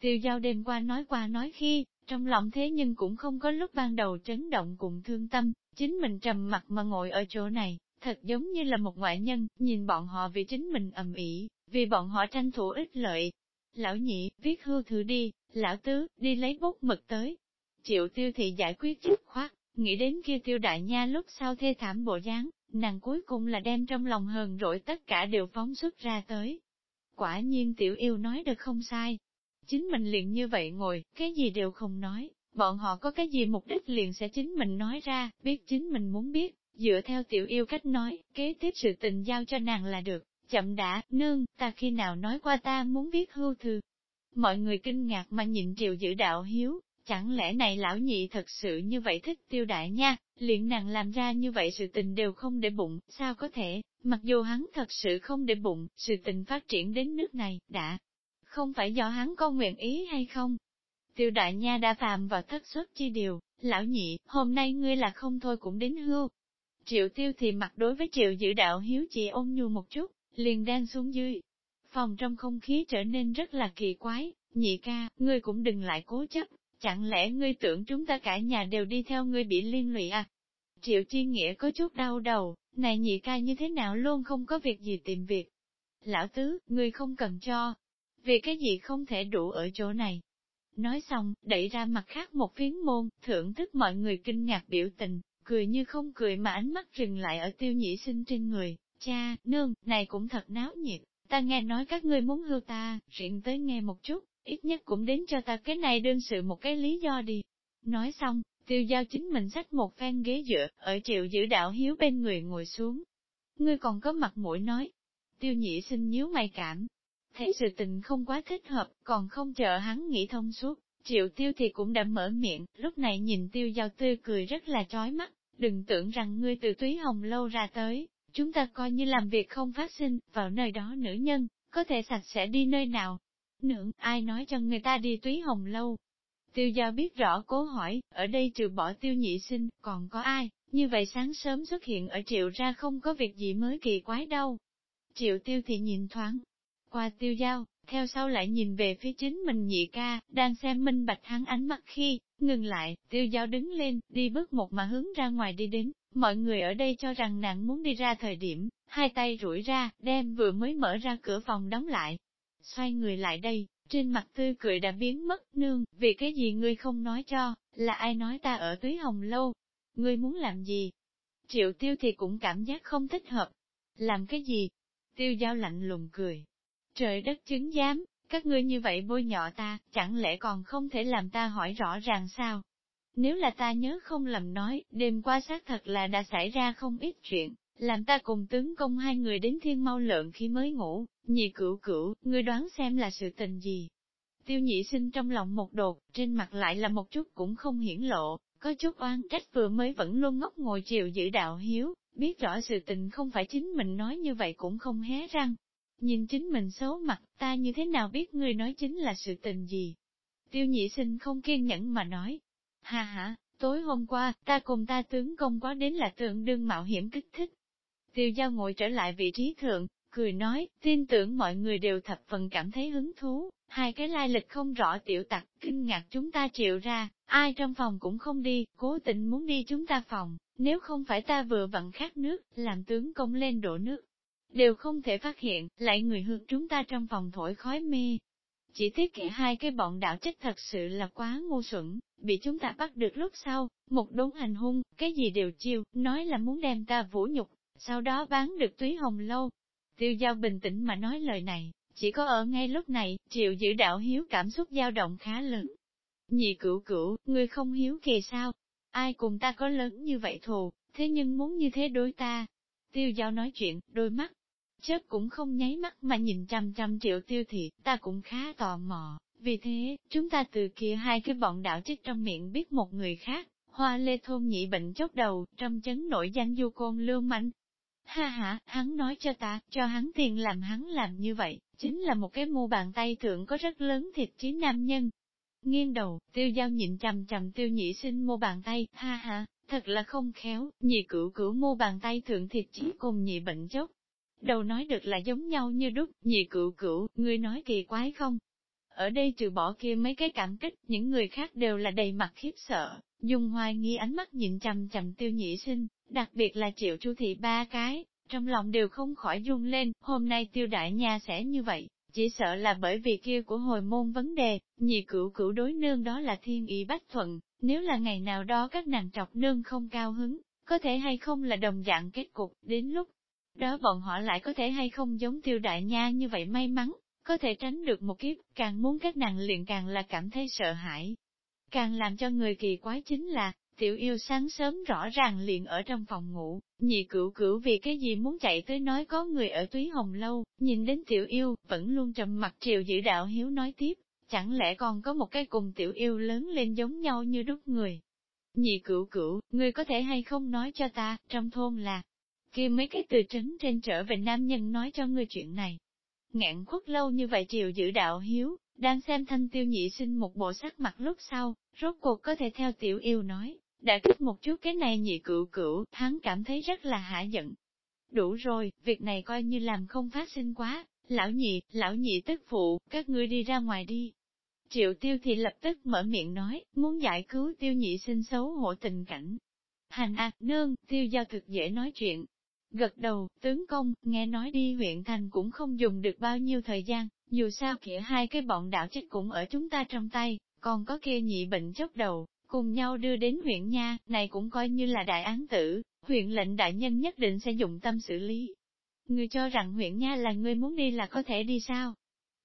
Tiêu giao đêm qua nói qua nói khi, trong lòng thế nhưng cũng không có lúc ban đầu chấn động cùng thương tâm, chính mình trầm mặt mà ngồi ở chỗ này, thật giống như là một ngoại nhân, nhìn bọn họ vì chính mình ầm ĩ, vì bọn họ tranh thủ ích lợi. Lão nhị, viết hưu thử đi, lão tứ, đi lấy bút mực tới. Triệu tiêu thị giải quyết dứt khoát, nghĩ đến kia tiêu đại nha lúc sau thê thảm bộ dáng, nàng cuối cùng là đem trong lòng hờn rỗi tất cả đều phóng xuất ra tới. Quả nhiên tiểu yêu nói được không sai. Chính mình liền như vậy ngồi, cái gì đều không nói, bọn họ có cái gì mục đích liền sẽ chính mình nói ra, biết chính mình muốn biết, dựa theo tiểu yêu cách nói, kế tiếp sự tình giao cho nàng là được, chậm đã, nương, ta khi nào nói qua ta muốn viết hưu thư. Mọi người kinh ngạc mà nhìn triệu giữ đạo hiếu, chẳng lẽ này lão nhị thật sự như vậy thích tiêu đại nha, liền nàng làm ra như vậy sự tình đều không để bụng, sao có thể, mặc dù hắn thật sự không để bụng, sự tình phát triển đến nước này, đã, không phải do hắn có nguyện ý hay không. Tiêu đại nha đã phạm vào thất xuất chi điều, lão nhị, hôm nay ngươi là không thôi cũng đến hưu, Triệu tiêu thì mặt đối với triệu giữ đạo hiếu chỉ ôn nhu một chút, liền đang xuống dưới. Phòng trong không khí trở nên rất là kỳ quái, nhị ca, ngươi cũng đừng lại cố chấp, chẳng lẽ ngươi tưởng chúng ta cả nhà đều đi theo ngươi bị liên lụy à? Triệu chi nghĩa có chút đau đầu, này nhị ca như thế nào luôn không có việc gì tìm việc. Lão tứ, ngươi không cần cho, vì cái gì không thể đủ ở chỗ này. Nói xong, đẩy ra mặt khác một phiến môn, thưởng thức mọi người kinh ngạc biểu tình, cười như không cười mà ánh mắt dừng lại ở tiêu nhị sinh trên người, cha, nương, này cũng thật náo nhiệt, ta nghe nói các ngươi muốn hưu ta, riêng tới nghe một chút, ít nhất cũng đến cho ta cái này đương sự một cái lý do đi. Nói xong, tiêu giao chính mình xách một phen ghế dựa, ở triệu giữ đạo hiếu bên người ngồi xuống. Ngươi còn có mặt mũi nói, tiêu nhị sinh nhíu mày cảm, thấy sự tình không quá thích hợp, còn không chờ hắn nghĩ thông suốt, Triệu tiêu thì cũng đã mở miệng, lúc này nhìn tiêu giao tươi cười rất là chói mắt, đừng tưởng rằng ngươi từ túy hồng lâu ra tới, chúng ta coi như làm việc không phát sinh, vào nơi đó nữ nhân, có thể sạch sẽ đi nơi nào. Nượng, ai nói cho người ta đi túy hồng lâu? Tiêu giao biết rõ cố hỏi, ở đây trừ bỏ tiêu nhị sinh, còn có ai, như vậy sáng sớm xuất hiện ở triệu ra không có việc gì mới kỳ quái đâu. Triệu tiêu thì nhìn thoáng, qua tiêu giao, theo sau lại nhìn về phía chính mình nhị ca, đang xem minh bạch hắn ánh mắt khi, ngừng lại, tiêu giao đứng lên, đi bước một mà hướng ra ngoài đi đến, mọi người ở đây cho rằng nàng muốn đi ra thời điểm, hai tay rủi ra, đem vừa mới mở ra cửa phòng đóng lại. Xoay người lại đây, trên mặt tươi cười đã biến mất, nương, vì cái gì ngươi không nói cho, là ai nói ta ở túy hồng lâu? Ngươi muốn làm gì? Triệu tiêu thì cũng cảm giác không thích hợp. Làm cái gì? Tiêu giao lạnh lùng cười. Trời đất chứng giám, các ngươi như vậy bôi nhọ ta, chẳng lẽ còn không thể làm ta hỏi rõ ràng sao? Nếu là ta nhớ không lầm nói, đêm qua xác thật là đã xảy ra không ít chuyện, làm ta cùng tướng công hai người đến thiên mau lợn khi mới ngủ, nhị cửu cửu, ngươi đoán xem là sự tình gì. Tiêu nhị sinh trong lòng một đột, trên mặt lại là một chút cũng không hiển lộ, có chút oan trách vừa mới vẫn luôn ngốc ngồi chiều giữ đạo hiếu, biết rõ sự tình không phải chính mình nói như vậy cũng không hé răng. Nhìn chính mình xấu mặt, ta như thế nào biết ngươi nói chính là sự tình gì? Tiêu nhị sinh không kiên nhẫn mà nói. Ha hà, tối hôm qua, ta cùng ta tướng công quá đến là tượng đương mạo hiểm kích thích. Tiêu giao ngồi trở lại vị trí thượng, cười nói, tin tưởng mọi người đều thập phần cảm thấy hứng thú, hai cái lai lịch không rõ tiểu tặc, kinh ngạc chúng ta triệu ra, ai trong phòng cũng không đi, cố tình muốn đi chúng ta phòng, nếu không phải ta vừa vặn khát nước, làm tướng công lên đổ nước, đều không thể phát hiện, lại người hướng chúng ta trong phòng thổi khói mê. Chỉ tiếc kẻ hai cái bọn đạo trích thật sự là quá ngu xuẩn, bị chúng ta bắt được lúc sau, một đống hành hung, cái gì đều chiêu, nói là muốn đem ta vũ nhục, sau đó bán được túy hồng lâu. Tiêu giao bình tĩnh mà nói lời này, chỉ có ở ngay lúc này, triệu giữ đạo hiếu cảm xúc dao động khá lớn. Nhị cửu cửu, ngươi không hiếu kỳ sao? Ai cùng ta có lớn như vậy thù, thế nhưng muốn như thế đối ta. Tiêu giao nói chuyện, đôi mắt, chớp cũng không nháy mắt mà nhìn trăm trăm triệu tiêu thị, ta cũng khá tò mò. Vì thế, chúng ta từ kia hai cái bọn đạo chết trong miệng biết một người khác, hoa lê thôn nhị bệnh chốc đầu, trong chấn nổi danh du côn lưu manh, Ha ha, hắn nói cho ta, cho hắn tiền làm hắn làm như vậy, chính là một cái mu bàn tay thượng có rất lớn thịt trí nam nhân. Nghiêng đầu, tiêu giao nhịn chầm chầm tiêu nhị sinh mu bàn tay, ha ha, thật là không khéo, nhị cửu cửu mu bàn tay thượng thịt trí cùng nhị bệnh chốc. Đầu nói được là giống nhau như đúc, nhị cửu cửu, ngươi nói kỳ quái không? Ở đây trừ bỏ kia mấy cái cảm kích, những người khác đều là đầy mặt khiếp sợ, dùng hoài nghi ánh mắt nhìn chằm chằm tiêu nhị sinh, đặc biệt là triệu chu thị ba cái, trong lòng đều không khỏi rung lên, hôm nay tiêu đại nha sẽ như vậy, chỉ sợ là bởi vì kia của hồi môn vấn đề, nhị cửu cửu đối nương đó là thiên ý bách thuận, nếu là ngày nào đó các nàng trọc nương không cao hứng, có thể hay không là đồng dạng kết cục, đến lúc đó bọn họ lại có thể hay không giống tiêu đại nha như vậy may mắn, có thể tránh được một kiếp, càng muốn các nàng liền càng là cảm thấy sợ hãi. Càng làm cho người kỳ quái chính là, Tiểu yêu sáng sớm rõ ràng liền ở trong phòng ngủ, nhị cửu cửu vì cái gì muốn chạy tới nói có người ở túy hồng lâu, nhìn đến tiểu yêu, vẫn luôn trầm mặt triều giữ đạo hiếu nói tiếp, chẳng lẽ còn có một cái cùng tiểu yêu lớn lên giống nhau như đúc người. Nhị cửu cửu, người có thể hay không nói cho ta, trong thôn là, kia mấy cái từ trấn trên trở về nam nhân nói cho ngươi chuyện này. Ngạn khuất lâu như vậy triều giữ đạo hiếu, đang xem thanh tiêu nhị sinh một bộ sắc mặt lúc sau, rốt cuộc có thể theo tiểu yêu nói, đã kích một chút cái này nhị cựu cựu hắn cảm thấy rất là hạ giận. Đủ rồi, việc này coi như làm không phát sinh quá, lão nhị, lão nhị tức phụ, các ngươi đi ra ngoài đi. Triệu tiêu thì lập tức mở miệng nói, muốn giải cứu tiêu nhị sinh xấu hổ tình cảnh. Hành ạc nương, tiêu giao thực dễ nói chuyện. Gật đầu, tướng công, nghe nói đi huyện thành cũng không dùng được bao nhiêu thời gian, dù sao kia hai cái bọn đạo chết cũng ở chúng ta trong tay, còn có kia nhị bệnh chốc đầu, cùng nhau đưa đến huyện nha, này cũng coi như là đại án tử, huyện lệnh đại nhân nhất định sẽ dụng tâm xử lý. Người cho rằng huyện nha là người muốn đi là có thể đi sao?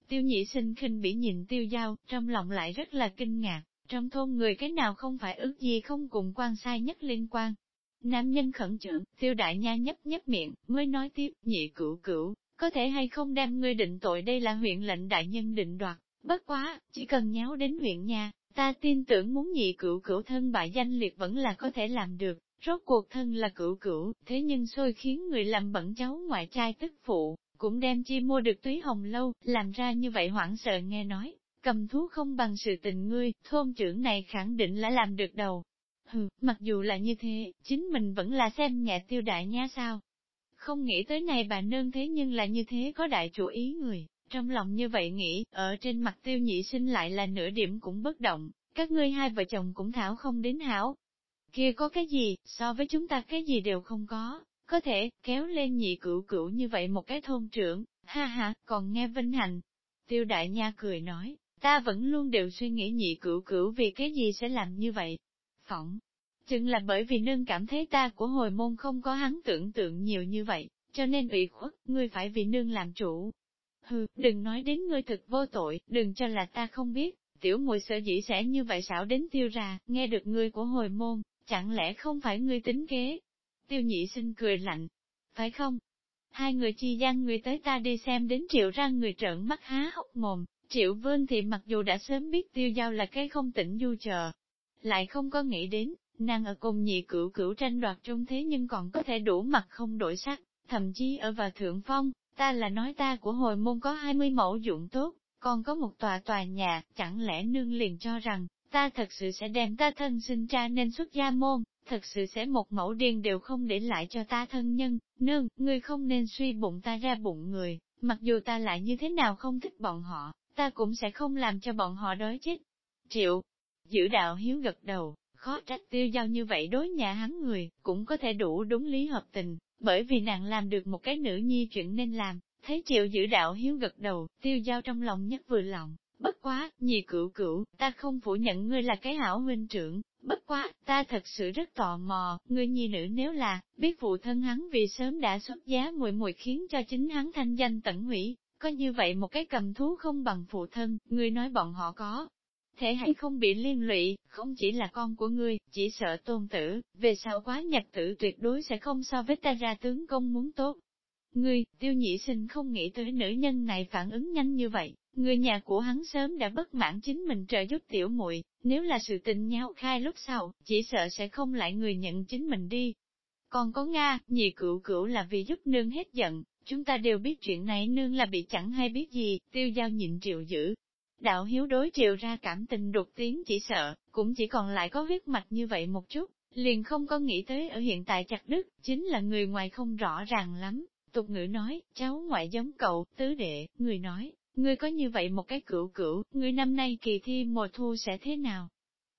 Tiêu nhị sinh khinh bỉ nhìn tiêu giao, trong lòng lại rất là kinh ngạc, trong thôn người cái nào không phải ước gì không cùng quan sai nhất liên quan. Nam nhân khẩn trương, tiêu đại nha nhấp nhấp miệng, mới nói tiếp, nhị cửu cửu, có thể hay không đem ngươi định tội đây là huyện lệnh đại nhân định đoạt, bất quá, chỉ cần nháo đến huyện nha, Ta tin tưởng muốn nhị cửu cửu thân bại danh liệt vẫn là có thể làm được, rốt cuộc thân là cửu cửu, thế nhưng xôi khiến người làm bẩn cháu ngoại trai tức phụ, cũng đem chi mua được túy hồng lâu, làm ra như vậy hoảng sợ nghe nói, cầm thú không bằng sự tình ngươi, thôn trưởng này khẳng định là làm được đầu. Hừ, mặc dù là như thế, chính mình vẫn là xem nhẹ tiêu đại nha sao. Không nghĩ tới này bà nương thế nhưng là như thế có đại chủ ý người. Trong lòng như vậy nghĩ, ở trên mặt tiêu nhị sinh lại là nửa điểm cũng bất động, các ngươi hai vợ chồng cũng thảo không đến hảo. Kia có cái gì, so với chúng ta cái gì đều không có, có thể kéo lên nhị cửu cửu như vậy một cái thôn trưởng, ha ha, còn nghe vinh hạnh. Tiêu đại nha cười nói, ta vẫn luôn đều suy nghĩ nhị cửu cửu vì cái gì sẽ làm như vậy. Phỏng, chừng là bởi vì nương cảm thấy ta của hồi môn không có hắn tưởng tượng nhiều như vậy, cho nên ủy khuất, ngươi phải vì nương làm chủ. Hừ, đừng nói đến ngươi thực vô tội, đừng cho là ta không biết, tiểu muội sợ dĩ sẽ như vậy xảo đến tiêu ra, nghe được ngươi của hồi môn, chẳng lẽ không phải ngươi tính kế? Tiêu nhị sinh cười lạnh, phải không? Hai người chi gian người tới ta đi xem đến triệu ra người trợn mắt há hốc mồm, triệu vương thì mặc dù đã sớm biết tiêu giao là cái không tỉnh du chờ, lại không có nghĩ đến, nàng ở cùng nhị cửu cửu tranh đoạt trung thế nhưng còn có thể đủ mặt không đổi sắc, thậm chí ở vào thượng phong, ta là nói ta của hồi môn có 20 mẫu dụng tốt, còn có một tòa tòa nhà, chẳng lẽ nương liền cho rằng, ta thật sự sẽ đem ta thân sinh ra nên xuất gia môn, thật sự sẽ một mẫu điền đều không để lại cho ta thân nhân, nương, ngươi không nên suy bụng ta ra bụng người, mặc dù ta lại như thế nào không thích bọn họ, ta cũng sẽ không làm cho bọn họ đói chết. Triệu, giữ đạo hiếu gật đầu, khó trách tiêu giao như vậy đối nhà hắn người, cũng có thể đủ đúng lý hợp tình, bởi vì nàng làm được một cái nữ nhi chuyện nên làm, thấy triệu giữ đạo hiếu gật đầu, tiêu giao trong lòng nhất vừa lòng, bất quá, nhì cửu cửu, ta không phủ nhận ngươi là cái hảo huynh trưởng, bất quá, ta thật sự rất tò mò, ngươi nhi nữ nếu là, biết phụ thân hắn vì sớm đã xuất giá mùi mùi khiến cho chính hắn thanh danh tận hủy, có như vậy một cái cầm thú không bằng phụ thân, ngươi nói bọn họ có thế hãy không bị liên lụy, không chỉ là con của ngươi, chỉ sợ tôn tử, về sau quá nhật tử tuyệt đối sẽ không so với ta ra tướng công muốn tốt. Ngươi, tiêu nhị sinh không nghĩ tới nữ nhân này phản ứng nhanh như vậy, người nhà của hắn sớm đã bất mãn chính mình trợ giúp tiểu muội nếu là sự tình nhau khai lúc sau, chỉ sợ sẽ không lại người nhận chính mình đi. Còn có Nga, nhị cựu cựu là vì giúp nương hết giận, chúng ta đều biết chuyện này nương là bị chẳng hay biết gì, tiêu giao nhịn triệu dữ. Đạo hiếu đối triệu ra cảm tình đột tiếng chỉ sợ, cũng chỉ còn lại có huyết mạch như vậy một chút, liền không có nghĩ tới ở hiện tại chặt đức, chính là người ngoài không rõ ràng lắm. Tục ngữ nói, cháu ngoại giống cậu, tứ đệ, người nói, ngươi có như vậy một cái cửu cửu, ngươi năm nay kỳ thi mùa thu sẽ thế nào?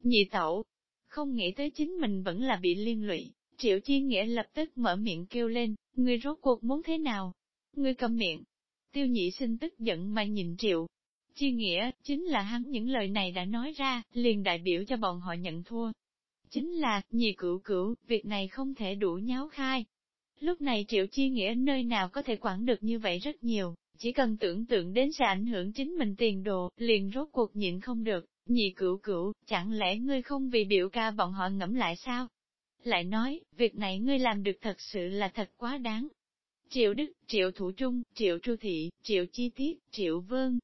Nhị tẩu, không nghĩ tới chính mình vẫn là bị liên lụy, triệu chi nghĩa lập tức mở miệng kêu lên, ngươi rốt cuộc muốn thế nào? Ngươi cầm miệng. Tiêu nhị sinh tức giận mà nhìn triệu. Chi nghĩa, chính là hắn những lời này đã nói ra, liền đại biểu cho bọn họ nhận thua. Chính là, nhị cửu cửu, việc này không thể đủ nháo khai. Lúc này triệu chi nghĩa nơi nào có thể quản được như vậy rất nhiều, chỉ cần tưởng tượng đến sẽ ảnh hưởng chính mình tiền đồ, liền rốt cuộc nhịn không được, nhị cửu cửu, chẳng lẽ ngươi không vì biểu ca bọn họ ngẫm lại sao? Lại nói, việc này ngươi làm được thật sự là thật quá đáng. Triệu Đức, Triệu Thủ Trung, Triệu Tru Thị, Triệu Chi Tiết, Triệu Vương,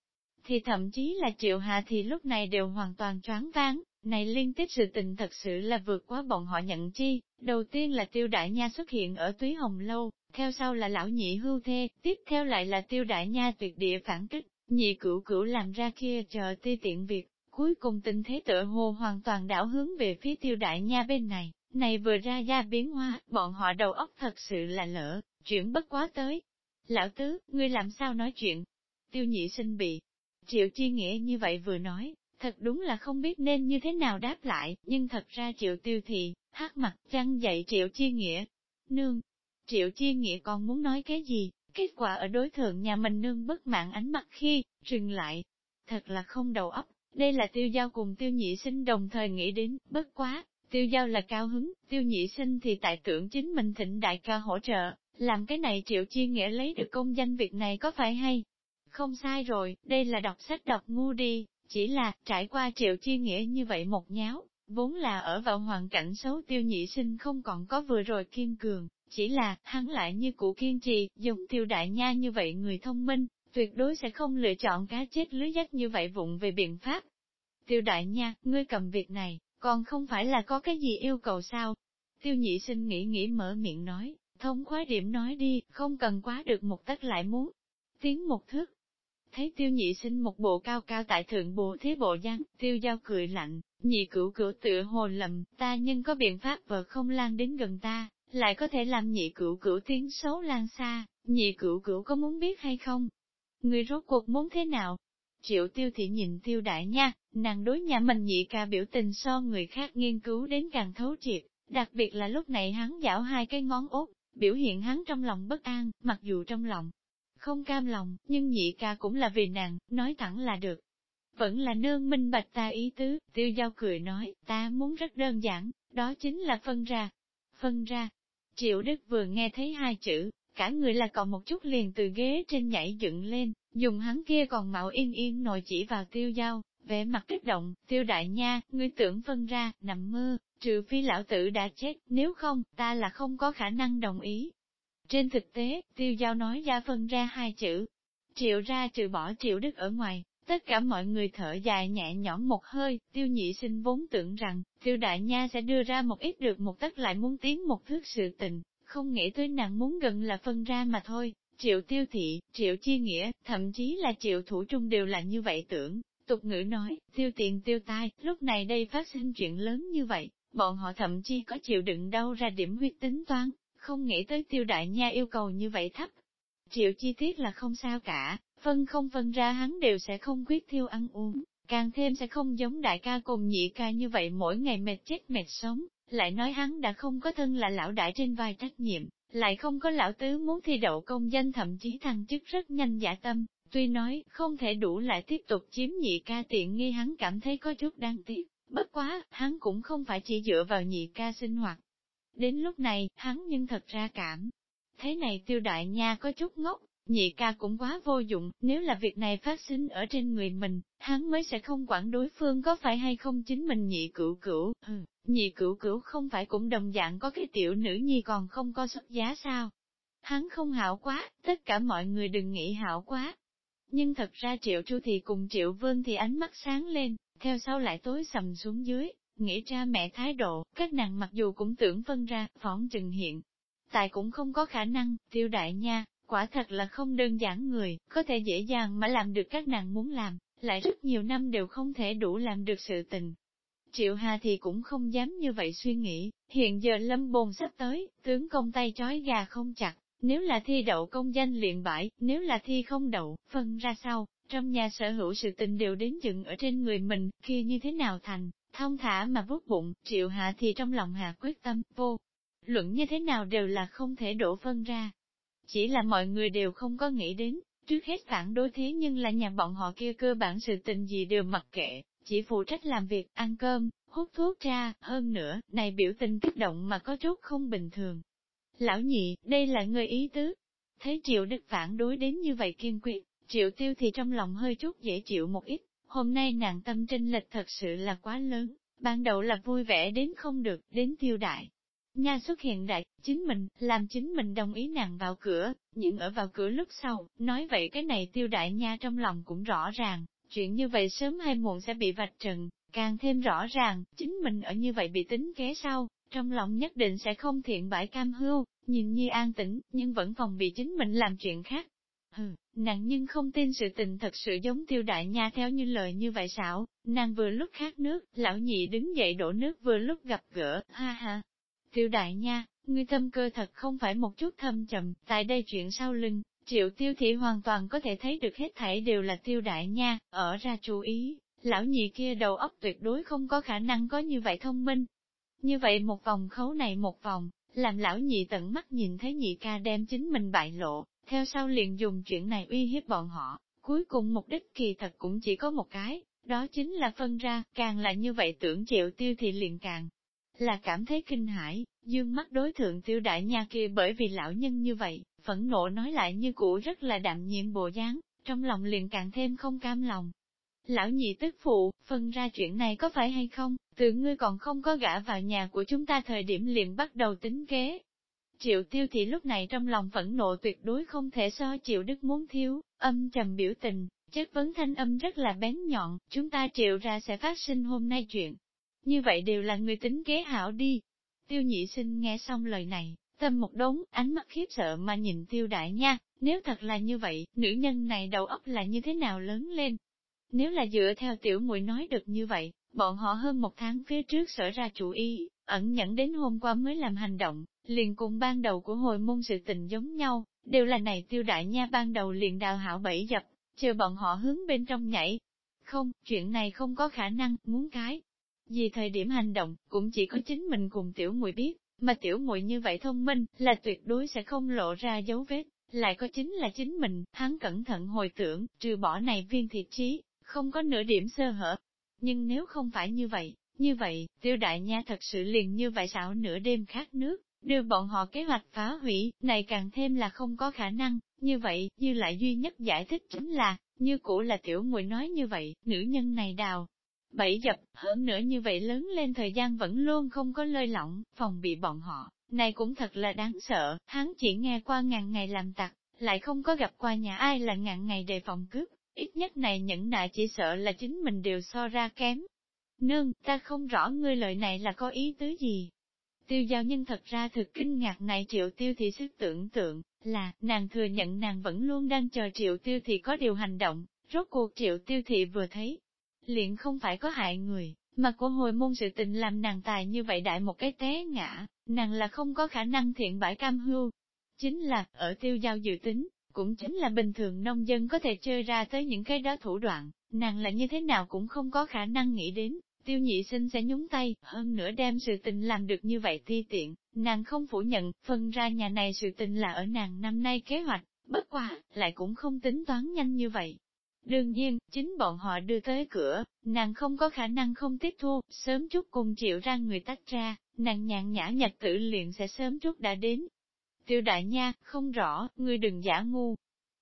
thì thậm chí là Triệu Hạ thì lúc này đều hoàn toàn choáng váng, này liên tiếp sự tình thật sự là vượt quá bọn họ nhận chi. Đầu tiên là Tiêu Đại Nha xuất hiện ở Túy Hồng Lâu, theo sau là lão nhị hưu thê, tiếp theo lại là tiêu đại nha tuyệt địa phản kích, nhị cửu cửu làm ra kia chờ ti tiện việc, cuối cùng tình thế tựa hồ hoàn toàn đảo hướng về phía tiêu đại nha bên này, này vừa ra ra biến hoa, bọn họ đầu óc thật sự là lỡ, chuyển bất quá tới. Lão tứ, ngươi làm sao nói chuyện? Tiêu nhị sinh bị, triệu chi nghĩa như vậy vừa nói, thật đúng là không biết nên như thế nào đáp lại, nhưng thật ra triệu tiêu thì, hát mặt chăng dậy triệu chi nghĩa. Nương, Triệu Chi Nghĩa còn muốn nói cái gì, kết quả ở đối thượng nhà mình nương bất mạng ánh mặt khi, truyền lại. Thật là không đầu óc, đây là tiêu giao cùng tiêu nhị sinh đồng thời nghĩ đến, bất quá, tiêu giao là cao hứng, tiêu nhị sinh thì tại tưởng chính mình thịnh đại ca hỗ trợ, làm cái này Triệu Chi Nghĩa lấy được công danh việc này có phải hay? Không sai rồi, đây là đọc sách đọc ngu đi, chỉ là trải qua Triệu Chi Nghĩa như vậy một nháo, vốn là ở vào hoàn cảnh xấu tiêu nhị sinh không còn có vừa rồi kiên cường, chỉ là, hắn lại như cũ kiên trì, dùng tiêu đại nha như vậy người thông minh, tuyệt đối sẽ không lựa chọn cá chết lưới dắt như vậy vụng về biện pháp. Tiêu đại nha, ngươi cầm việc này, còn không phải là có cái gì yêu cầu sao? Tiêu nhị sinh nghĩ nghĩ mở miệng nói, thông khoái điểm nói đi, không cần quá được một tấc lại muốn. Tiến một thước. Thấy tiêu nhị sinh một bộ cao cao tại thượng bộ thế bộ giang, tiêu giao cười lạnh, nhị cửu cửu tựa hồ lầm, ta nhưng có biện pháp vợ không lan đến gần ta, lại có thể làm nhị cửu cửu tiếng xấu lan xa, nhị cửu cửu có muốn biết hay không? Người rốt cuộc muốn thế nào? Triệu tiêu thị nhìn tiêu đại nha, nàng đối nhà mình nhị ca biểu tình so người khác nghiên cứu đến càng thấu triệt, đặc biệt là lúc này hắn giảo hai cái ngón út, biểu hiện hắn trong lòng bất an, mặc dù trong lòng không cam lòng, nhưng nhị ca cũng là vì nàng, nói thẳng là được. Vẫn là nương minh bạch ta ý tứ, tiêu giao cười nói, ta muốn rất đơn giản, đó chính là phân ra. Phân ra. Triệu Đức vừa nghe thấy hai chữ, cả người là còn một chút liền từ ghế trên nhảy dựng lên, dùng hắn kia còn mạo yên yên nội chỉ vào tiêu giao, vẻ mặt kích động, tiêu đại nha, ngươi tưởng phân ra, nằm mơ, trừ phi lão tử đã chết, nếu không, ta là không có khả năng đồng ý. Trên thực tế, tiêu giao nói ra phân ra hai chữ, triệu ra trừ bỏ triệu đức ở ngoài, tất cả mọi người thở dài nhẹ nhõm một hơi, tiêu nhị sinh vốn tưởng rằng, tiêu đại nha sẽ đưa ra một ít được một tất lại muốn tiến một thước sự tình, không nghĩ tới nàng muốn gần là phân ra mà thôi. Triệu tiêu thị, triệu chi nghĩa, thậm chí là triệu thủ trung đều là như vậy tưởng, Tục ngữ nói, tiêu tiền tiêu tai, lúc này đây phát sinh chuyện lớn như vậy, bọn họ thậm chí có chịu đựng đâu ra điểm huyết tính toán, không nghĩ tới tiêu đại nha yêu cầu như vậy thấp. Triệu chi tiết là không sao cả, phân không phân ra hắn đều sẽ không quyết thiêu ăn uống, càng thêm sẽ không giống đại ca cùng nhị ca như vậy mỗi ngày mệt chết mệt sống, lại nói hắn đã không có thân là lão đại trên vai trách nhiệm, lại không có lão tứ muốn thi đậu công danh thậm chí thăng chức rất nhanh giả tâm, Tuy nói, không thể đủ lại tiếp tục chiếm nhị ca tiện nghi hắn cảm thấy có chút đáng tiếc, bất quá, hắn cũng không phải chỉ dựa vào nhị ca sinh hoạt. Đến lúc này, hắn nhưng thật ra cảm. Thế này tiêu đại nha có chút ngốc, nhị ca cũng quá vô dụng, nếu là việc này phát sinh ở trên người mình, hắn mới sẽ không quản đối phương có phải hay không chính mình nhị cửu cửu, ừ, nhị cửu cửu không phải cũng đồng dạng có cái tiểu nữ nhi còn không có xuất giá sao. Hắn không hảo quá, tất cả mọi người đừng nghĩ hảo quá, nhưng thật ra triệu chu thì cùng triệu vương thì ánh mắt sáng lên, theo sau lại tối sầm xuống dưới, nghĩ cha mẹ thái độ, các nàng mặc dù cũng tưởng phân ra, phỏng trừng hiện. Tại cũng không có khả năng, tiêu đại nha, quả thật là không đơn giản người, có thể dễ dàng mà làm được các nàng muốn làm, lại rất nhiều năm đều không thể đủ làm được sự tình. Triệu Hà thì cũng không dám như vậy suy nghĩ, hiện giờ lâm bồn sắp tới, tướng công tay chói gà không chặt, nếu là thi đậu công danh liền bãi, nếu là thi không đậu, phân ra sau, trong nhà sở hữu sự tình đều đến dựng ở trên người mình, kia như thế nào thành, thông thả mà vút bụng, triệu hạ thì trong lòng hạ quyết tâm, vô. Luận như thế nào đều là không thể đổ phân ra. Chỉ là mọi người đều không có nghĩ đến, trước hết phản đối thế nhưng là nhà bọn họ kia cơ bản sự tình gì đều mặc kệ, chỉ phụ trách làm việc, ăn cơm, hút thuốc ra, hơn nữa, này biểu tình kích động mà có chút không bình thường, Lão nhị, đây là người ý tứ. Thấy triệu đức phản đối đến như vậy kiên quyết, triệu tiêu thì trong lòng hơi chút dễ chịu một ít, hôm nay nàng tâm trinh lệch thật sự là quá lớn, ban đầu là vui vẻ đến không được, đến tiêu đại. Nha xuất hiện đại, chính mình, làm chính mình đồng ý nàng vào cửa, nhưng ở vào cửa lúc sau, nói vậy cái này tiêu đại nha trong lòng cũng rõ ràng, chuyện như vậy sớm hay muộn sẽ bị vạch trần, càng thêm rõ ràng, chính mình ở như vậy bị tính kế sau, trong lòng nhất định sẽ không thiện bãi cam hưu, nhìn như an tĩnh, nhưng vẫn phòng bị chính mình làm chuyện khác. Hừ, nàng nhưng không tin sự tình thật sự giống tiêu đại nha theo như lời như vậy xảo, nàng vừa lúc khát nước, lão nhị đứng dậy đổ nước vừa lúc gặp gỡ, ha ha. Tiêu đại nha, ngươi tâm cơ thật không phải một chút thâm trầm, tại đây chuyện sau lưng, triệu tiêu thị hoàn toàn có thể thấy được hết thảy đều là tiêu đại nha, ở ra chú ý, lão nhị kia đầu óc tuyệt đối không có khả năng có như vậy thông minh, như vậy một vòng khấu này một vòng, làm lão nhị tận mắt nhìn thấy nhị ca đem chính mình bại lộ, theo sau liền dùng chuyện này uy hiếp bọn họ, cuối cùng mục đích kỳ thật cũng chỉ có một cái, đó chính là phân ra, càng là như vậy tưởng triệu tiêu thì liền càng là cảm thấy kinh hãi, dương mắt đối thượng tiêu đại nha kia bởi vì lão nhân như vậy, phẫn nộ nói lại như cũ rất là đạm nhiệm bộ dáng, trong lòng liền càng thêm không cam lòng, Lão nhị tức phụ, phân ra chuyện này có phải hay không, từ ngươi còn không có gã vào nhà của chúng ta thời điểm liền bắt đầu tính kế. Triệu tiêu thị lúc này trong lòng phẫn nộ tuyệt đối không thể so Triệu đức muốn thiếu, âm trầm biểu tình, chất vấn thanh âm rất là bén nhọn, chúng ta triệu ra sẽ phát sinh hôm nay chuyện. Như vậy đều là người tính kế hảo đi. Tiêu nhị sinh nghe xong lời này, tâm một đống, ánh mắt khiếp sợ mà nhìn tiêu đại nha, nếu thật là như vậy, nữ nhân này đầu óc là như thế nào lớn lên, nếu là dựa theo tiểu muội nói được như vậy, bọn họ hơn một tháng phía trước sở ra chủ ý, ẩn nhẫn đến hôm qua mới làm hành động, liền cùng ban đầu của hồi môn sự tình giống nhau, đều là này tiêu đại nha ban đầu liền đào hảo bẫy dập, chờ bọn họ hướng bên trong nhảy. Không, chuyện này không có khả năng, muốn cái. Vì thời điểm hành động, cũng chỉ có chính mình cùng tiểu muội biết, mà tiểu muội như vậy thông minh, là tuyệt đối sẽ không lộ ra dấu vết, lại có chính là chính mình, hắn cẩn thận hồi tưởng, trừ bỏ này viên thiệt trí, không có nửa điểm sơ hở. Nhưng nếu không phải như vậy, như vậy, tiêu đại nha thật sự liền như vậy xảo nửa đêm khát nước, đưa bọn họ kế hoạch phá hủy, này càng thêm là không có khả năng, như vậy, như lại duy nhất giải thích chính là, như cũ là tiểu muội nói như vậy, nữ nhân này đào. Bảy dập, hơn nữa như vậy lớn lên thời gian vẫn luôn không có lơi lỏng, phòng bị bọn họ, này cũng thật là đáng sợ, hắn chỉ nghe qua ngàn ngày làm tặc, lại không có gặp qua nhà ai là ngàn ngày đề phòng cướp, ít nhất này nhẫn nại chỉ sợ là chính mình đều so ra kém. Nương, ta không rõ ngươi lời này là có ý tứ gì. Tiêu giao nhân thật ra thực kinh ngạc này triệu tiêu thị sức tưởng tượng, là, nàng thừa nhận nàng vẫn luôn đang chờ triệu tiêu thị có điều hành động, rốt cuộc triệu tiêu thị vừa thấy. Liền không phải có hại người, mà của hồi môn sự tình làm nàng tài như vậy đại một cái té ngã, nàng là không có khả năng thiện bãi cam hưu. Chính là, ở tiêu giao dự tính, cũng chính là bình thường nông dân có thể chơi ra tới những cái đó thủ đoạn, nàng là như thế nào cũng không có khả năng nghĩ đến, tiêu nhị sinh sẽ nhúng tay, hơn nữa đem sự tình làm được như vậy ti tiện, nàng không phủ nhận, phân ra nhà này sự tình là ở nàng năm nay kế hoạch, bất quá lại cũng không tính toán nhanh như vậy. Đương nhiên, chính bọn họ đưa tới cửa, nàng không có khả năng không tiếp thu, sớm chút cùng chịu ra người tách ra, nàng nhàn nhã nhật tử liền sẽ sớm chút đã đến. Tiêu đại nha, không rõ, ngươi đừng giả ngu.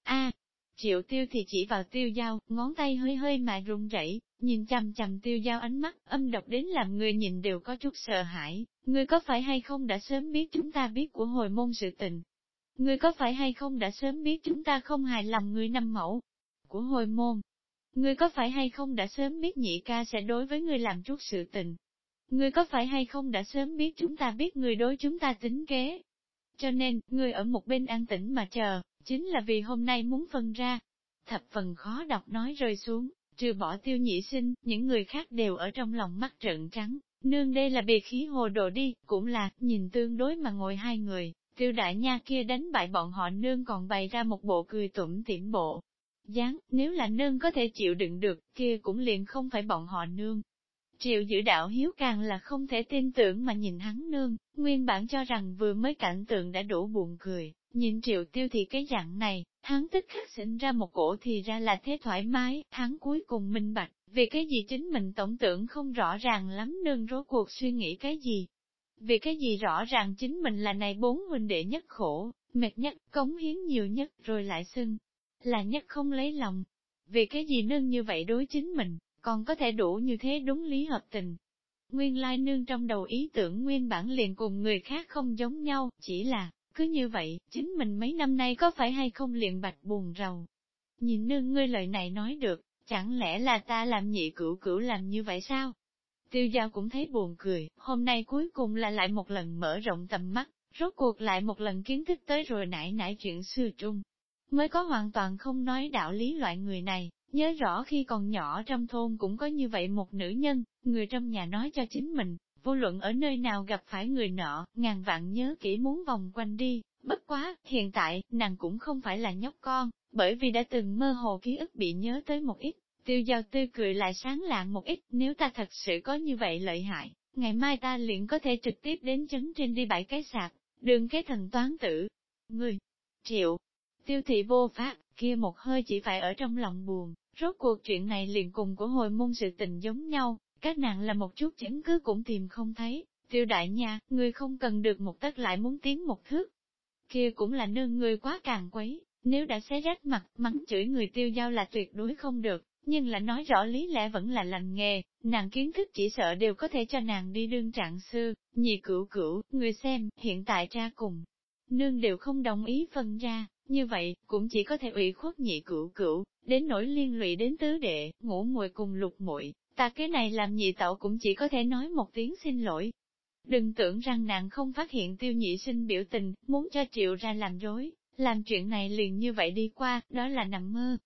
a triệu tiêu thì chỉ vào tiêu dao, ngón tay hơi hơi mà run rẩy, nhìn chằm chằm tiêu dao ánh mắt, âm độc đến làm người nhìn đều có chút sợ hãi, ngươi có phải hay không đã sớm biết chúng ta biết của hồi môn sự tình? Ngươi có phải hay không đã sớm biết chúng ta không hài lòng ngươi năm mẫu của hồi môn? Ngươi có phải hay không đã sớm biết nhị ca sẽ đối với ngươi làm chút sự tình? Ngươi có phải hay không đã sớm biết chúng ta biết người đối chúng ta tính kế? Cho nên, ngươi ở một bên an tĩnh mà chờ, chính là vì hôm nay muốn phân ra. Thập phần khó đọc nói rơi xuống, trừ bỏ tiêu nhị sinh, những người khác đều ở trong lòng mắt trợn trắng. Nương đây là bị khí hồ đồ đi, cũng là, nhìn tương đối mà ngồi hai người, tiêu đại nha kia đánh bại bọn họ nương còn bày ra một bộ cười tủm tỉm bộ. dáng nếu là nương có thể chịu đựng được, kia cũng liền không phải bọn họ nương. Triệu giữ đạo hiếu càng là không thể tin tưởng mà nhìn hắn nương, nguyên bản cho rằng vừa mới cảnh tượng đã đủ buồn cười, nhìn triệu tiêu thì cái dạng này, hắn tức khắc sinh ra một cổ thì ra là thế thoải mái, hắn cuối cùng minh bạch, vì cái gì chính mình tổng tưởng không rõ ràng lắm nương rốt cuộc suy nghĩ cái gì. Vì cái gì rõ ràng chính mình là này bốn huynh đệ nhất khổ, mệt nhất, cống hiến nhiều nhất rồi lại xưng, là nhất không lấy lòng. Vì cái gì nương như vậy đối chính mình, còn có thể đủ như thế đúng lý hợp tình. Nguyên lai nương trong đầu ý tưởng nguyên bản liền cùng người khác không giống nhau, chỉ là, cứ như vậy, chính mình mấy năm nay có phải hay không liền bạch buồn rầu. Nhìn nương ngươi lời này nói được, chẳng lẽ là ta làm nhị cửu cửu làm như vậy sao? Tiêu giao cũng thấy buồn cười, hôm nay cuối cùng là lại một lần mở rộng tầm mắt, rốt cuộc lại một lần kiến thức tới rồi nãy nãy chuyện xưa trung. Mới có hoàn toàn không nói đạo lý loại người này, nhớ rõ khi còn nhỏ trong thôn cũng có như vậy một nữ nhân, người trong nhà nói cho chính mình, vô luận ở nơi nào gặp phải người nọ, ngàn vạn nhớ kỹ muốn vòng quanh đi, bất quá, hiện tại, nàng cũng không phải là nhóc con, bởi vì đã từng mơ hồ ký ức bị nhớ tới một ít, tiêu giao tươi cười lại sáng lạng một ít, nếu ta thật sự có như vậy lợi hại, ngày mai ta liền có thể trực tiếp đến chấn trên đi bãi cái sạc, đường cái thần toán tử. Người, triệu, tiêu thị vô pháp, kia một hơi chỉ phải ở trong lòng buồn, rốt cuộc chuyện này liền cùng của hồi môn sự tình giống nhau, các nàng là một chút chứng cứ cũng tìm không thấy, tiêu đại nha, người không cần được một tất lại muốn tiến một thước. Kia cũng là nương người quá càng quấy, nếu đã xé rách mặt, mắng chửi người tiêu giao là tuyệt đối không được, nhưng là nói rõ lý lẽ vẫn là lành nghề, nàng kiến thức chỉ sợ đều có thể cho nàng đi đương trạng sư, nhị cửu cửu, người xem, hiện tại ra cùng. Nương đều không đồng ý phân ra, như vậy, cũng chỉ có thể ủy khuất nhị cửu cửu, đến nỗi liên lụy đến tứ đệ, ngủ muội cùng lục muội Ta cái này làm nhị tẩu cũng chỉ có thể nói một tiếng xin lỗi. Đừng tưởng rằng nàng không phát hiện tiêu nhị sinh biểu tình, muốn cho triệu ra làm rối, làm chuyện này liền như vậy đi qua, đó là nằm mơ.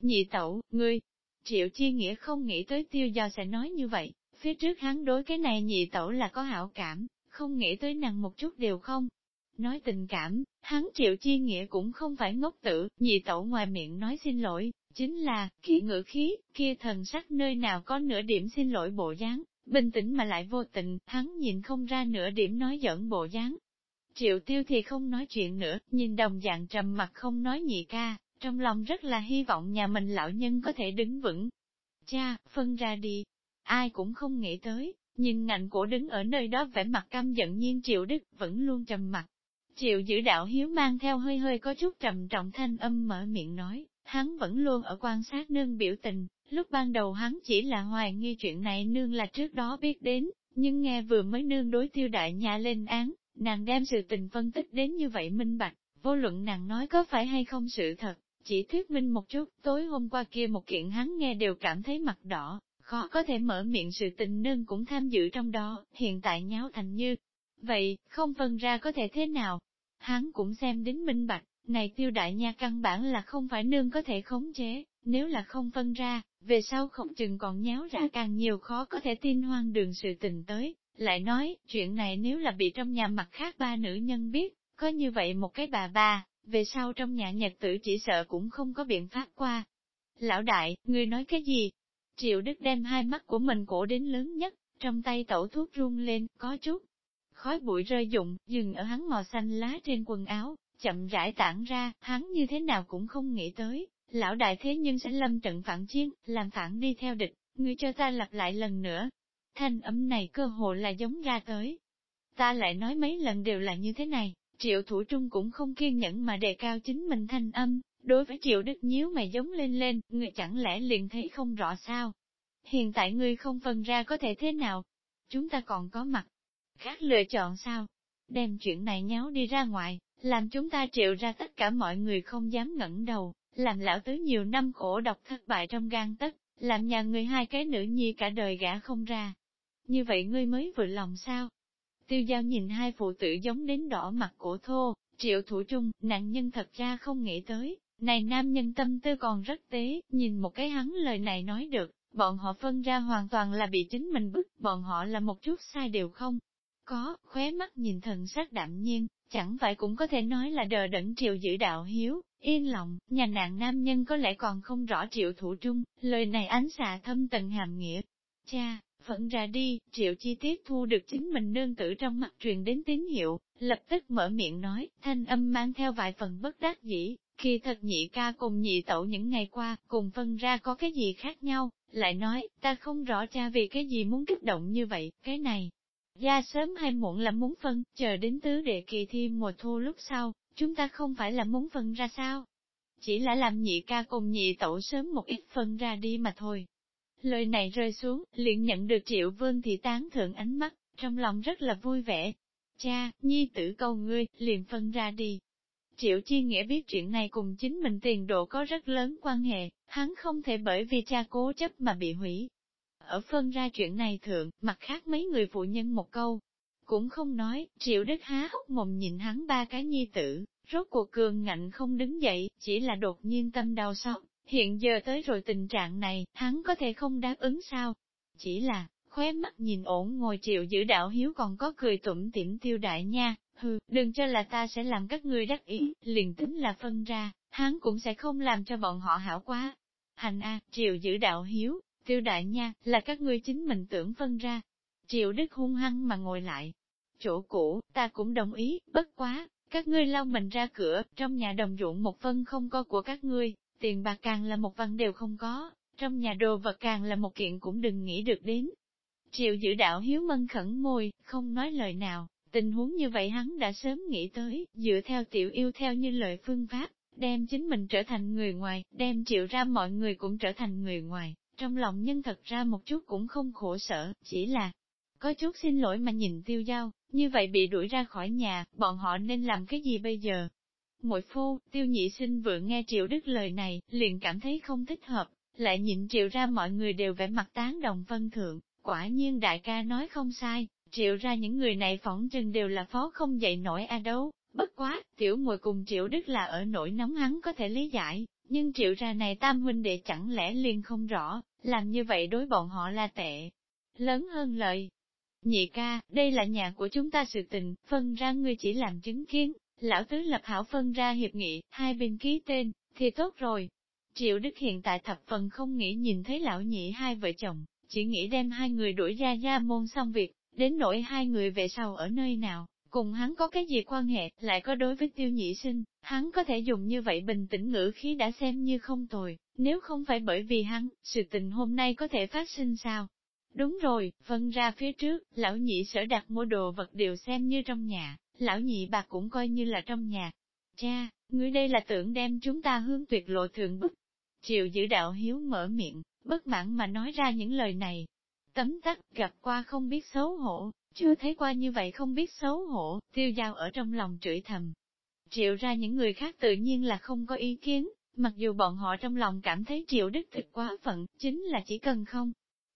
Nhị tẩu, ngươi, triệu chi nghĩa không nghĩ tới tiêu do sẽ nói như vậy, phía trước hắn đối cái này nhị tẩu là có hảo cảm, không nghĩ tới nàng một chút đều không. Nói tình cảm, hắn triệu chi nghĩa cũng không phải ngốc tử, nhị tẩu ngoài miệng nói xin lỗi, Chính là, khi ngữ khí, kia thần sắc nơi nào có nửa điểm xin lỗi bộ dáng, bình tĩnh mà lại vô tình, hắn nhìn không ra nửa điểm nói giỡn bộ dáng. Triệu tiêu thì không nói chuyện nữa, nhìn đồng dạng trầm mặt không nói nhị ca, trong lòng rất là hy vọng nhà mình lão nhân có thể đứng vững. Cha, phân ra đi. Ai cũng không nghĩ tới, nhìn ngạnh cổ đứng ở nơi đó vẻ mặt căm giận nhiên Triệu Đức vẫn luôn trầm mặt. Triệu giữ đạo hiếu mang theo hơi hơi có chút trầm trọng thanh âm mở miệng nói, hắn vẫn luôn ở quan sát nương biểu tình, lúc ban đầu hắn chỉ là hoài nghi chuyện này nương là trước đó biết đến, nhưng nghe vừa mới nương đối tiêu đại nhà lên án, nàng đem sự tình phân tích đến như vậy minh bạch, vô luận nàng nói có phải hay không sự thật, chỉ thuyết minh một chút, tối hôm qua kia một kiện hắn nghe đều cảm thấy mặt đỏ, khó có thể mở miệng sự tình nương cũng tham dự trong đó, hiện tại nháo thành như. Vậy, không phân ra có thể thế nào? Hắn cũng xem đến minh bạch, này tiêu đại nha căn bản là không phải nương có thể khống chế, nếu là không phân ra, về sau không chừng còn nháo ra càng nhiều khó có thể tin hoang đường sự tình tới. Lại nói, chuyện này nếu là bị trong nhà mặt khác ba nữ nhân biết, có như vậy một cái bà bà, về sau trong nhà nhật tử chỉ sợ cũng không có biện pháp qua. Lão đại, ngươi nói cái gì? Triệu Đức đem hai mắt của mình cổ đến lớn nhất, trong tay tẩu thuốc run lên, có chút. Khói bụi rơi dụng, dừng ở hắn màu xanh lá trên quần áo, chậm rãi tản ra, hắn như thế nào cũng không nghĩ tới, lão đại thế nhưng sẽ lâm trận phản chiến, làm phản đi theo địch, ngươi cho ta lặp lại lần nữa. Thanh âm này cơ hồ là giống ra tới. Ta lại nói mấy lần đều là như thế này, triệu thủ trung cũng không kiên nhẫn mà đề cao chính mình thanh âm, đối với triệu đức nhíu mày giống lên lên, người chẳng lẽ liền thấy không rõ sao? Hiện tại ngươi không phân ra có thể thế nào? Chúng ta còn có mặt khác lựa chọn sao? Đem chuyện này nháo đi ra ngoài, làm chúng ta triệu ra tất cả mọi người không dám ngẩng đầu, làm lão tứ nhiều năm khổ độc thất bại trong gan tất, làm nhà người hai cái nữ nhi cả đời gã không ra. Như vậy ngươi mới vừa lòng sao? Tiêu giao nhìn hai phụ tử giống đến đỏ mặt cổ thô, triệu thủ trung, nạn nhân thật ra không nghĩ tới, này nam nhân tâm tư còn rất tế, nhìn một cái hắn lời này nói được, bọn họ phân ra hoàn toàn là bị chính mình bức, bọn họ là một chút sai đều không. Có, khóe mắt nhìn thần sắc đạm nhiên, chẳng phải cũng có thể nói là đờ đẫn triệu giữ đạo hiếu, yên lòng, nhà nạn nam nhân có lẽ còn không rõ triệu thủ trung, lời này ánh xạ thâm tầng hàm nghĩa. Cha, phận ra đi, triệu chi tiết thu được chính mình nương tử trong mặt truyền đến tín hiệu, lập tức mở miệng nói, thanh âm mang theo vài phần bất đắc dĩ, khi thật nhị ca cùng nhị tẩu những ngày qua, cùng phân ra có cái gì khác nhau, lại nói, ta không rõ cha vì cái gì muốn kích động như vậy, cái này, Gia sớm hay muộn là muốn phân, chờ đến tứ đệ kỳ thi mùa thu lúc sau, chúng ta không phải là muốn phân ra sao? Chỉ là làm nhị ca cùng nhị tẩu sớm một ít phân ra đi mà thôi. Lời này rơi xuống, liền nhận được triệu vương thị tán thượng ánh mắt, trong lòng rất là vui vẻ. Cha, nhi tử cầu ngươi, liền phân ra đi. Triệu chi nghĩa biết chuyện này cùng chính mình tiền độ có rất lớn quan hệ, hắn không thể bởi vì cha cố chấp mà bị hủy, ở phân ra chuyện này thượng, mặt khác mấy người phụ nhân một câu, cũng không nói, triệu đức há hốc mồm nhìn hắn ba cái nhi tử, rốt cuộc cường ngạnh không đứng dậy, chỉ là đột nhiên tâm đau xót. Hiện giờ tới rồi tình trạng này, hắn có thể không đáp ứng sao? Chỉ là, khóe mắt nhìn ổn ngồi triệu giữ đạo hiếu còn có cười tủm tỉm tiêu đại nha, hừ, đừng cho là ta sẽ làm các ngươi đắc ý, liền tính là phân ra, hắn cũng sẽ không làm cho bọn họ hảo quá. Hành a, triệu giữ đạo hiếu, Tiêu đại nha, là các ngươi chính mình tưởng phân ra. Triệu Đức hung hăng mà ngồi lại. Chỗ cũ, ta cũng đồng ý, bất quá, các ngươi lau mình ra cửa, trong nhà đồng ruộng một phân không có của các ngươi, tiền bạc càng là một văn đều không có, trong nhà đồ vật càng là một kiện cũng đừng nghĩ được đến. Triệu giữ đạo hiếu mân khẩn môi, không nói lời nào, tình huống như vậy hắn đã sớm nghĩ tới, dựa theo tiểu yêu theo như lời phương pháp, đem chính mình trở thành người ngoài, đem triệu ra mọi người cũng trở thành người ngoài. Trong lòng nhân thật ra một chút cũng không khổ sở, chỉ là có chút xin lỗi mà nhìn tiêu giao, như vậy bị đuổi ra khỏi nhà, bọn họ nên làm cái gì bây giờ? Mỗi phu, tiêu nhị sinh vừa nghe triệu đức lời này, liền cảm thấy không thích hợp, lại nhịn triệu ra mọi người đều vẻ mặt tán đồng vân thượng, quả nhiên đại ca nói không sai, triệu ra những người này phỏng chừng đều là phó không dậy nổi a đấu, bất quá, tiểu mùi cùng triệu đức là ở nỗi nóng hắn có thể lý giải, nhưng triệu ra này tam huynh đệ chẳng lẽ liền không rõ, làm như vậy đối bọn họ là tệ, lớn hơn lợi. Nhị ca, đây là nhà của chúng ta sự tình, phân ra ngươi chỉ làm chứng kiến, lão tứ lập hảo phân ra hiệp nghị, hai bên ký tên, thì tốt rồi. Triệu Đức hiện tại thập phần không nghĩ nhìn thấy lão nhị hai vợ chồng, chỉ nghĩ đem hai người đuổi ra ra môn xong việc, đến nỗi hai người về sau ở nơi nào, cùng hắn có cái gì quan hệ, lại có đối với tiêu nhị sinh, hắn có thể dùng như vậy bình tĩnh ngữ khí đã xem như không tồi, nếu không phải bởi vì hắn, sự tình hôm nay có thể phát sinh sao? Đúng rồi, phân ra phía trước, lão nhị sở đặt mua đồ vật đều xem như trong nhà, lão nhị bạc cũng coi như là trong nhà. Cha, ngươi đây là tưởng đem chúng ta hướng tuyệt lộ thượng bức. Triệu giữ đạo hiếu mở miệng, bất mãn mà nói ra những lời này. Tấm tắc, gặp qua không biết xấu hổ, chưa thấy qua như vậy không biết xấu hổ, tiêu giao ở trong lòng chửi thầm. Triệu ra những người khác tự nhiên là không có ý kiến, mặc dù bọn họ trong lòng cảm thấy triệu đức thực quá phận, chính là chỉ cần không.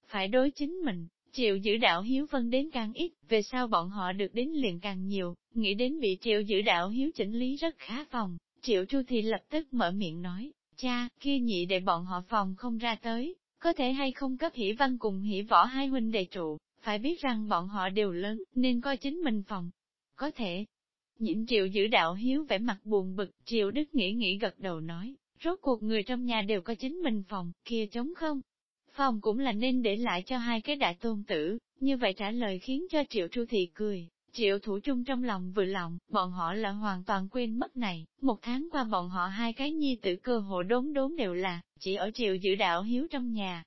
Phải đối chính mình, triệu giữ đạo hiếu vân đến càng ít, về sau bọn họ được đến liền càng nhiều, nghĩ đến bị triệu giữ đạo hiếu chỉnh lý rất khá phòng, triệu chu thì lập tức mở miệng nói, cha, kia nhị để bọn họ phòng không ra tới, có thể hay không cấp hỷ văn cùng hỷ võ hai huynh đệ trụ, phải biết rằng bọn họ đều lớn, nên coi chính mình phòng. Có thể, nhịn triệu giữ đạo hiếu vẻ mặt buồn bực, triệu đức nghĩ nghĩ gật đầu nói, rốt cuộc người trong nhà đều có chính mình phòng, kia chống không? Phòng cũng là nên để lại cho hai cái đại tôn tử, như vậy trả lời khiến cho triệu tru thị cười. Triệu thủ trung trong lòng vừa lòng, bọn họ là hoàn toàn quên mất này, một tháng qua bọn họ hai cái nhi tử cơ hộ đốn đốn đều là, chỉ ở triệu giữ đạo hiếu trong nhà,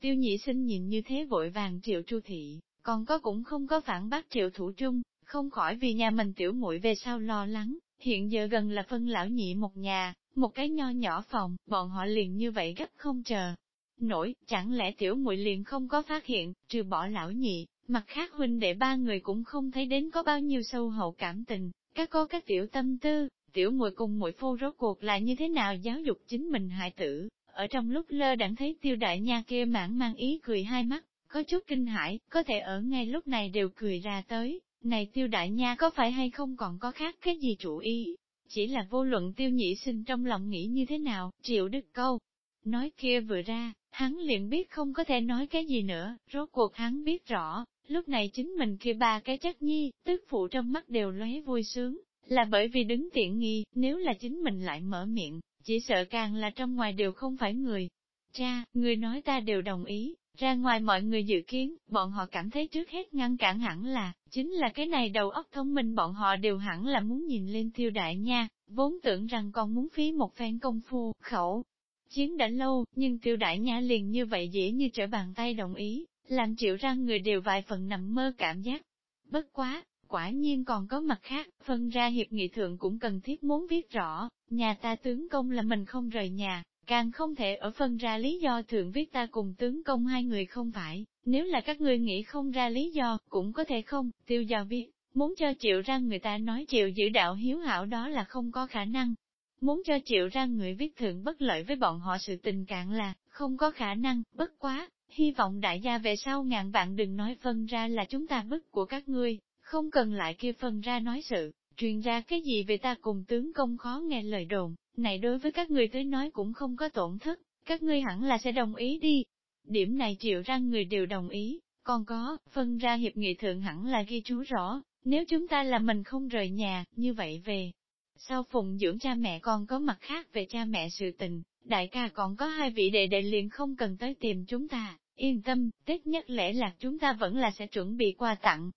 Tiêu nhị sinh nhìn như thế vội vàng triệu Chu thị, còn có cũng không có phản bác triệu thủ trung, không khỏi vì nhà mình tiểu muội về sau lo lắng, hiện giờ gần là phân lão nhị một nhà, một cái nho nhỏ phòng, bọn họ liền như vậy gấp không chờ. Nổi, chẳng lẽ tiểu muội liền không có phát hiện, trừ bỏ lão nhị, mặt khác huynh đệ ba người cũng không thấy đến có bao nhiêu sâu hậu cảm tình, các có các tiểu tâm tư, tiểu muội cùng muội Phu rốt cuộc là như thế nào giáo dục chính mình hại tử, ở trong lúc lơ đãng thấy tiêu đại nha kia mãn mang ý cười hai mắt, có chút kinh hãi, có thể ở ngay lúc này đều cười ra tới, này tiêu đại nha có phải hay không còn có khác cái gì chủ ý, chỉ là vô luận tiêu nhị sinh trong lòng nghĩ như thế nào, triệu đức câu. Nói kia vừa ra, hắn liền biết không có thể nói cái gì nữa, rốt cuộc hắn biết rõ, lúc này chính mình kia ba cái chất nhi, tức phụ trong mắt đều lóe vui sướng, là bởi vì đứng tiện nghi, nếu là chính mình lại mở miệng, chỉ sợ càng là trong ngoài đều không phải người. Cha, người nói ta đều đồng ý, ra ngoài mọi người dự kiến, bọn họ cảm thấy trước hết ngăn cản hẳn là, chính là cái này đầu óc thông minh bọn họ đều hẳn là muốn nhìn lên tiêu đại nha, vốn tưởng rằng còn muốn phí một phen công phu, khẩu. Chiến đã lâu, nhưng tiêu đại nha liền như vậy dễ như trở bàn tay đồng ý, làm triệu ra người đều vài phần nằm mơ cảm giác. Bất quá, Quả nhiên còn có mặt khác, phân ra hiệp nghị thượng cũng cần thiết muốn viết rõ, nhà ta tướng công là mình không rời nhà, càng không thể ở phân ra lý do thượng viết ta cùng tướng công hai người không phải, nếu là các ngươi nghĩ không ra lý do, cũng có thể không, tiêu giao viết, muốn cho chịu ra người ta nói chịu giữ đạo hiếu hảo đó là không có khả năng. Muốn cho chịu ra người viết thượng bất lợi với bọn họ sự tình cạn là, không có khả năng, bất quá, hy vọng đại gia về sau ngàn bạn đừng nói phân ra là chúng ta bức của các ngươi, không cần lại kia phần ra nói sự, truyền ra cái gì về ta cùng tướng công khó nghe lời đồn, này đối với các người tới nói cũng không có tổn thất, các ngươi hẳn là sẽ đồng ý đi. Điểm này triệu ra người đều đồng ý, còn có, phân ra hiệp nghị thượng hẳn là ghi chú rõ, nếu chúng ta là mình không rời nhà, như vậy về. Sau phụng dưỡng cha mẹ còn có mặt khác về cha mẹ sự tình, đại ca còn có hai vị đệ đệ liền không cần tới tìm chúng ta, yên tâm, Tết nhất lễ là chúng ta vẫn là sẽ chuẩn bị quà tặng,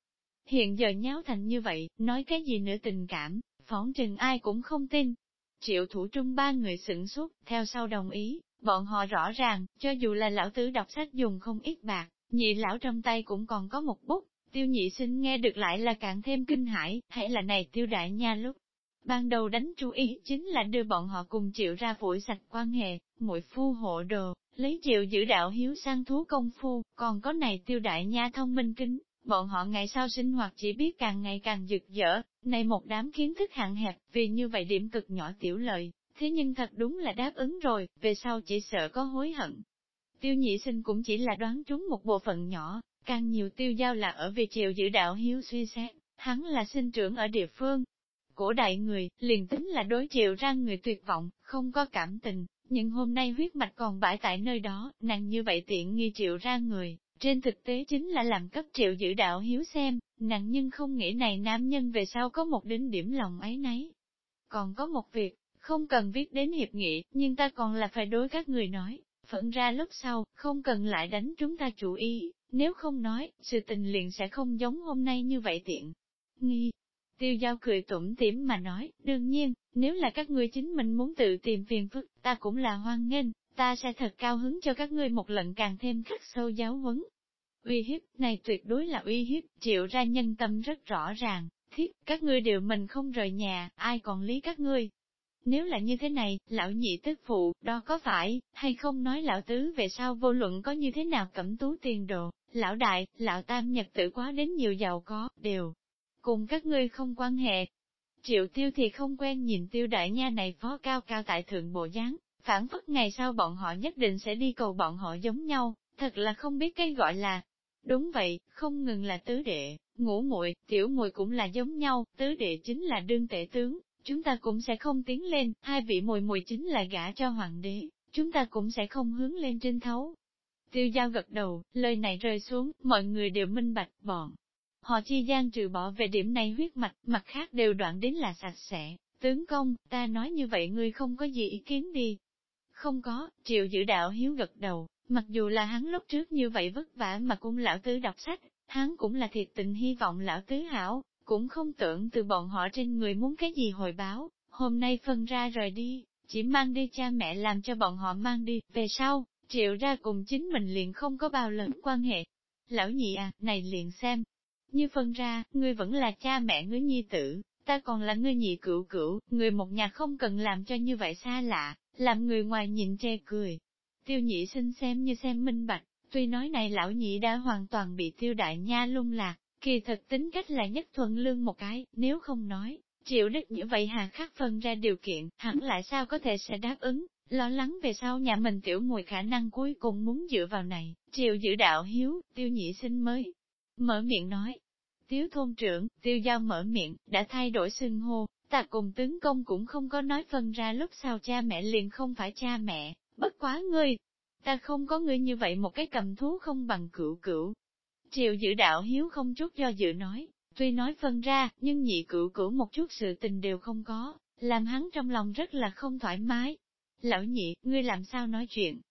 Hiện giờ nháo thành như vậy, nói cái gì nữa tình cảm, phóng trình ai cũng không tin. Triệu thủ trung ba người sửng sốt, theo sau đồng ý, bọn họ rõ ràng, cho dù là lão tứ đọc sách dùng không ít bạc, nhị lão trong tay cũng còn có một bút, tiêu nhị sinh nghe được lại là càng thêm kinh hãi, hãy là này tiêu đại nha lúc. Ban đầu đánh chú ý chính là đưa bọn họ cùng triệu ra phủi sạch quan hệ, muội phu hộ đồ, lấy triệu giữ đạo hiếu sang thú công phu, còn có này tiêu đại nha thông minh kính, bọn họ ngày sau sinh hoạt chỉ biết càng ngày càng rực rỡ, này một đám kiến thức hạn hẹp, vì như vậy điểm cực nhỏ tiểu lợi, thế nhưng thật đúng là đáp ứng rồi, về sau chỉ sợ có hối hận. Tiêu nhị sinh cũng chỉ là đoán trúng một bộ phận nhỏ, càng nhiều tiêu giao là ở về chiều giữ đạo hiếu suy xét, hắn là sinh trưởng ở địa phương. Cổ đại người, liền tính là đối chiều ra người tuyệt vọng, không có cảm tình, nhưng hôm nay huyết mạch còn bãi tại nơi đó, nàng như vậy tiện nghi chịu ra người, trên thực tế chính là làm cấp triệu giữ đạo hiếu xem, nặng nhưng không nghĩ này nam nhân về sau có một đến điểm lòng ấy nấy. Còn có một việc, không cần viết đến hiệp nghị, nhưng ta còn là phải đối các người nói, phận ra lúc sau, không cần lại đánh chúng ta chủ ý, nếu không nói, sự tình liền sẽ không giống hôm nay như vậy tiện. Nghi, tiêu giao cười tủm tỉm mà nói, đương nhiên, nếu là các ngươi chính mình muốn tự tìm phiền phức, ta cũng là hoan nghênh, ta sẽ thật cao hứng cho các ngươi một lần càng thêm khắc sâu giáo huấn. Uy hiếp, này tuyệt đối là uy hiếp, triệu ra nhân tâm rất rõ ràng, thiết, các ngươi đều mình không rời nhà, ai còn lý các ngươi. Nếu là như thế này, lão nhị tức phụ, đó có phải, hay không nói lão tứ về sau vô luận có như thế nào cẩm tú tiền đồ, lão đại, lão tam nhật tử quá đến nhiều giàu có, đều cùng các ngươi không quan hệ. Triệu tiêu thì không quen nhìn tiêu đại nha này phó cao cao tại thượng bộ dáng, phản phất ngày sau bọn họ nhất định sẽ đi cầu bọn họ giống nhau, thật là không biết cái gọi là. Đúng vậy, không ngừng là tứ đệ, ngũ muội, tiểu muội cũng là giống nhau, tứ đệ chính là đương tể tướng, chúng ta cũng sẽ không tiến lên, hai vị muội muội chính là gả cho hoàng đế, chúng ta cũng sẽ không hướng lên trên thấu. Tiêu giao gật đầu, lời này rơi xuống, mọi người đều minh bạch, bọn. Họ chi gian trừ bỏ về điểm này huyết mạch, mặt khác đều đoạn đến là sạch sẽ. Tướng công, ta nói như vậy ngươi không có gì ý kiến đi. Không có, triệu giữ đạo hiếu gật đầu, mặc dù là hắn lúc trước như vậy vất vả mà cũng lão tứ đọc sách, hắn cũng là thiệt tình hy vọng lão tứ hảo, cũng không tưởng từ bọn họ trên người muốn cái gì hồi báo, hôm nay phân ra rời đi, chỉ mang đi cha mẹ làm cho bọn họ mang đi, về sau, triệu ra cùng chính mình liền không có bao lớn quan hệ. Lão nhị à, này liền xem, như phân ra, ngươi vẫn là cha mẹ ngươi nhi tử, ta còn là ngươi nhị cựu cựu người một nhà không cần làm cho như vậy xa lạ, làm người ngoài nhìn chê cười. Tiêu nhị sinh xem như xem minh bạch, tuy nói này lão nhị đã hoàn toàn bị tiêu đại nha lung lạc, kỳ thật tính cách là nhất thuận lương một cái, nếu không nói, triệu đức như vậy hà khắc phân ra điều kiện, hẳn lại sao có thể sẽ đáp ứng, lo lắng về sau nhà mình tiểu mùi khả năng cuối cùng muốn dựa vào này, triệu giữ đạo hiếu, tiêu nhị sinh mới. Mở miệng nói, tiếu thôn trưởng, tiêu giao mở miệng, đã thay đổi xưng hô, ta cùng tướng công cũng không có nói phân ra lúc sau cha mẹ liền không phải cha mẹ, bất quá ngươi. Ta không có ngươi như vậy một cái cầm thú không bằng cửu cửu. Triệu giữ đạo hiếu không chút do dự nói, tuy nói phân ra, nhưng nhị cửu cửu một chút sự tình đều không có, làm hắn trong lòng rất là không thoải mái. Lão nhị, ngươi làm sao nói chuyện?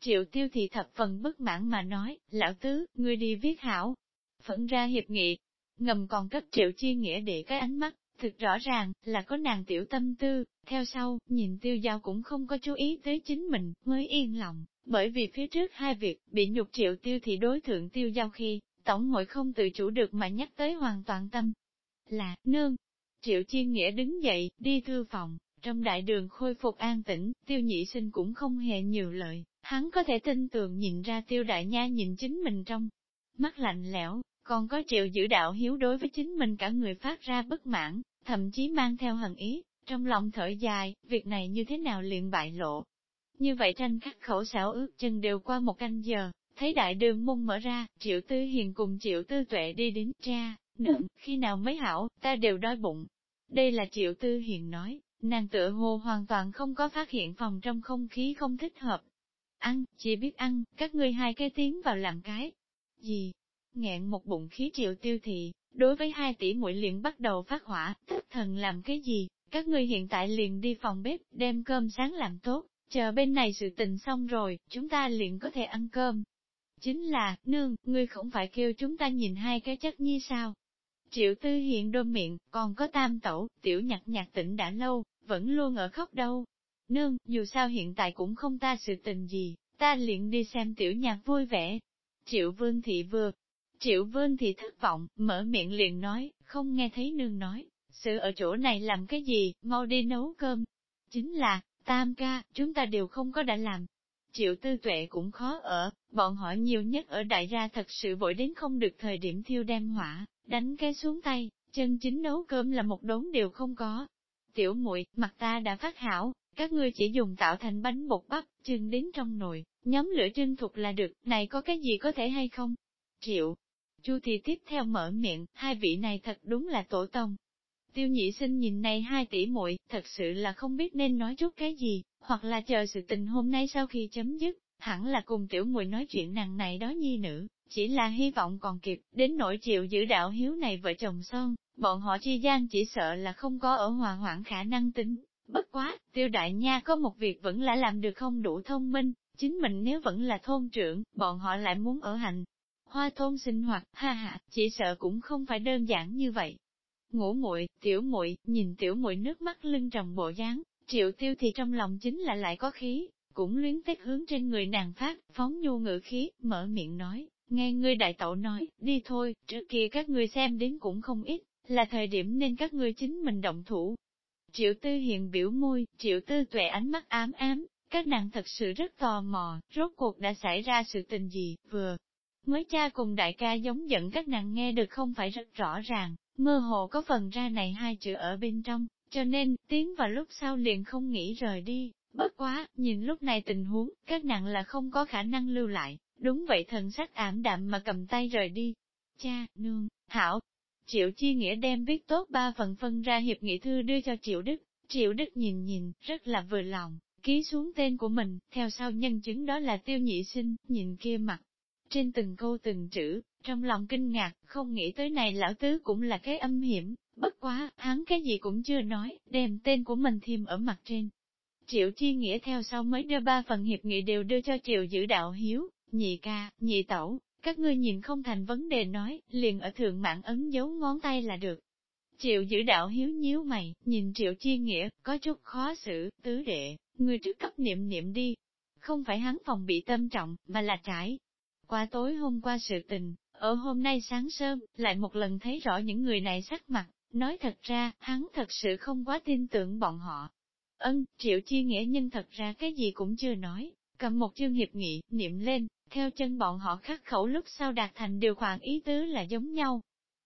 Triệu tiêu thị thập phần bất mãn mà nói, lão tứ, ngươi đi viết hảo. Phẫn ra hiệp nghị, ngầm còn cấp triệu chi nghĩa để cái ánh mắt, thực rõ ràng, là có nàng tiểu tâm tư, theo sau, nhìn tiêu giao cũng không có chú ý tới chính mình, mới yên lòng, bởi vì phía trước hai việc, bị nhục triệu tiêu thì đối thượng tiêu giao khi, tổng hội không tự chủ được mà nhắc tới hoàn toàn tâm. Là, nương, triệu chi nghĩa đứng dậy, đi thư phòng, trong đại đường khôi phục an tĩnh, tiêu nhị sinh cũng không hề nhiều lời, hắn có thể tin tưởng nhìn ra tiêu đại nha nhìn chính mình trong mắt lạnh lẽo, còn có triệu giữ đạo hiếu đối với chính mình cả người phát ra bất mãn, thậm chí mang theo hận ý, trong lòng thở dài, việc này như thế nào liền bại lộ. Như vậy tranh khắc khẩu xảo ước chân đều qua một canh giờ, thấy đại đường môn mở ra, triệu tư hiền cùng triệu tư tuệ đi đến cha, nựng, khi nào mới hảo, ta đều đói bụng. Đây là triệu tư hiền nói, nàng tựa hồ hoàn toàn không có phát hiện phòng trong không khí không thích hợp. Ăn, chỉ biết ăn, các ngươi hai cái tiếng vào làm cái. Gì? nghẹn một bụng khí triệu tiêu thị, đối với hai tỷ muội liền bắt đầu phát hỏa, thất thần làm cái gì, các ngươi hiện tại liền đi phòng bếp, đem cơm sáng làm tốt, chờ bên này sự tình xong rồi, chúng ta liền có thể ăn cơm. Chính là, nương, ngươi không phải kêu chúng ta nhìn hai cái chất nhi sao? Triệu tư hiện đôi miệng, còn có tam tẩu, tiểu nhạc nhạc tỉnh đã lâu, vẫn luôn ở khóc đâu. Nương, dù sao hiện tại cũng không ta sự tình gì, ta liền đi xem tiểu nhạc vui vẻ. Triệu vương thị vừa Triệu Vân thì thất vọng, mở miệng liền nói, không nghe thấy nương nói, sự ở chỗ này làm cái gì, mau đi nấu cơm. Chính là, tam ca, chúng ta đều không có đã làm. Triệu tư tuệ cũng khó ở, bọn họ nhiều nhất ở đại gia thật sự vội đến không được thời điểm thiêu đem hỏa, đánh cái xuống tay, chân chính nấu cơm là một đốn đều không có. Tiểu muội mặt ta đã phát hảo, các ngươi chỉ dùng tạo thành bánh bột bắp, chưng đến trong nồi, nhóm lửa chân thục là được, này có cái gì có thể hay không? Triệu, Chu thì tiếp theo mở miệng, hai vị này thật đúng là tổ tông. Tiêu nhị sinh nhìn này hai tỷ muội, thật sự là không biết nên nói chút cái gì, hoặc là chờ sự tình hôm nay sau khi chấm dứt, hẳn là cùng tiểu muội nói chuyện nàng này đó nhi nữ, chỉ là hy vọng còn kịp, đến nỗi chịu giữ đạo hiếu này vợ chồng son, bọn họ chi gian chỉ sợ là không có ở hòa hoãn khả năng tính. Bất quá, tiêu đại nha có một việc vẫn là làm được không đủ thông minh, chính mình nếu vẫn là thôn trưởng, bọn họ lại muốn ở hành. Hoa thôn sinh hoạt, ha ha, chỉ sợ cũng không phải đơn giản như vậy. Ngủ muội, tiểu muội, nhìn tiểu muội nước mắt lưng tròng bộ dáng, triệu tiêu thì trong lòng chính là lại có khí, cũng luyến tiếc hướng trên người nàng phát, phóng nhu ngữ khí, mở miệng nói, nghe ngươi đại tẩu nói, đi thôi, trước kia các ngươi xem đến cũng không ít, là thời điểm nên các ngươi chính mình động thủ. Triệu tư hiện biểu môi, triệu tư tuệ ánh mắt ám ám, các nàng thật sự rất tò mò, rốt cuộc đã xảy ra sự tình gì, vừa. Mới cha cùng đại ca giống dẫn các nàng nghe được không phải rất rõ ràng, mơ hồ có phần ra này hai chữ ở bên trong, cho nên, tiến vào lúc sau liền không nghĩ rời đi, bất quá, nhìn lúc này tình huống, các nàng là không có khả năng lưu lại, đúng vậy thần sắc ảm đạm mà cầm tay rời đi. Cha, nương, hảo, Triệu Chi Nghĩa đem viết tốt ba phần phân ra hiệp nghị thư đưa cho Triệu Đức, Triệu Đức nhìn nhìn, rất là vừa lòng, ký xuống tên của mình, theo sau nhân chứng đó là tiêu nhị sinh, nhìn kia mặt. Trên từng câu từng chữ, trong lòng kinh ngạc, không nghĩ tới này lão tứ cũng là cái âm hiểm, bất quá, hắn cái gì cũng chưa nói, đem tên của mình thêm ở mặt trên. Triệu Chi Nghĩa theo sau mới đưa ba phần hiệp nghị đều đưa cho Triệu giữ đạo hiếu, nhị ca, nhị tẩu, các ngươi nhìn không thành vấn đề nói, liền ở thượng mạng ấn dấu ngón tay là được. Triệu giữ đạo hiếu nhíu mày, nhìn triệu chi nghĩa, có chút khó xử, tứ đệ, người trước cấp niệm niệm đi. Không phải hắn phòng bị tâm trọng, mà là trải. Qua tối hôm qua sự tình, ở hôm nay sáng sớm, lại một lần thấy rõ những người này sắc mặt, nói thật ra, hắn thật sự không quá tin tưởng bọn họ. Ân, triệu chi nghĩa nhân thật ra cái gì cũng chưa nói, cầm một chương hiệp nghị, niệm lên, theo chân bọn họ khắc khẩu lúc sau đạt thành điều khoản ý tứ là giống nhau.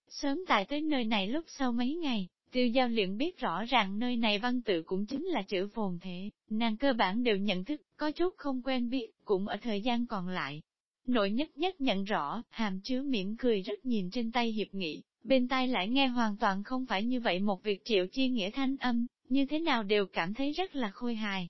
Sớm tại tới nơi này lúc sau mấy ngày, tiêu giao luyện biết rõ ràng nơi này văn tự cũng chính là chữ phồn thể, nàng cơ bản đều nhận thức, có chút không quen biết, cũng ở thời gian còn lại. Nội nhất nhất nhận rõ, hàm chứa mỉm cười rất nhìn trên tay hiệp nghị, bên tai lại nghe hoàn toàn không phải như vậy một việc triệu chi nghĩa thanh âm, như thế nào đều cảm thấy rất là khôi hài.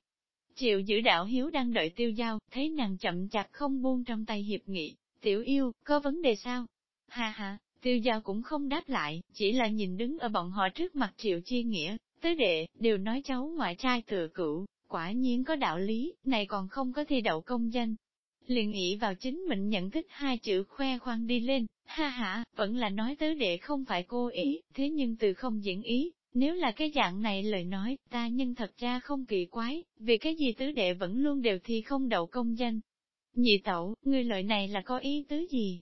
Triệu giữ đạo hiếu đang đợi tiêu giao, thấy nàng chậm chạp không buông trong tay hiệp nghị, tiểu yêu, có vấn đề sao? Ha ha, tiêu giao cũng không đáp lại, chỉ là nhìn đứng ở bọn họ trước mặt triệu chi nghĩa, tứ đệ, đều nói cháu ngoại trai thừa cửu, quả nhiên có đạo lý, này còn không có thi đậu công danh. Liền nghĩ vào chính mình nhận thức hai chữ khoe khoang đi lên, ha ha, vẫn là nói tứ đệ không phải cô ý, thế nhưng từ không diễn ý, nếu là cái dạng này lời nói, ta nhân thật ra không kỳ quái, vì cái gì tứ đệ vẫn luôn đều thi không đậu công danh. Nhị tẩu, ngươi lời này là có ý tứ gì?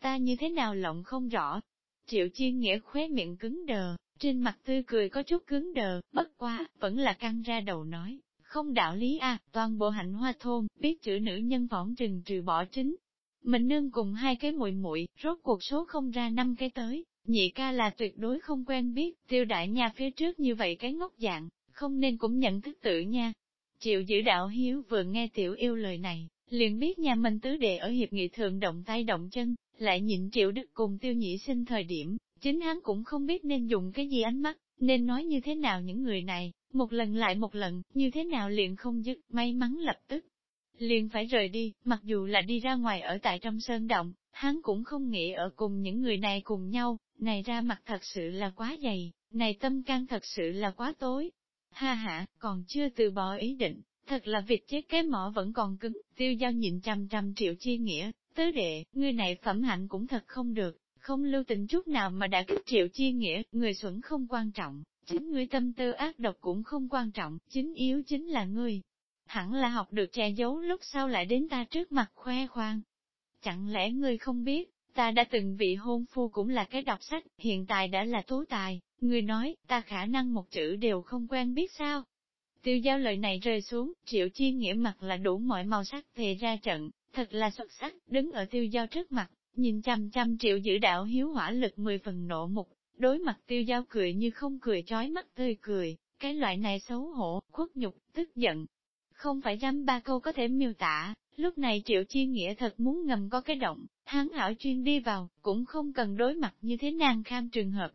Ta như thế nào lộng không rõ? Triệu chiên nghĩa khóe miệng cứng đờ, trên mặt tươi cười có chút cứng đờ, bất quá vẫn là căng ra đầu nói. Không đạo lý à, toàn bộ hạnh hoa thôn, biết chữ nữ nhân võng trừng trừ bỏ chính. Mình nương cùng hai cái muội muội rốt cuộc số không ra năm cái tới, Nhị ca là tuyệt đối không quen biết, tiêu đại nha phía trước như vậy cái ngốc dạng, không nên cũng nhận thức tự nha. Triệu giữ đạo hiếu vừa nghe tiểu yêu lời này, liền biết nhà mình tứ đệ ở hiệp nghị thượng động tay động chân, lại nhịn triệu đức cùng tiêu nhị sinh thời điểm, chính hắn cũng không biết nên dùng cái gì ánh mắt, nên nói như thế nào những người này, một lần lại một lần, như thế nào liền không dứt, may mắn lập tức. Liền phải rời đi, mặc dù là đi ra ngoài ở tại trong sơn động, hắn cũng không nghĩ ở cùng những người này cùng nhau, này ra mặt thật sự là quá dày, này tâm can thật sự là quá tối. Ha ha, còn chưa từ bỏ ý định, thật là vịt chết cái mỏ vẫn còn cứng, tiêu giao nhịn trăm trăm triệu chi nghĩa, tứ đệ, người này phẩm hạnh cũng thật không được, không lưu tình chút nào mà đã kích triệu chi nghĩa, người xuẩn không quan trọng, chính người tâm tư ác độc cũng không quan trọng, chính yếu chính là ngươi. Hẳn là học được che giấu lúc sau lại đến ta trước mặt khoe khoang. Chẳng lẽ ngươi không biết, Ta đã từng vị hôn phu cũng là cái đọc sách, hiện tại đã là tố tài, người nói, ta khả năng một chữ đều không quen biết sao. Tiêu giao lời này rơi xuống, triệu chi nghĩa mặt là đủ mọi màu sắc thề ra trận, thật là xuất sắc, đứng ở tiêu giao trước mặt, nhìn trăm trăm triệu giữ đạo hiếu hỏa lực mười phần nộ mục, đối mặt tiêu giao cười như không cười trói mắt tươi cười, cái loại này xấu hổ, khuất nhục, tức giận. Không phải dám ba câu có thể miêu tả, lúc này triệu chi nghĩa thật muốn ngầm có cái động, hắn hảo chuyên đi vào, cũng không cần đối mặt như thế nàng kham trường hợp.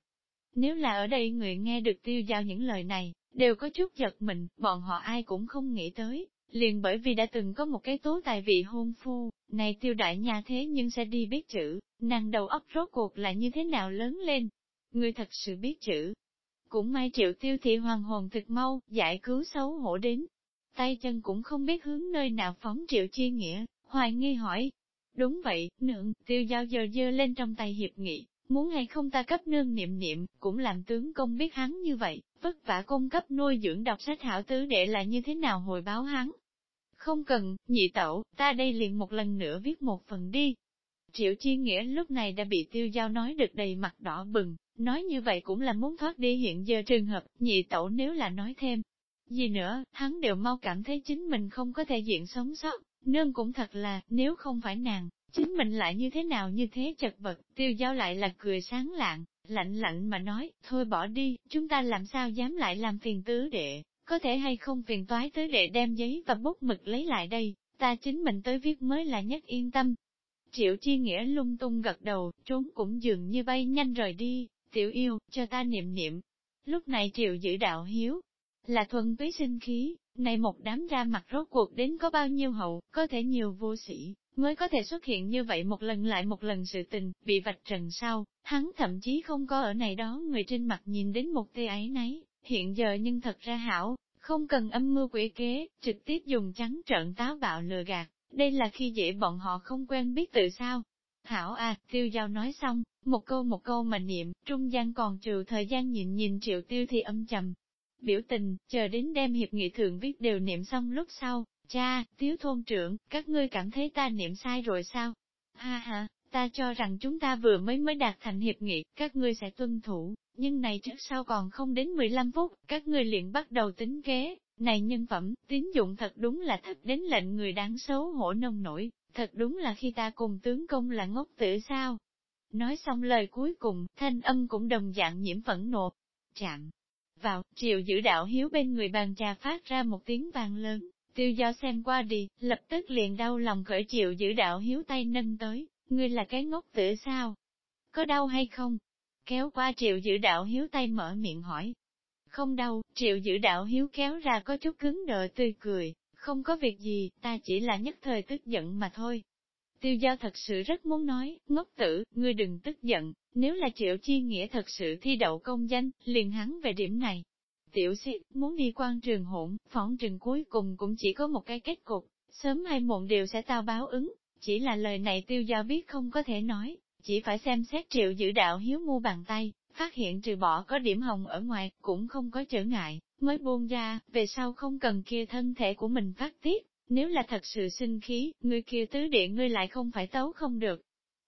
Nếu là ở đây người nghe được tiêu giao những lời này, đều có chút giật mình, bọn họ ai cũng không nghĩ tới, liền bởi vì đã từng có một cái tố tài vị hôn phu, này tiêu đại nhà thế nhưng sẽ đi biết chữ, nàng đầu óc rốt cuộc là như thế nào lớn lên. Người thật sự biết chữ. Cũng may triệu tiêu thị hoàng hồn thực mau, giải cứu xấu hổ đến. tay chân cũng không biết hướng nơi nào phóng triệu chi nghĩa, hoài nghi hỏi. Đúng vậy, nượng, tiêu giao giờ dơ lên trong tay hiệp nghị, muốn hay không ta cấp nương niệm niệm, cũng làm tướng công biết hắn như vậy, vất vả cung cấp nuôi dưỡng đọc sách hảo tứ đệ là như thế nào hồi báo hắn. Không cần, nhị tẩu, ta đây liền một lần nữa viết một phần đi. Triệu Chi Nghĩa lúc này đã bị tiêu giao nói được đầy mặt đỏ bừng, nói như vậy cũng là muốn thoát đi hiện giờ trường hợp, nhị tẩu nếu là nói thêm. Gì nữa, hắn đều mau cảm thấy chính mình không có thể diện sống sót, nương cũng thật là, nếu không phải nàng, chính mình lại như thế nào như thế chật vật, tiêu giao lại là cười sáng lạng, lạnh lạnh mà nói, thôi bỏ đi, chúng ta làm sao dám lại làm phiền tứ đệ, có thể hay không phiền toái tới để đem giấy và bút mực lấy lại đây, ta chính mình tới viết mới là nhất yên tâm. Triệu chi nghĩa lung tung gật đầu, trốn cũng dường như bay nhanh rời đi, tiểu yêu, cho ta niệm niệm. Lúc này triệu giữ đạo hiếu, là thuần túy sinh khí, này một đám ra mặt rốt cuộc đến có bao nhiêu hậu, có thể nhiều vô sĩ, mới có thể xuất hiện như vậy một lần lại một lần sự tình, bị vạch trần sau, hắn thậm chí không có ở này đó người trên mặt nhìn đến một tê ấy nấy, hiện giờ nhưng thật ra hảo, không cần âm mưu quỷ kế, trực tiếp dùng trắng trợn táo bạo lừa gạt, đây là khi dễ bọn họ không quen biết tự sao. Hảo à, tiêu giao nói xong, một câu một câu mà niệm, trung gian còn trừ thời gian nhìn nhìn triệu tiêu thì âm trầm. Biểu tình, chờ đến đem hiệp nghị thượng viết đều niệm xong lúc sau, Cha, tiếu thôn trưởng, các ngươi cảm thấy ta niệm sai rồi sao? Ha ha, ta cho rằng chúng ta vừa mới mới đạt thành hiệp nghị, các ngươi sẽ tuân thủ, nhưng này trước sau còn không đến 15 phút, các người liền bắt đầu tính kế, này nhân phẩm, tín dụng thật đúng là thật đến lệnh người đáng xấu hổ nông nổi, thật đúng là khi ta cùng tướng công là ngốc tử sao. Nói xong lời cuối cùng, thanh âm cũng đồng dạng nhiễm phẫn nộ. Chạm vào, triệu giữ đạo hiếu bên người bàn trà phát ra một tiếng vang lớn, Tiêu do xem qua đi, lập tức liền đau lòng khởi chịu giữ đạo hiếu tay nâng tới, ngươi là cái ngốc tử sao? Có đau hay không? Kéo qua triệu giữ đạo hiếu tay mở miệng hỏi. Không đau, triệu giữ đạo hiếu kéo ra có chút cứng đờ tươi cười, không có việc gì, ta chỉ là nhất thời tức giận mà thôi. Tiêu giao thật sự rất muốn nói, ngốc tử, ngươi đừng tức giận, nếu là triệu chi nghĩa thật sự thi đậu công danh, liền hắn về điểm này, Tiểu sĩ, muốn đi quan trường hỗn, phỏng trường cuối cùng cũng chỉ có một cái kết cục, sớm hay muộn đều sẽ tao báo ứng, chỉ là lời này tiêu giao biết không có thể nói, chỉ phải xem xét triệu giữ đạo hiếu mu bàn tay, phát hiện trừ bỏ có điểm hồng ở ngoài, cũng không có trở ngại, mới buông ra, về sau không cần kia thân thể của mình phát tiết, nếu là thật sự sinh khí, người kia tứ địa ngươi lại không phải tấu không được.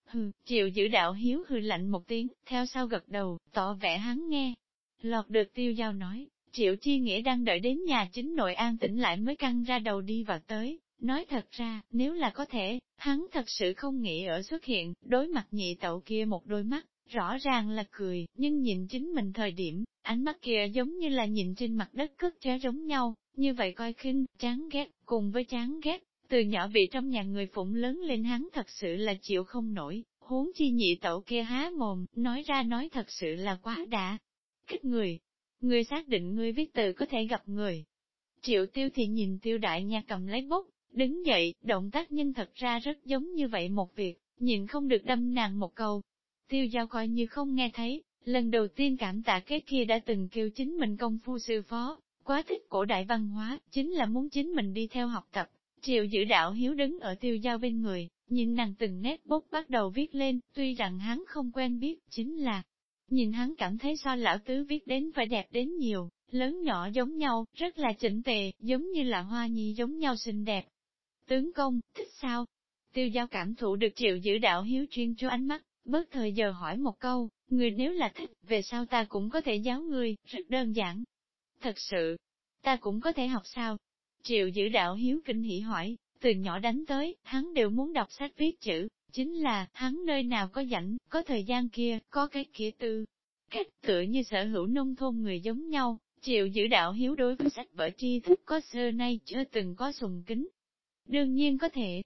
Hừ, triệu giữ đạo hiếu hừ lạnh một tiếng, theo sau gật đầu, tỏ vẻ hắn nghe. Lọt được tiêu giao nói, Triệu Chi Nghĩa đang đợi đến nhà chính nội an tĩnh lại mới căng ra đầu đi vào tới. Nói thật ra, nếu là có thể, hắn thật sự không nghĩ ở xuất hiện, đối mặt nhị tậu kia một đôi mắt, rõ ràng là cười, nhưng nhìn chính mình thời điểm, ánh mắt kia giống như là nhìn trên mặt đất cất chó giống nhau, như vậy coi khinh, chán ghét, cùng với chán ghét, từ nhỏ bị trong nhà người phụng lớn lên hắn thật sự là chịu không nổi, huống chi nhị tẩu kia há mồm, nói ra nói thật sự là quá đã. Kích người, người xác định người viết từ có thể gặp người. Triệu tiêu thì nhìn tiêu đại nha cầm lấy bút, đứng dậy, động tác nhân thật ra rất giống như vậy một việc, nhìn không được đâm nàng một câu. Tiêu giao coi như không nghe thấy, lần đầu tiên cảm tạ cái kia đã từng kêu chính mình công phu sư phó, quá thích cổ đại văn hóa, chính là muốn chính mình đi theo học tập. Triệu giữ đạo hiếu đứng ở tiêu giao bên người, nhìn nàng từng nét bút bắt đầu viết lên, tuy rằng hắn không quen biết, chính là, Nhìn hắn cảm thấy so lão tứ viết đến phải đẹp đến nhiều, lớn nhỏ giống nhau, rất là chỉnh tề, giống như là hoa nhi giống nhau xinh đẹp. Tướng công, thích sao? Tiêu giao cảm thụ được triệu giữ đạo hiếu chuyên cho ánh mắt, bớt thời giờ hỏi một câu, người nếu là thích, về sau ta cũng có thể giáo người, rất đơn giản. Thật sự, ta cũng có thể học sao? Triệu giữ đạo hiếu kinh hỉ hỏi, từ nhỏ đánh tới, hắn đều muốn đọc sách viết chữ, Chính là, hắn nơi nào có rảnh, có thời gian kia, có cái kia tư. Cách tựa như sở hữu nông thôn người giống nhau, chịu giữ đạo hiếu đối với sách vở tri thức có xưa nay chưa từng có sùng kính. Đương nhiên có thể.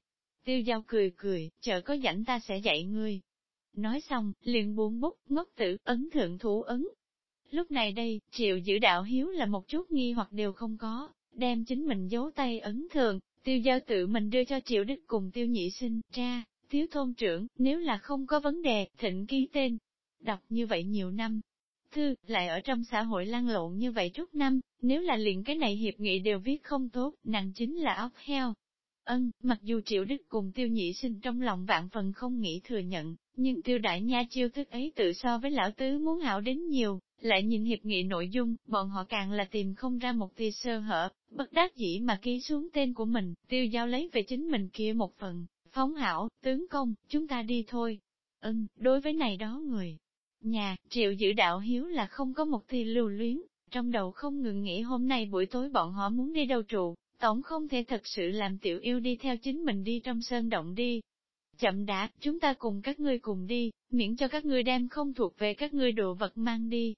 Tiêu giao cười cười, chợ có rảnh ta sẽ dạy ngươi. Nói xong, liền buông bút, ngốc tử, ấn thượng thủ ấn. Lúc này đây, triệu giữ đạo hiếu là một chút nghi hoặc đều không có, đem chính mình giấu tay ấn thường, tiêu giao tự mình đưa cho triệu đức cùng tiêu nhị sinh, cha, Thiếu thôn trưởng, nếu là không có vấn đề, thịnh ký tên. Đọc như vậy nhiều năm, thư, lại ở trong xã hội lan lộn như vậy chút năm, nếu là liền cái này hiệp nghị đều viết không tốt, nàng chính là ốc heo. Ân, mặc dù triệu đức cùng tiêu nhị sinh trong lòng vạn phần không nghĩ thừa nhận, nhưng tiêu đại nha chiêu thức ấy tự so với lão tứ muốn hảo đến nhiều, lại nhìn hiệp nghị nội dung, bọn họ càng là tìm không ra một tia sơ hở, bất đắc dĩ mà ký xuống tên của mình, tiêu giao lấy về chính mình kia một phần, phóng hảo, tướng công, chúng ta đi thôi. Ân, đối với này đó người, nhà, triệu giữ đạo hiếu là không có một tia lưu luyến, trong đầu không ngừng nghĩ hôm nay buổi tối bọn họ muốn đi đâu trụ, tổng không thể thật sự làm tiểu yêu đi theo chính mình đi trong sơn động đi. Chậm đã, chúng ta cùng các ngươi cùng đi, miễn cho các ngươi đem không thuộc về các ngươi đồ vật mang đi.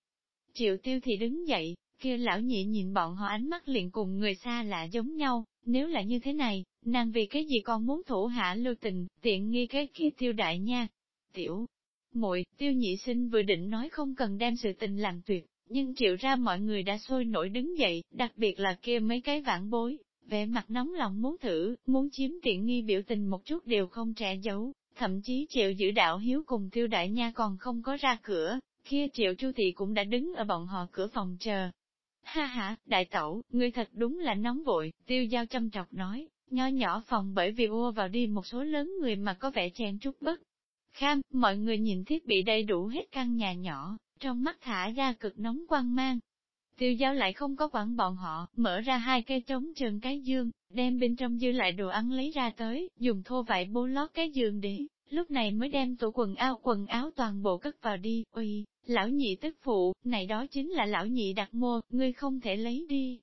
Triệu tiêu thì đứng dậy, kia lão nhị nhìn bọn họ ánh mắt liền cùng người xa lạ giống nhau, nếu là như thế này, nàng vì cái gì còn muốn thủ hạ lưu tình, tiện nghi cái kia tiêu đại nha. Tiểu, muội tiêu nhị sinh vừa định nói không cần đem sự tình làm tuyệt, nhưng triệu ra mọi người đã sôi nổi đứng dậy, đặc biệt là kia mấy cái vãn bối, vẻ mặt nóng lòng muốn thử, muốn chiếm tiện nghi biểu tình một chút đều không trẻ giấu, thậm chí triệu giữ đạo hiếu cùng tiêu đại nha còn không có ra cửa, kia triệu chu thị cũng đã đứng ở bọn họ cửa phòng chờ. Ha ha, đại tẩu, ngươi thật đúng là nóng vội, tiêu giao châm trọc nói, nho nhỏ phòng bởi vì ua vào đi một số lớn người mà có vẻ chen chút bất. Kham, mọi người nhìn thiết bị đầy đủ hết căn nhà nhỏ, trong mắt thả ra cực nóng quang mang. Tiêu giao lại không có quản bọn họ, mở ra hai cây trống trường cái dương, đem bên trong dư lại đồ ăn lấy ra tới, dùng thô vải bố lót cái giường để, lúc này mới đem tủ quần áo quần áo toàn bộ cất vào đi, uy, lão nhị tức phụ, này đó chính là lão nhị đặt mua, ngươi không thể lấy đi.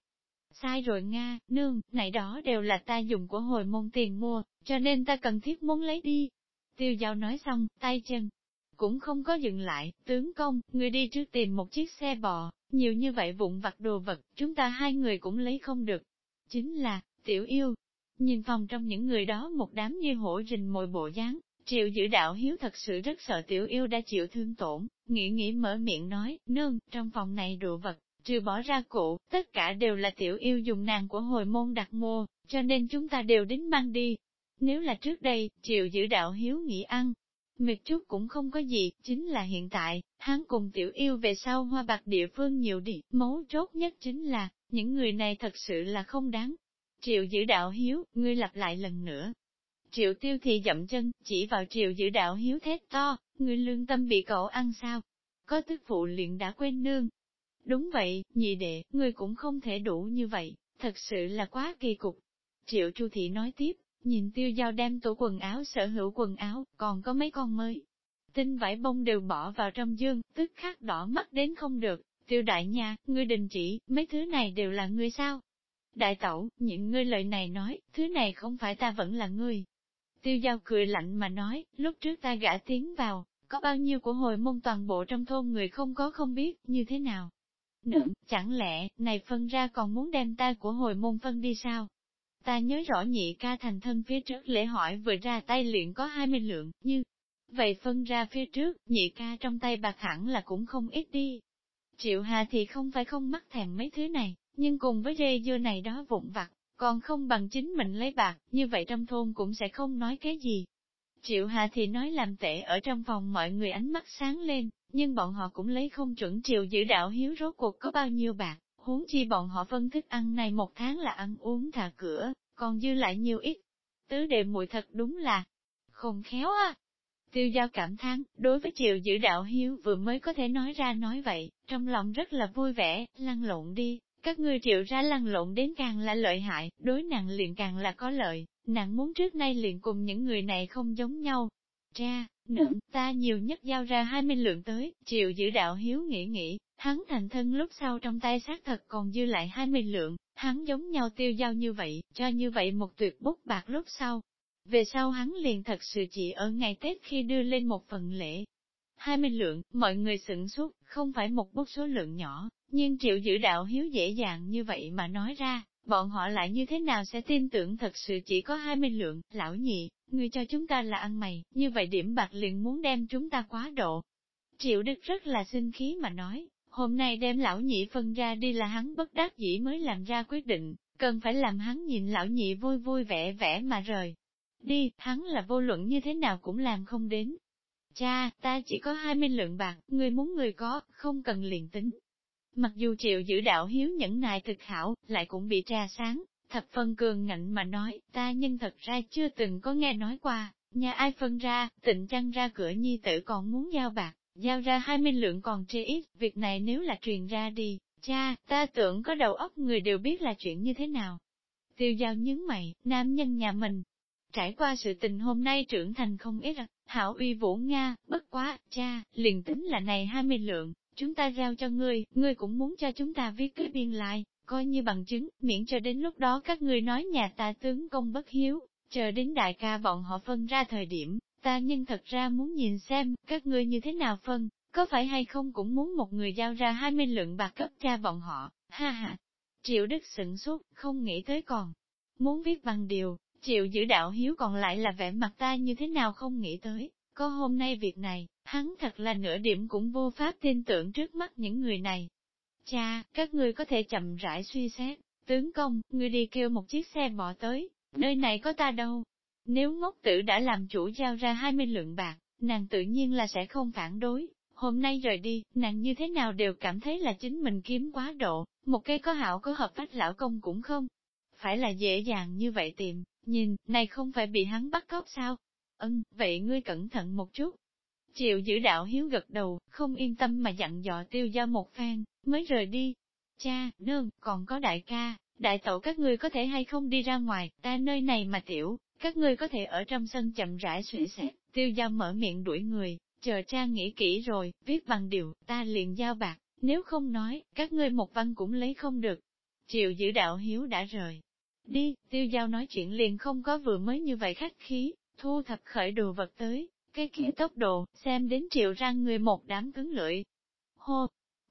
Sai rồi Nga, nương, này đó đều là ta dùng của hồi môn tiền mua, cho nên ta cần thiết muốn lấy đi. Tiêu giao nói xong, tay chân, cũng không có dừng lại, tướng công, người đi trước tìm một chiếc xe bò, nhiều như vậy vụn vặt đồ vật, chúng ta hai người cũng lấy không được. Chính là, tiểu yêu, nhìn phòng trong những người đó một đám như hổ rình mồi bộ dáng, triệu giữ đạo hiếu thật sự rất sợ tiểu yêu đã chịu thương tổn, nghĩ nghĩ mở miệng nói, nương, trong phòng này đồ vật, trừ bỏ ra cụ, tất cả đều là tiểu yêu dùng nàng của hồi môn đặt mua, cho nên chúng ta đều đến mang đi. Nếu là trước đây, triệu giữ đạo hiếu nghĩ ăn, Miệt chút cũng không có gì, chính là hiện tại, hắn cùng tiểu yêu về sau hoa bạc địa phương nhiều đi, mấu chốt nhất chính là, những người này thật sự là không đáng. Triệu giữ đạo hiếu, ngươi lặp lại lần nữa. Triệu tiêu thì dậm chân, chỉ vào triệu giữ đạo hiếu thét to, ngươi lương tâm bị cậu ăn sao? Có tức phụ liền đã quên nương. Đúng vậy, nhị đệ, ngươi cũng không thể đủ như vậy, thật sự là quá kỳ cục. Triệu Chu Thị nói tiếp, nhìn tiêu giao đem tủ quần áo sở hữu quần áo, còn có mấy con mới. Tinh vải bông đều bỏ vào trong dương, tức khắc đỏ mắt đến không được, tiêu đại nha, ngươi đình chỉ, mấy thứ này đều là ngươi sao? Đại tẩu, những ngươi lời này nói, thứ này không phải ta vẫn là ngươi. Tiêu giao cười lạnh mà nói, lúc trước ta gã tiến vào, có bao nhiêu của hồi môn toàn bộ trong thôn người không có không biết, như thế nào? Nữa, chẳng lẽ, này phân ra còn muốn đem ta của hồi môn phân đi sao? Ta nhớ rõ nhị ca thành thân phía trước lễ hỏi vừa ra tay luyện có 20 lượng, như vậy phân ra phía trước, nhị ca trong tay bạc hẳn là cũng không ít đi. Triệu Hà thì không phải không mắc thèm mấy thứ này, nhưng cùng với dây dưa này đó vụn vặt, còn không bằng chính mình lấy bạc, như vậy trong thôn cũng sẽ không nói cái gì. Triệu Hà thì nói làm tệ ở trong phòng mọi người ánh mắt sáng lên, nhưng bọn họ cũng lấy không chuẩn triệu giữ đạo hiếu rốt cuộc có bao nhiêu bạc huống chi bọn họ phân thức ăn này một tháng là ăn uống thả cửa, còn dư lại nhiều ít. Tứ đệ muội thật đúng là không khéo à. Tiêu giao cảm thán, đối với triệu giữ đạo hiếu vừa mới có thể nói ra nói vậy, trong lòng rất là vui vẻ, lăn lộn đi, các ngươi triệu ra lăn lộn đến càng là lợi hại, đối nàng liền càng là có lợi, nàng muốn trước nay liền cùng những người này không giống nhau. Cha, nữ, ta nhiều nhất giao ra 20 lượng tới, triệu giữ đạo hiếu nghĩ nghĩ, Hắn thành thân lúc sau trong tay xác thật còn dư lại 20 lượng, hắn giống nhau tiêu giao như vậy, cho như vậy một tuyệt bút bạc lúc sau. Về sau hắn liền thật sự chỉ ở ngày Tết khi đưa lên một phần lễ. 20 lượng, mọi người sửng suốt, không phải một bút số lượng nhỏ, nhưng triệu giữ đạo hiếu dễ dàng như vậy mà nói ra, bọn họ lại như thế nào sẽ tin tưởng thật sự chỉ có 20 lượng, lão nhị, Ngươi cho chúng ta là ăn mày, như vậy điểm bạc liền muốn đem chúng ta quá độ. Triệu Đức rất là sinh khí mà nói, Hôm nay đem lão nhị phân ra đi là hắn bất đắc dĩ mới làm ra quyết định, cần phải làm hắn nhìn lão nhị vui vui vẻ vẻ mà rời. Đi, hắn là vô luận như thế nào cũng làm không đến. cha, ta chỉ có 20 lượng bạc, người muốn người có, không cần liền tính. Mặc dù triệu giữ đạo hiếu nhẫn nại thực hảo, lại cũng bị tra sáng, thập phân cường ngạnh mà nói, ta nhân thật ra chưa từng có nghe nói qua, nhà ai phân ra, tịnh trăng ra cửa nhi tử còn muốn giao bạc, giao ra 20 lượng còn trê ít, việc này nếu là truyền ra đi, cha, ta tưởng có đầu óc người đều biết là chuyện như thế nào. Tiêu giao nhướng mày, nam nhân nhà mình, trải qua sự tình hôm nay trưởng thành không ít à, hảo uy vũ Nga, bất quá, cha, liền tính là này 20 lượng, chúng ta giao cho ngươi, ngươi cũng muốn cho chúng ta viết cái biên lại, coi như bằng chứng, miễn cho đến lúc đó các ngươi nói nhà ta tướng công bất hiếu, chờ đến đại ca bọn họ phân ra thời điểm, ta nhưng thật ra muốn nhìn xem, các ngươi như thế nào phân, có phải hay không cũng muốn một người giao ra 20 lượng bạc cấp cha bọn họ, ha ha. Triệu Đức sửng sốt, không nghĩ tới còn. Muốn viết bằng điều, Triệu giữ đạo hiếu còn lại là vẻ mặt ta như thế nào không nghĩ tới, có hôm nay việc này, hắn thật là nửa điểm cũng vô pháp tin tưởng trước mắt những người này. Cha, các ngươi có thể chậm rãi suy xét, tướng công, ngươi đi kêu một chiếc xe bỏ tới, nơi này có ta đâu. Nếu ngốc tử đã làm chủ giao ra 20 lượng bạc, nàng tự nhiên là sẽ không phản đối. Hôm nay rời đi, nàng như thế nào đều cảm thấy là chính mình kiếm quá độ, một cây có hảo có hợp phách lão công cũng không. Phải là dễ dàng như vậy tìm, nhìn, này không phải bị hắn bắt cóc sao? Ân, vậy ngươi cẩn thận một chút. Triệu giữ đạo hiếu gật đầu, không yên tâm mà dặn dò tiêu giao một phen, mới rời đi. Cha, nương, còn có đại ca, đại tẩu các ngươi có thể hay không đi ra ngoài, ta nơi này mà tiểu, các ngươi có thể ở trong sân chậm rãi suy xét, tiêu giao mở miệng đuổi người, chờ cha nghĩ kỹ rồi, viết bằng điều, ta liền giao bạc, nếu không nói, các ngươi một văn cũng lấy không được. Triệu giữ đạo hiếu đã rời. Đi, tiêu giao nói chuyện liền không có vừa mới như vậy khách khí, thu thập khởi đồ vật tới, cái kia tốc độ, xem đến triệu răng người một đám cứng lưỡi. Hô!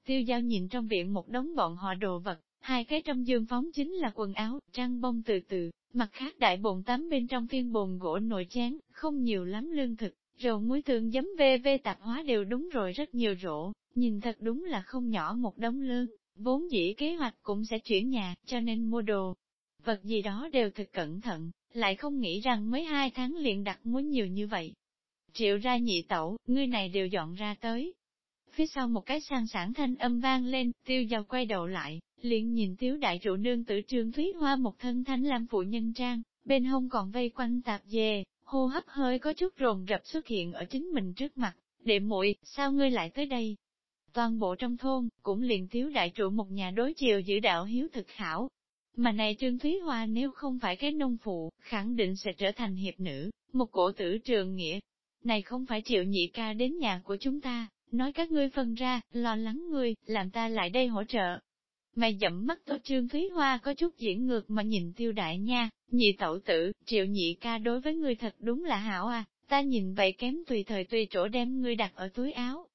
Tiêu giao nhìn trong viện một đống bọn họ đồ vật, hai cái trong dương phóng chính là quần áo, trăng bông từ từ, mặt khác đại bồn tắm bên trong phiên bồn gỗ nồi chén, không nhiều lắm lương thực, rồi muối tương giấm vê vê tạp hóa đều đúng rồi rất nhiều rổ, nhìn thật đúng là không nhỏ một đống lương, vốn dĩ kế hoạch cũng sẽ chuyển nhà, cho nên mua đồ. Vật gì đó đều thật cẩn thận, lại không nghĩ rằng mấy hai tháng liền đặt muối nhiều như vậy. Triệu ra nhị tẩu, ngươi này đều dọn ra tới. Phía sau một cái sang sản thanh âm vang lên, tiêu giao quay đầu lại, liền nhìn thiếu đại trụ nương tử trương thúy hoa một thân thanh lam phụ nhân trang, bên hông còn vây quanh tạp dề, hô hấp hơi có chút rồn rập xuất hiện ở chính mình trước mặt, đệ muội sao ngươi lại tới đây? Toàn bộ trong thôn, cũng liền thiếu đại trụ một nhà đối chiều giữ đạo hiếu thực hảo, mà này Trương Thúy Hoa nếu không phải cái nông phụ, khẳng định sẽ trở thành hiệp nữ, một cổ tử trường nghĩa. Này không phải triệu nhị ca đến nhà của chúng ta, nói các ngươi phân ra, lo lắng ngươi, làm ta lại đây hỗ trợ. Mày dẫm mắt tốt Trương Thúy Hoa có chút diễn ngược mà nhìn tiêu đại nha, nhị tẩu tử, triệu nhị ca đối với ngươi thật đúng là hảo à, ta nhìn vậy kém tùy thời tùy chỗ đem ngươi đặt ở túi áo.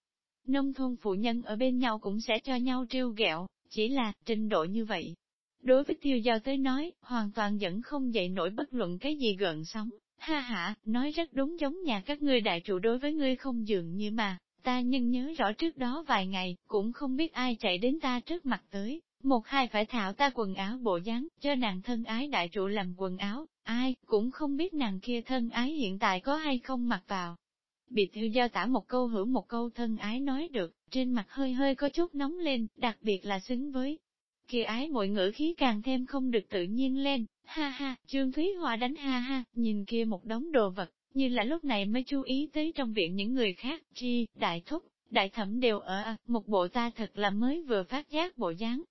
Nông thôn phụ nhân ở bên nhau cũng sẽ cho nhau trêu ghẹo, chỉ là trình độ như vậy, Đối với tiêu giao tới nói, hoàn toàn vẫn không dậy nổi bất luận cái gì gần sóng. Ha ha, nói rất đúng giống nhà các ngươi đại trụ đối với ngươi không dường như mà, ta nhưng nhớ rõ trước đó vài ngày, cũng không biết ai chạy đến ta trước mặt tới, một hai phải thảo ta quần áo bộ dáng, cho nàng thân ái đại trụ làm quần áo, ai, cũng không biết nàng kia thân ái hiện tại có hay không mặc vào. Bị thiêu giao tả một câu hữu một câu thân ái nói được, trên mặt hơi hơi có chút nóng lên, đặc biệt là xứng với. Kia ái mọi ngữ khí càng thêm không được tự nhiên lên, ha ha, Trương Thúy Hoa đánh ha ha, nhìn kia một đống đồ vật, như là lúc này mới chú ý tới trong viện những người khác, chi, đại thúc, đại thẩm đều ở, à, một bộ ta thật là mới vừa phát giác bộ dáng.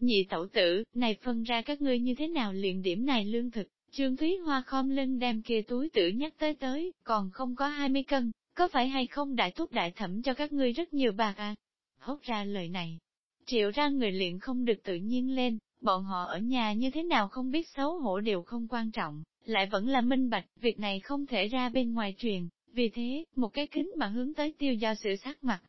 Nhị tẩu tử, này phân ra các ngươi như thế nào liền điểm này lương thực, Trương Thúy Hoa khom lưng đem kia túi tử nhắc tới tới, còn không có 20 cân, có phải hay không đại thúc đại thẩm cho các ngươi rất nhiều bạc à? Hốt ra lời này, Triệu ra người luyện không được tự nhiên lên, bọn họ ở nhà như thế nào không biết xấu hổ đều không quan trọng, lại vẫn là minh bạch, việc này không thể ra bên ngoài truyền, vì thế, một cái kính mà hướng tới tiêu giao sự sắc mặt.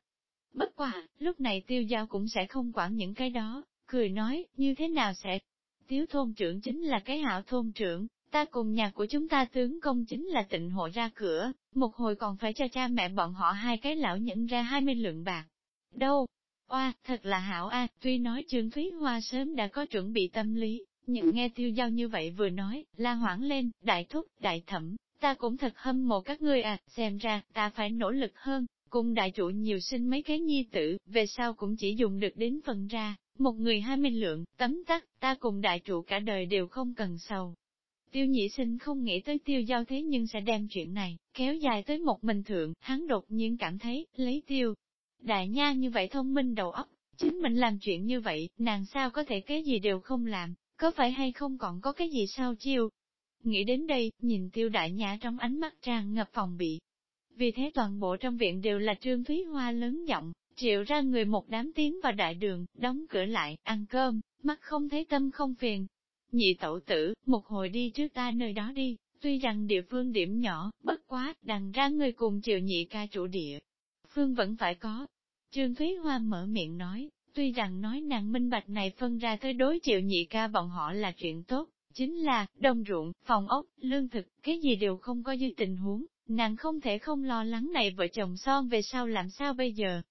Bất quả, lúc này tiêu giao cũng sẽ không quản những cái đó, cười nói, như thế nào sẽ? Tiếu thôn trưởng chính là cái hảo thôn trưởng, ta cùng nhà của chúng ta tướng công chính là tịnh hộ ra cửa, một hồi còn phải cho cha mẹ bọn họ hai cái lão nhận ra hai mươi lượng bạc. Đâu, Oa, thật là hảo a, tuy nói Trương Thúy Hoa sớm đã có chuẩn bị tâm lý, nhưng nghe tiêu giao như vậy vừa nói, la hoảng lên, đại thúc, đại thẩm, ta cũng thật hâm mộ các ngươi à, xem ra, ta phải nỗ lực hơn, cùng đại chủ nhiều sinh mấy cái nhi tử, về sau cũng chỉ dùng được đến phần ra, một người hai mươi lượng, tấm tắc, ta cùng đại chủ cả đời đều không cần sầu. Tiêu nhị sinh không nghĩ tới tiêu giao thế nhưng sẽ đem chuyện này, kéo dài tới một mình thượng, hắn đột nhiên cảm thấy, lấy tiêu. Đại nha như vậy thông minh đầu óc, chính mình làm chuyện như vậy, nàng sao có thể cái gì đều không làm, có phải hay không còn có cái gì sao chiêu. Nghĩ đến đây, nhìn tiêu đại nha trong ánh mắt tràn ngập phòng bị. Vì thế toàn bộ trong viện đều là trương thúy hoa lớn giọng, triệu ra người một đám tiến vào đại đường, đóng cửa lại, ăn cơm, mắt không thấy tâm không phiền. Nhị tẩu tử, một hồi đi trước ta nơi đó đi, tuy rằng địa phương điểm nhỏ, bất quá, đằng ra người cùng triệu nhị ca chủ địa. Phương vẫn phải có. Trương Thúy Hoa mở miệng nói, tuy rằng nói nàng minh bạch này phân ra tới đối triệu nhị ca bọn họ là chuyện tốt, chính là, đồng ruộng, phòng ốc, lương thực, cái gì đều không có dư tình huống, nàng không thể không lo lắng này vợ chồng son về sau làm sao bây giờ.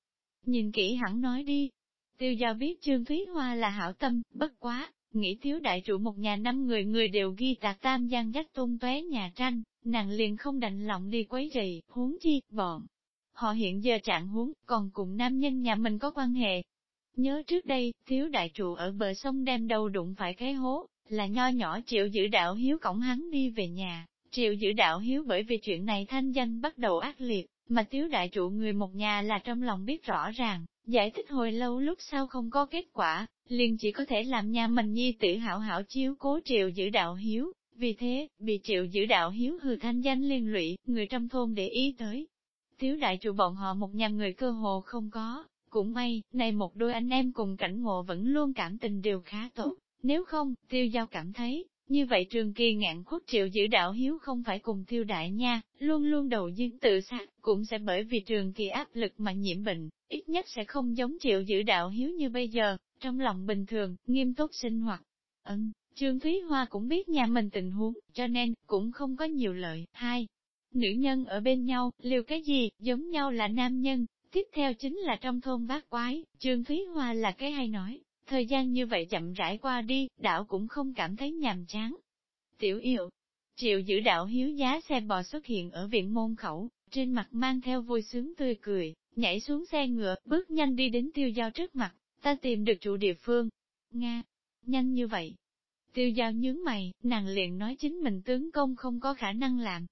Nhìn kỹ hẳn nói đi. Tiêu giao biết Trương Thúy Hoa là hảo tâm, bất quá, nghĩ thiếu đại trụ một nhà năm người người đều ghi tạc tam gian dắt tôn tóe nhà tranh, nàng liền không đành lòng đi quấy rầy, huống chi, bọn. Họ hiện giờ trạng huống, còn cùng nam nhân nhà mình có quan hệ. Nhớ trước đây, thiếu đại trụ ở bờ sông đem đầu đụng phải cái hố, là nho nhỏ chịu giữ đạo hiếu cổng hắn đi về nhà, chịu giữ đạo hiếu bởi vì chuyện này thanh danh bắt đầu ác liệt, mà thiếu đại trụ người một nhà là trong lòng biết rõ ràng, giải thích hồi lâu lúc sau không có kết quả, liền chỉ có thể làm nhà mình nhi tự hảo hảo chiếu cố triệu giữ đạo hiếu, vì thế, bị triệu giữ đạo hiếu hư thanh danh liên lụy, người trong thôn để ý tới. Thiếu đại trụ bọn họ một nhà người cơ hồ không có, cũng may, này một đôi anh em cùng cảnh ngộ vẫn luôn cảm tình đều khá tốt, nếu không, tiêu giao cảm thấy, như vậy trường kỳ ngạn khuất triệu giữ đạo hiếu không phải cùng tiêu đại nha, luôn luôn đầu dương tự sát, cũng sẽ bởi vì trường kỳ áp lực mà nhiễm bệnh, ít nhất sẽ không giống triệu giữ đạo hiếu như bây giờ, trong lòng bình thường, nghiêm túc sinh hoạt. Ấn, Trương Thúy Hoa cũng biết nhà mình tình huống, cho nên, cũng không có nhiều lợi. Hai, nữ nhân ở bên nhau, liều cái gì, giống nhau là nam nhân. Tiếp theo chính là trong thôn bát quái, Trương phí Hoa là cái hay nói, Thời gian như vậy chậm rãi qua đi, đạo cũng không cảm thấy nhàm chán. Tiểu yêu, triệu giữ đạo hiếu giá xe bò xuất hiện ở viện môn khẩu, trên mặt mang theo vui sướng tươi cười, nhảy xuống xe ngựa, bước nhanh đi đến tiêu giao trước mặt, ta tìm được chủ địa phương. Nga, nhanh như vậy. Tiêu giao nhướng mày, nàng liền nói chính mình tướng công không có khả năng làm.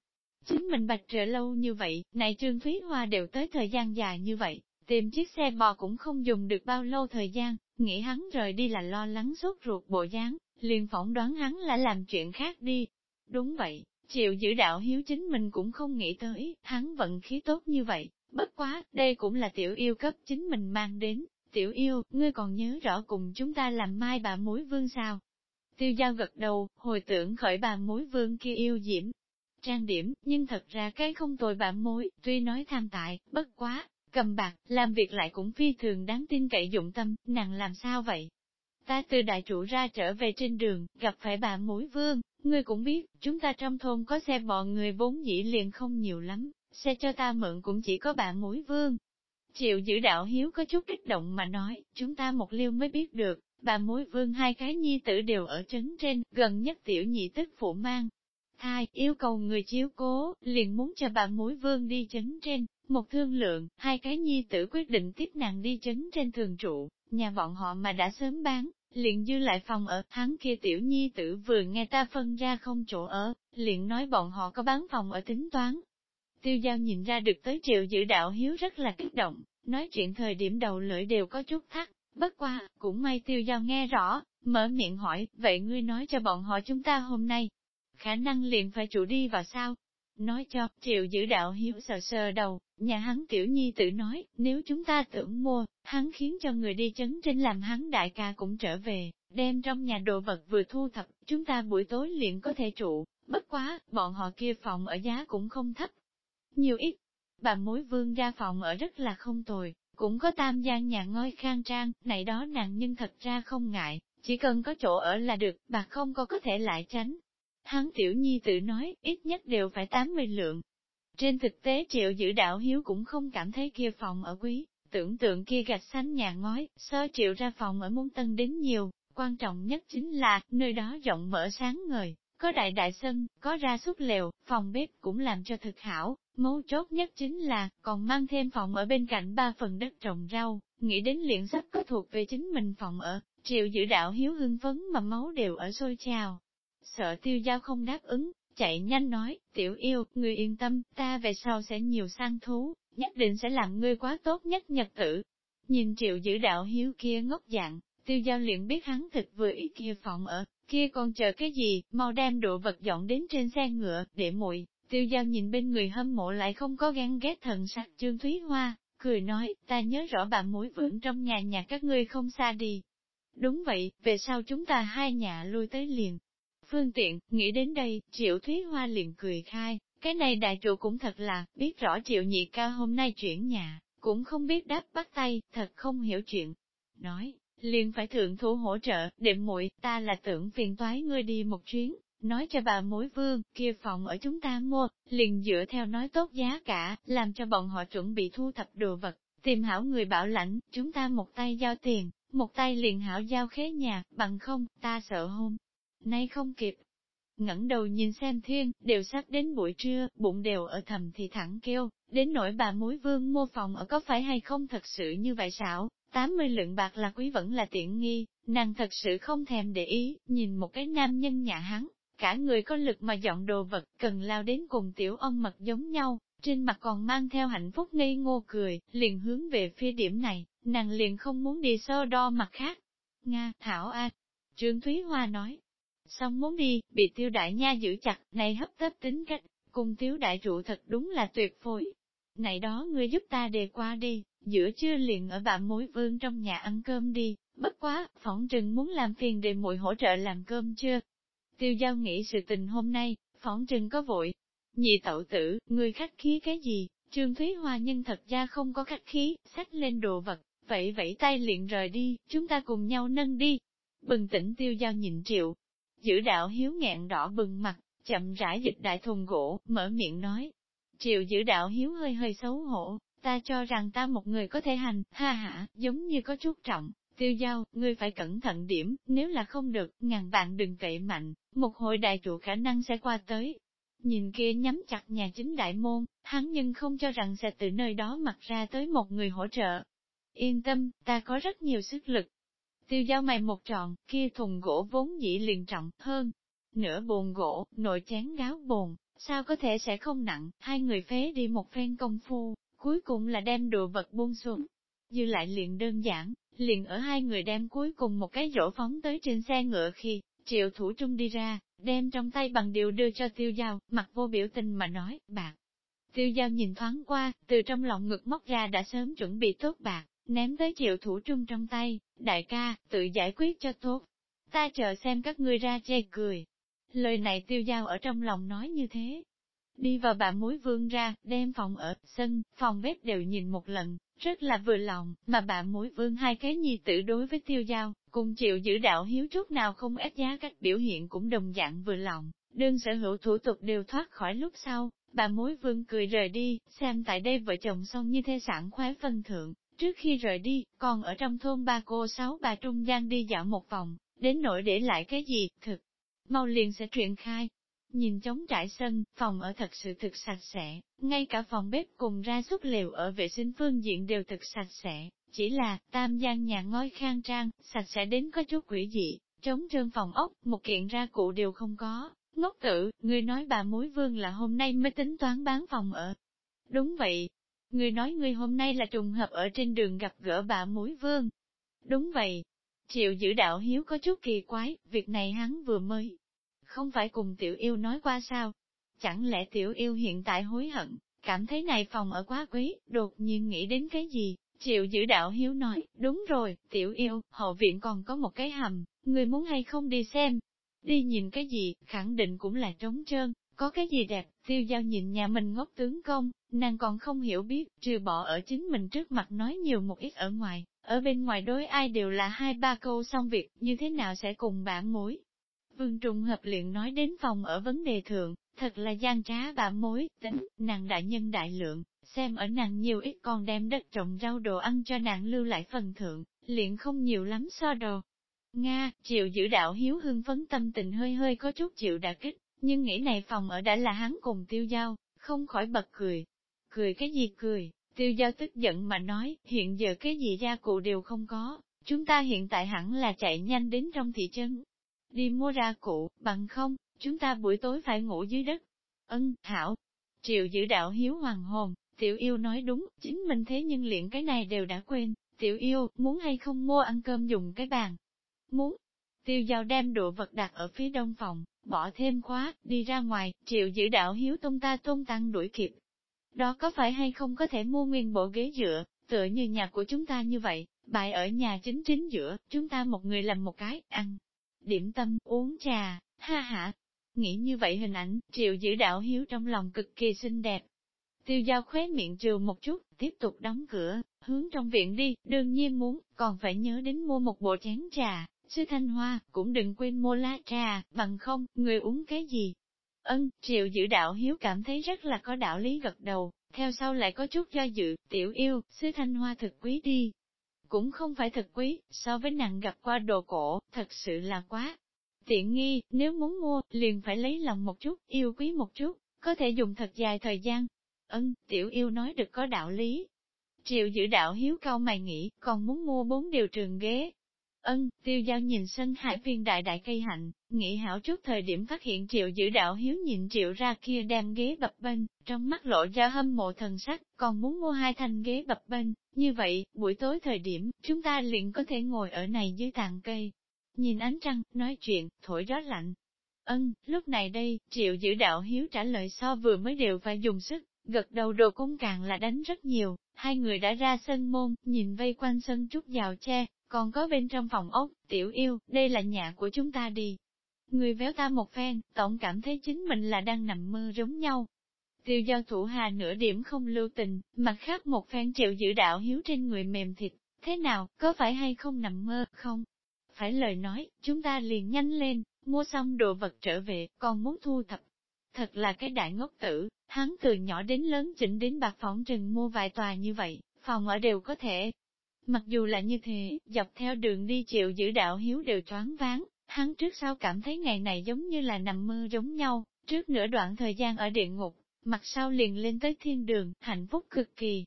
Chính mình bạch trợ lâu như vậy, này Trương phí Hoa đều tới thời gian dài như vậy, tìm chiếc xe bò cũng không dùng được bao lâu thời gian, nghĩ hắn rời đi là lo lắng sốt ruột bộ dáng, liền phỏng đoán hắn là làm chuyện khác đi. Đúng vậy, chịu giữ đạo hiếu chính mình cũng không nghĩ tới, hắn vận khí tốt như vậy, bất quá, đây cũng là tiểu yêu cấp chính mình mang đến. Tiểu yêu, ngươi còn nhớ rõ cùng chúng ta làm mai bà mối vương sao? Tiêu giao gật đầu, hồi tưởng khởi bà mối vương kia yêu diễm. Trang điểm, nhưng thật ra cái không tồi bạn mối, tuy nói tham tại, bất quá, cầm bạc, làm việc lại cũng phi thường đáng tin cậy dụng tâm, nàng làm sao vậy? Ta từ đại trụ ra trở về trên đường, gặp phải bà mối vương, ngươi cũng biết, chúng ta trong thôn có xe bò người vốn dĩ liền không nhiều lắm, xe cho ta mượn cũng chỉ có bà mối vương. Triệu giữ đạo hiếu có chút kích động mà nói, chúng ta một liêu mới biết được, bà mối vương hai cái nhi tử đều ở trấn trên, gần nhất tiểu nhị tức phụ mang ai, yêu cầu người chiếu cố, liền muốn cho bà mối vương đi chấn trên, một thương lượng, hai cái nhi tử quyết định tiếp nàng đi chấn trên thường trụ, nhà bọn họ mà đã sớm bán, liền dư lại phòng ở, hắn kia tiểu nhi tử vừa nghe ta phân ra không chỗ ở, liền nói bọn họ có bán phòng ở tính toán. Tiêu giao nhìn ra được tới triệu giữ đạo hiếu rất là kích động, nói chuyện thời điểm đầu lưỡi đều có chút thắt, bất qua, cũng may tiêu giao nghe rõ, mở miệng hỏi, vậy ngươi nói cho bọn họ chúng ta hôm nay, khả năng liền phải chủ đi vào sao? Nói cho, triệu giữ đạo hiếu sờ sờ đầu, nhà hắn tiểu nhi tự nói, nếu chúng ta tưởng mua, hắn khiến cho người đi chấn trên làm hắn đại ca cũng trở về, đem trong nhà đồ vật vừa thu thập, chúng ta buổi tối liền có thể trụ, bất quá, bọn họ kia phòng ở giá cũng không thấp. Nhiều ít, bà mối vương ra phòng ở rất là không tồi, cũng có tam gian nhà ngôi khang trang, này đó nàng nhưng thật ra không ngại, chỉ cần có chỗ ở là được, bà không có có thể lại tránh. Hắn tiểu nhi tự nói, ít nhất đều phải 80 lượng. Trên thực tế triệu giữ đạo hiếu cũng không cảm thấy kia phòng ở quý, tưởng tượng kia gạch xanh nhà ngói, so triệu ra phòng ở môn tân đến nhiều, quan trọng nhất chính là, nơi đó rộng mở sáng ngời, có đại đại sân, có ra súc lều, phòng bếp cũng làm cho thực hảo, mấu chốt nhất chính là, còn mang thêm phòng ở bên cạnh ba phần đất trồng rau, nghĩ đến liền sắp có thuộc về chính mình phòng ở, triệu giữ đạo hiếu hưng phấn mà máu đều ở sôi trào. Sợ tiêu giao không đáp ứng, chạy nhanh nói, tiểu yêu, người yên tâm, ta về sau sẽ nhiều sang thú, nhất định sẽ làm ngươi quá tốt nhất nhật tử. Nhìn triệu giữ đạo hiếu kia ngốc dạng, tiêu giao liền biết hắn thật vừa ý kia phòng ở, kia còn chờ cái gì, mau đem đồ vật dọn đến trên xe ngựa, để muội tiêu giao nhìn bên người hâm mộ lại không có ghen ghét thần sắc trương thúy hoa, cười nói, ta nhớ rõ bà mối vượng trong nhà nhà các ngươi không xa đi. Đúng vậy, về sau chúng ta hai nhà lui tới liền. Phương tiện, nghĩ đến đây, triệu thúy hoa liền cười khai, cái này đại trụ cũng thật là, biết rõ triệu nhị ca hôm nay chuyển nhà, cũng không biết đáp bắt tay, thật không hiểu chuyện. Nói, liền phải thượng thủ hỗ trợ, đệm muội ta là tưởng phiền toái ngươi đi một chuyến, nói cho bà mối vương, kia phòng ở chúng ta mua, liền dựa theo nói tốt giá cả, làm cho bọn họ chuẩn bị thu thập đồ vật, tìm hảo người bảo lãnh, chúng ta một tay giao tiền, một tay liền hảo giao khế nhà, bằng không, ta sợ hôn. Nay không kịp. ngẩng đầu nhìn xem thiên, đều sắp đến buổi trưa, bụng đều ở thầm thì thẳng kêu, đến nỗi bà mối vương mua phòng ở có phải hay không thật sự như vậy xảo, 80 lượng bạc là quý vẫn là tiện nghi, nàng thật sự không thèm để ý, nhìn một cái nam nhân nhà hắn, cả người có lực mà dọn đồ vật, cần lao đến cùng tiểu ong mật giống nhau, trên mặt còn mang theo hạnh phúc ngây ngô cười, liền hướng về phía điểm này, nàng liền không muốn đi so đo mặt khác. Nga, Thảo A. Trương Thúy Hoa nói, xong muốn đi, bị tiêu đại nha giữ chặt, này hấp tấp tính cách, cùng tiêu đại trụ thật đúng là tuyệt phối. Này đó ngươi giúp ta đề qua đi, giữa trưa liền ở bạn mối vương trong nhà ăn cơm đi, bất quá, phỏng trừng muốn làm phiền để muội hỗ trợ làm cơm chưa? Tiêu giao nghĩ sự tình hôm nay, phỏng trừng có vội. Nhị tậu tử, người khách khí cái gì? Trương Thúy Hoa nhân thật ra không có khách khí, xách lên đồ vật, vậy vẫy tay liền rời đi, chúng ta cùng nhau nâng đi. Bừng tỉnh tiêu giao nhịn triệu. Giữ đạo hiếu nghẹn đỏ bừng mặt, chậm rãi dịch đại thùng gỗ, mở miệng nói. Triệu giữ đạo hiếu hơi hơi xấu hổ, ta cho rằng ta một người có thể hành, ha ha, giống như có chút trọng, tiêu giao, ngươi phải cẩn thận điểm, nếu là không được, ngàn bạn đừng cậy mạnh, một hồi đại trụ khả năng sẽ qua tới. Nhìn kia nhắm chặt nhà chính đại môn, hắn nhưng không cho rằng sẽ từ nơi đó mặc ra tới một người hỗ trợ. Yên tâm, ta có rất nhiều sức lực. Tiêu giao mày một tròn, kia thùng gỗ vốn dĩ liền trọng hơn. Nửa bồn gỗ, nồi chén gáo bồn, sao có thể sẽ không nặng, hai người phế đi một phen công phu, cuối cùng là đem đồ vật buông xuống. Dư lại liền đơn giản, liền ở hai người đem cuối cùng một cái rổ phóng tới trên xe ngựa khi, triệu thủ trung đi ra, đem trong tay bằng điều đưa cho tiêu giao, mặt vô biểu tình mà nói, bạc. Tiêu giao nhìn thoáng qua, từ trong lòng ngực móc ra đã sớm chuẩn bị tốt bạc, ném tới triệu thủ trung trong tay, đại ca, tự giải quyết cho tốt. Ta chờ xem các ngươi ra chê cười. Lời này tiêu giao ở trong lòng nói như thế, Đi vào bà mối vương ra, đem phòng ở, sân, phòng bếp đều nhìn một lần, rất là vừa lòng, mà bà mối vương hai cái nhi tử đối với tiêu giao, cùng chịu giữ đạo hiếu chút nào không ép giá cách biểu hiện cũng đồng dạng vừa lòng, đương sở hữu thủ tục đều thoát khỏi lúc sau, bà mối vương cười rời đi, xem tại đây vợ chồng xong như thế sản khoái phân thượng, trước khi rời đi, còn ở trong thôn ba cô sáu bà trung gian đi dạo một vòng, đến nỗi để lại cái gì, thực, mau liền sẽ truyền khai, Nhìn chống trải sân, phòng ở thật sự thực sạch sẽ, ngay cả phòng bếp cùng ra súc liều ở vệ sinh phương diện đều thực sạch sẽ, chỉ là tam gian nhà ngói khang trang, sạch sẽ đến có chút quỷ dị, trống trơn phòng ốc, một kiện ra cụ đều không có. Ngốc tử, người nói bà mối vương là hôm nay mới tính toán bán phòng ở. Đúng vậy. Người nói người hôm nay là trùng hợp ở trên đường gặp gỡ bà mối vương. Đúng vậy. Triệu giữ đạo hiếu có chút kỳ quái, việc này hắn vừa mới không phải cùng tiểu yêu nói qua sao? Chẳng lẽ tiểu yêu hiện tại hối hận, cảm thấy này phòng ở quá quý, đột nhiên nghĩ đến cái gì? Triệu giữ đạo hiếu nói, đúng rồi, tiểu yêu, hậu viện còn có một cái hầm, người muốn hay không đi xem? Đi nhìn cái gì, khẳng định cũng là trống trơn, có cái gì đẹp, tiêu giao nhìn nhà mình ngốc tướng công, nàng còn không hiểu biết, trừ bỏ ở chính mình trước mặt nói nhiều một ít ở ngoài, ở bên ngoài đối ai đều là hai ba câu xong việc, như thế nào sẽ cùng bạn mối, Vương Trung hợp liền nói đến phòng ở vấn đề thượng, thật là gian trá bà mối, tính, nàng đại nhân đại lượng, xem ở nàng nhiều ít còn đem đất trồng rau đồ ăn cho nàng lưu lại phần thượng, liền không nhiều lắm so đồ. Nga, chịu giữ đạo hiếu hưng phấn tâm tình hơi hơi có chút chịu đả kích, nhưng nghĩ này phòng ở đã là hắn cùng tiêu giao, không khỏi bật cười. Cười cái gì cười, tiêu giao tức giận mà nói, hiện giờ cái gì gia cụ đều không có, chúng ta hiện tại hẳn là chạy nhanh đến trong thị trấn. Đi mua ra cụ, bằng không, chúng ta buổi tối phải ngủ dưới đất. Ân, hảo. Triệu giữ đạo hiếu hoàng hồn, tiểu yêu nói đúng, chính mình thế nhưng liền cái này đều đã quên. Tiểu yêu, muốn hay không mua ăn cơm dùng cái bàn? Muốn. Tiêu giao đem đồ vật đặt ở phía đông phòng, bỏ thêm khóa, đi ra ngoài, triệu giữ đạo hiếu tung ta tôn tăng đuổi kịp. Đó có phải hay không có thể mua nguyên bộ ghế dựa, tựa như nhà của chúng ta như vậy, bài ở nhà chính chính giữa, chúng ta một người làm một cái, ăn, điểm tâm, uống trà, ha ha. Nghĩ như vậy hình ảnh, triệu giữ đạo hiếu trong lòng cực kỳ xinh đẹp. Tiêu giao khóe miệng trừ một chút, tiếp tục đóng cửa, hướng trong viện đi, đương nhiên muốn, còn phải nhớ đến mua một bộ chén trà, sư thanh hoa, cũng đừng quên mua lá trà, bằng không, người uống cái gì. Ân, triệu giữ đạo hiếu cảm thấy rất là có đạo lý gật đầu, theo sau lại có chút do dự, tiểu yêu, sứ thanh hoa thực quý đi. Cũng không phải thật quý, so với nàng gặp qua đồ cổ, thật sự là quá. Tiện nghi, nếu muốn mua, liền phải lấy lòng một chút, yêu quý một chút, có thể dùng thật dài thời gian. Ân, tiểu yêu nói được có đạo lý. Triệu giữ đạo hiếu cao mày nghĩ, còn muốn mua bốn điều trường ghế, Ân, tiêu giao nhìn sân hải viên đại đại cây hạnh, nghĩ hảo chút thời điểm phát hiện triệu giữ đạo hiếu nhìn triệu ra kia đem ghế bập bên, trong mắt lộ ra hâm mộ thần sắc, còn muốn mua hai thanh ghế bập bên, như vậy, buổi tối thời điểm, chúng ta liền có thể ngồi ở này dưới tàn cây. Nhìn ánh trăng, nói chuyện, thổi gió lạnh. Ân, lúc này đây, triệu giữ đạo hiếu trả lời so vừa mới đều phải dùng sức, gật đầu đồ cũng càng là đánh rất nhiều, hai người đã ra sân môn, nhìn vây quanh sân trúc rào tre, còn có bên trong phòng ốc, tiểu yêu, đây là nhà của chúng ta đi. Người véo ta một phen, tổng cảm thấy chính mình là đang nằm mơ giống nhau. Tiêu giao thủ hà nửa điểm không lưu tình, mặt khác một phen triệu giữ đạo hiếu trên người mềm thịt, thế nào, có phải hay không nằm mơ, không? Phải lời nói, chúng ta liền nhanh lên, mua xong đồ vật trở về, còn muốn thu thập. Thật là cái đại ngốc tử, hắn từ nhỏ đến lớn chỉnh đến bạc phỏng trừng mua vài tòa như vậy, phòng ở đều có thể, Mặc dù là như thế, dọc theo đường đi chịu giữ đạo hiếu đều choáng váng, hắn trước sau cảm thấy ngày này giống như là nằm mơ giống nhau, trước nửa đoạn thời gian ở địa ngục, mặt sau liền lên tới thiên đường, hạnh phúc cực kỳ.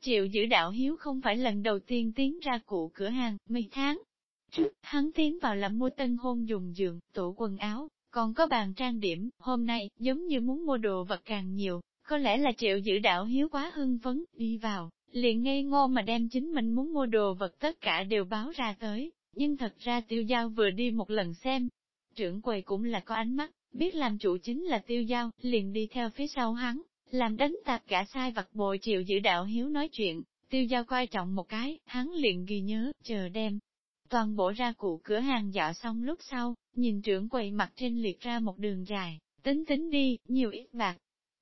Chịu giữ đạo hiếu không phải lần đầu tiên tiến ra cụ cửa hàng, mấy tháng. Trước, hắn tiến vào làm mua tân hôn dùng giường, tủ quần áo, còn có bàn trang điểm, hôm nay, giống như muốn mua đồ vật càng nhiều, có lẽ là triệu giữ đạo hiếu quá hưng phấn, đi vào, liền ngây ngô mà đem chính mình muốn mua đồ vật tất cả đều báo ra tới, nhưng thật ra tiêu giao vừa đi một lần xem. Trưởng quầy cũng là có ánh mắt, biết làm chủ chính là tiêu giao, liền đi theo phía sau hắn, làm đánh tạp cả sai vặt bồi chịu giữ đạo hiếu nói chuyện, tiêu giao coi trọng một cái, hắn liền ghi nhớ, chờ đem. Toàn bộ ra cụ cửa hàng dạo xong lúc sau, nhìn trưởng quầy mặt trên liệt ra một đường dài, tính tính đi, nhiều ít bạc.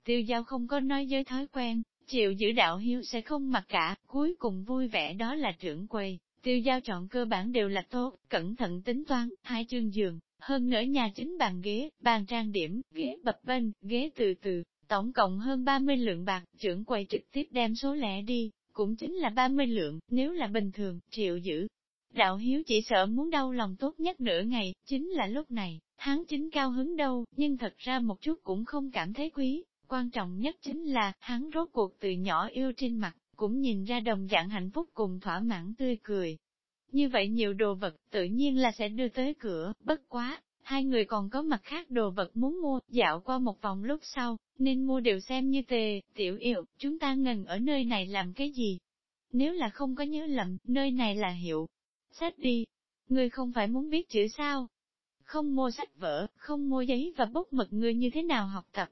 Tiêu giao không có nói với thói quen, chịu giữ đạo hiếu sẽ không mặc cả, cuối cùng vui vẻ đó là trưởng quầy. Tiêu giao chọn cơ bản đều là tốt, cẩn thận tính toán, hai chương giường, hơn nữa nhà chính bàn ghế, bàn trang điểm, ghế bập bên, ghế từ từ, tổng cộng hơn 30 lượng bạc, trưởng quầy trực tiếp đem số lẻ đi, cũng chính là 30 lượng, nếu là bình thường, triệu giữ. Đạo hiếu chỉ sợ muốn đau lòng tốt nhất nửa ngày, chính là lúc này, hắn chính cao hứng đâu, nhưng thật ra một chút cũng không cảm thấy quý, Quan trọng nhất chính là, hắn rốt cuộc từ nhỏ yêu trên mặt, cũng nhìn ra đồng dạng hạnh phúc cùng thỏa mãn tươi cười. Như vậy nhiều đồ vật tự nhiên là sẽ đưa tới cửa, bất quá, hai người còn có mặt khác đồ vật muốn mua, dạo qua một vòng lúc sau, nên mua đều xem như tề, tiểu yêu, chúng ta ngần ở nơi này làm cái gì? Nếu là không có nhớ lầm, nơi này là hiệu. Sách đi, người không phải muốn biết chữ sao? Không mua sách vở, không mua giấy và bút mực người như thế nào học tập,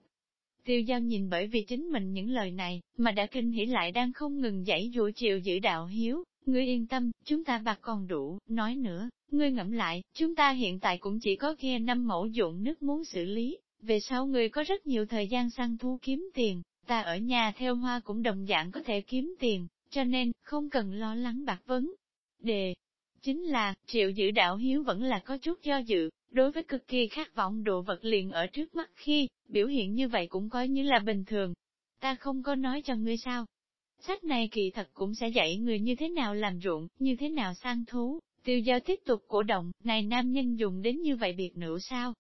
Tiêu giao nhìn bởi vì chính mình những lời này, mà đã kinh hỉ lại đang không ngừng dãy dụ chịu giữ đạo hiếu, ngươi yên tâm, chúng ta bạc còn đủ, nói nữa, ngươi ngẫm lại, chúng ta hiện tại cũng chỉ có kia năm mẫu dụng nước muốn xử lý, về sau ngươi có rất nhiều thời gian săn thu kiếm tiền, ta ở nhà theo hoa cũng đồng dạng có thể kiếm tiền, cho nên, không cần lo lắng bạc vấn. Đề, chính là, triệu giữ đạo hiếu vẫn là có chút do dự, đối với cực kỳ khát vọng đồ vật liền ở trước mắt khi, biểu hiện như vậy cũng coi như là bình thường. Ta không có nói cho ngươi sao. Sách này kỳ thật cũng sẽ dạy người như thế nào làm ruộng, như thế nào săn thú, Tiêu giao tiếp tục cổ động, này nam nhân dùng đến như vậy biệt nữ sao?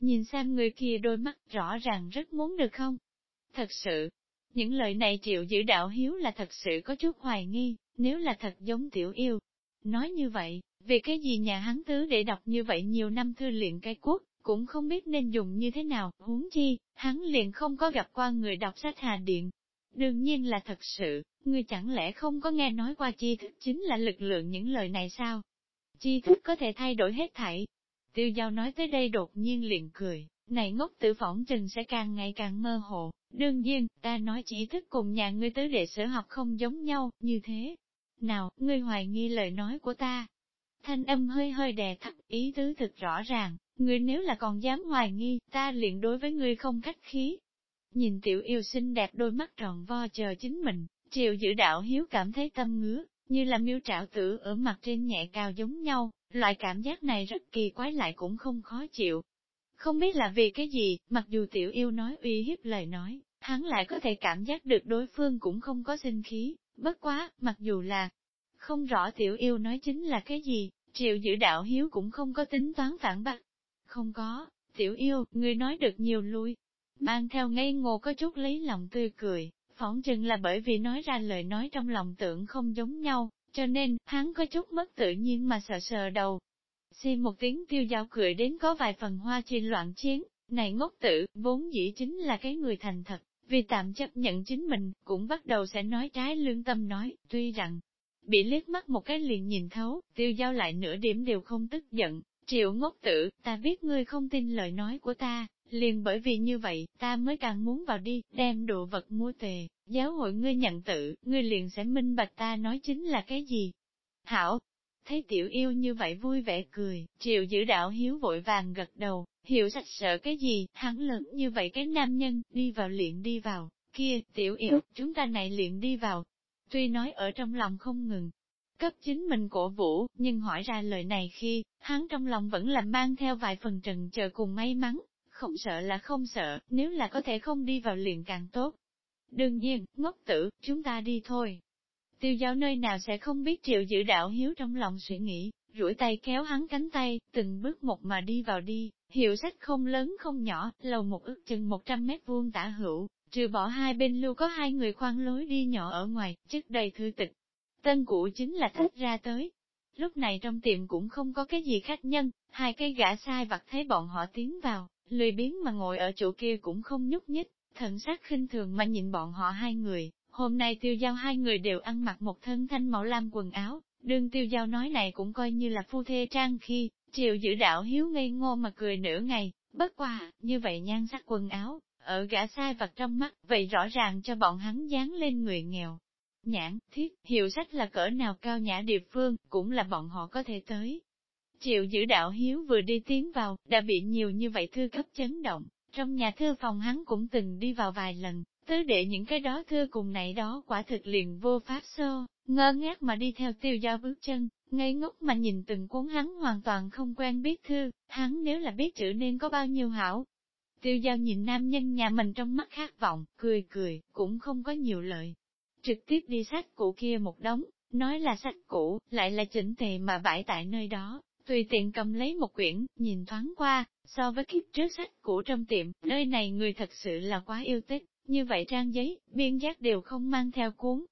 Nhìn xem người kia đôi mắt rõ ràng rất muốn được không? Thật sự, những lời này triệu giữ đạo hiếu là thật sự có chút hoài nghi, nếu là thật giống tiểu yêu. Nói như vậy, vì cái gì nhà hắn tứ để đọc như vậy nhiều năm thư luyện cái quốc, cũng không biết nên dùng như thế nào, huống chi, hắn liền không có gặp qua người đọc sách Hà Điện. Đương nhiên là thật sự, người chẳng lẽ không có nghe nói qua chi thức chính là lực lượng những lời này sao? Chi thức có thể thay đổi hết thảy. Tiêu giao nói tới đây đột nhiên liền cười, này ngốc tử phỏng trình sẽ càng ngày càng mơ hồ, đương nhiên, ta nói chỉ thức cùng nhà ngươi tứ đệ sở học không giống nhau, như thế. Nào, ngươi hoài nghi lời nói của ta. Thanh âm hơi hơi đè thấp, ý tứ thực rõ ràng, ngươi nếu là còn dám hoài nghi, ta liền đối với ngươi không khách khí. Nhìn tiểu yêu xinh đẹp đôi mắt tròn vo chờ chính mình, triệu giữ đạo hiếu cảm thấy tâm ngứa, như là miêu trạo tử ở mặt trên nhẹ cao giống nhau, loại cảm giác này rất kỳ quái lại cũng không khó chịu. Không biết là vì cái gì, mặc dù tiểu yêu nói uy hiếp lời nói, hắn lại có thể cảm giác được đối phương cũng không có sinh khí, bất quá, mặc dù là không rõ tiểu yêu nói chính là cái gì, triệu giữ đạo hiếu cũng không có tính toán phản bác. Không có, tiểu yêu, người nói được nhiều lui, mang theo ngây ngô có chút lấy lòng tươi cười, phỏng chừng là bởi vì nói ra lời nói trong lòng tưởng không giống nhau, cho nên, hắn có chút mất tự nhiên mà sợ sờ đầu. xem một tiếng tiêu giao cười đến có vài phần hoa chi loạn chiến, này ngốc tử, vốn dĩ chính là cái người thành thật, vì tạm chấp nhận chính mình, cũng bắt đầu sẽ nói trái lương tâm nói, tuy rằng, bị liếc mắt một cái liền nhìn thấu, tiêu giao lại nửa điểm đều không tức giận, triệu ngốc tử, ta biết ngươi không tin lời nói của ta, liền bởi vì như vậy, ta mới càng muốn vào đi, đem đồ vật mua tề, giáo hội ngươi nhận tự, ngươi liền sẽ minh bạch ta nói chính là cái gì. Hảo, thấy tiểu yêu như vậy vui vẻ cười, triệu giữ đạo hiếu vội vàng gật đầu, hiểu sạch sợ cái gì, hắn lớn như vậy cái nam nhân, đi vào liền đi vào, kia, tiểu yêu, chúng ta này liền đi vào. Tuy nói ở trong lòng không ngừng, cấp chính mình cổ vũ, nhưng hỏi ra lời này khi, hắn trong lòng vẫn là mang theo vài phần trần chờ cùng may mắn, không sợ là không sợ, nếu là có thể không đi vào liền càng tốt. Đương nhiên, ngốc tử, chúng ta đi thôi. Tiêu giáo nơi nào sẽ không biết triệu giữ đạo hiếu trong lòng suy nghĩ, duỗi tay kéo hắn cánh tay, từng bước một mà đi vào đi, hiệu sách không lớn không nhỏ, lầu một ước chừng 100 mét vuông tả hữu, trừ bỏ hai bên lưu có hai người khoan lối đi nhỏ ở ngoài, chất đầy thư tịch. Tân cũ chính là thích ra tới. Lúc này trong tiệm cũng không có cái gì khách nhân, hai cái gã sai vặt thấy bọn họ tiến vào, lười biếng mà ngồi ở chỗ kia cũng không nhúc nhích, thần sắc khinh thường mà nhìn bọn họ hai người. Hôm nay tiêu giao hai người đều ăn mặc một thân thanh màu lam quần áo, đương tiêu giao nói này cũng coi như là phu thê trang khi, triệu giữ đạo hiếu ngây ngô mà cười nửa ngày, bất qua, như vậy nhan sắc quần áo, ở gã sai vặt trong mắt, vậy rõ ràng cho bọn hắn dán lên người nghèo. Nhãn, thiết, hiệu sách là cỡ nào cao nhã địa phương, cũng là bọn họ có thể tới. Triệu giữ đạo hiếu vừa đi tiến vào, đã bị nhiều như vậy thư cấp chấn động, trong nhà thư phòng hắn cũng từng đi vào vài lần, tứ đệ những cái đó thư cùng này đó quả thực liền vô pháp sơ, ngơ ngác mà đi theo tiêu do bước chân, ngây ngốc mà nhìn từng cuốn hắn hoàn toàn không quen biết thư, hắn nếu là biết chữ nên có bao nhiêu hảo. Tiêu giao nhìn nam nhân nhà mình trong mắt khát vọng, cười cười, cũng không có nhiều lời. Trực tiếp đi sách cũ kia một đống, nói là sách cũ, lại là chỉnh tề mà bãi tại nơi đó, tùy tiện cầm lấy một quyển, nhìn thoáng qua, so với kiếp trước sách cũ trong tiệm, nơi này người thật sự là quá yêu thích, như vậy trang giấy, biên giác đều không mang theo cuốn.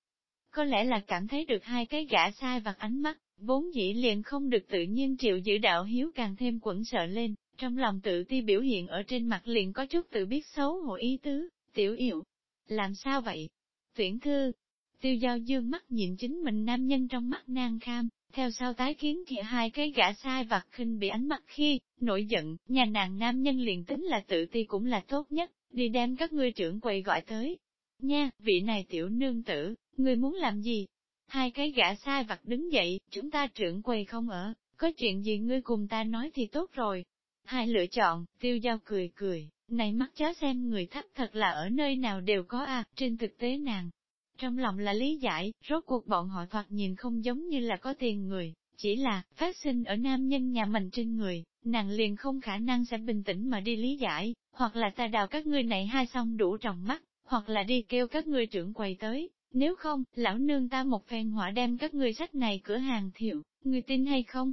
Có lẽ là cảm thấy được hai cái gã sai vặt ánh mắt, vốn dĩ liền không được tự nhiên triệu giữ đạo hiếu càng thêm quẩn sợ lên, trong lòng tự ti biểu hiện ở trên mặt liền có chút tự biết xấu hổ ý tứ, tiểu yểu Làm sao vậy? Tuyển thư, tiêu giao dương mắt nhìn chính mình nam nhân trong mắt nang kham, theo sau tái kiến thì hai cái gã sai vặt khinh bị ánh mắt khi, nổi giận, nhà nàng nam nhân liền tính là tự ti cũng là tốt nhất, đi đem các ngươi trưởng quầy gọi tới. Nha, vị này tiểu nương tử, ngươi muốn làm gì? Hai cái gã sai vặt đứng dậy, chúng ta trưởng quầy không ở, có chuyện gì ngươi cùng ta nói thì tốt rồi. Hai lựa chọn, tiêu giao cười cười, này mắt chó xem người thấp thật là ở nơi nào đều có à, trên thực tế nàng. Trong lòng là lý giải, rốt cuộc bọn họ thoạt nhìn không giống như là có tiền người, chỉ là, phát sinh ở nam nhân nhà mình trên người, nàng liền không khả năng sẽ bình tĩnh mà đi lý giải, hoặc là ta đào các ngươi này hai xong đủ trọng mắt, hoặc là đi kêu các ngươi trưởng quầy tới, Nếu không, lão nương ta một phen hỏa đem các ngươi sách này cửa hàng thiệu, người tin hay không?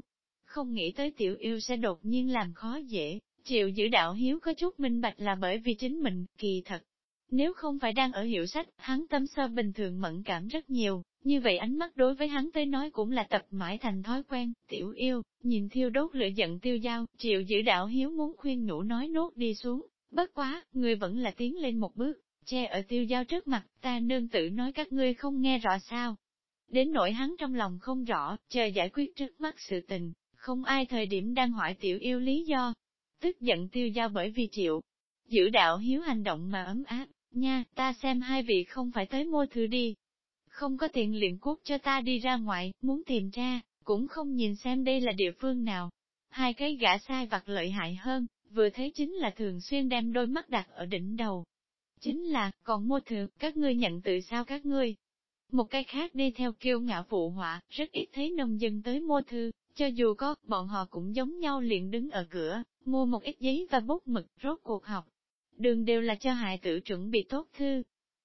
Không nghĩ tới tiểu yêu sẽ đột nhiên làm khó dễ, chịu giữ đạo hiếu có chút minh bạch là bởi vì chính mình, kỳ thật. Nếu không phải đang ở hiệu sách, hắn tâm sơ bình thường mẫn cảm rất nhiều, như vậy ánh mắt đối với hắn tới nói cũng là tập mãi thành thói quen, tiểu yêu, nhìn thiêu đốt lửa giận tiêu dao, chịu giữ đạo hiếu muốn khuyên nhủ nói nốt đi xuống, bất quá, người vẫn là tiến lên một bước, che ở tiêu giao trước mặt, ta nương tự nói các ngươi không nghe rõ sao. Đến nỗi hắn trong lòng không rõ, chờ giải quyết trước mắt sự tình, không ai thời điểm đang hỏi tiểu yêu lý do. Tức giận tiêu giao bởi vì chịu, giữ đạo hiếu hành động mà ấm áp, nha, ta xem hai vị không phải tới mua thư đi. Không có tiền liền cút cho ta đi ra ngoài, muốn tìm ra, cũng không nhìn xem đây là địa phương nào. Hai cái gã sai vặt lợi hại hơn, vừa thấy chính là thường xuyên đem đôi mắt đặt ở đỉnh đầu, Chính là, còn mua thường, các ngươi nhận tự sao các ngươi. Một cái khác đi theo kiêu ngạo phụ họa, rất ít thấy nông dân tới mua thư, cho dù có, bọn họ cũng giống nhau liền đứng ở cửa, mua một ít giấy và bút mực, rốt cuộc học. Đường đều là cho hại tử chuẩn bị tốt thư.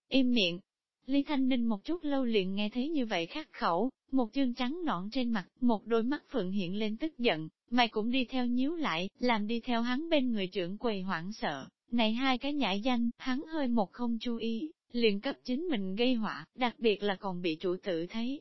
Im miệng. Lý Thanh Ninh một chút lâu liền nghe thấy như vậy khắc khẩu, một chương trắng nõn trên mặt, một đôi mắt phượng hiện lên tức giận, mày cũng đi theo nhíu lại, làm đi theo hắn bên người trưởng quầy hoảng sợ, này hai cái nhãi danh, hắn hơi một không chú ý, liền cấp chính mình gây họa, đặc biệt là còn bị chủ tử thấy.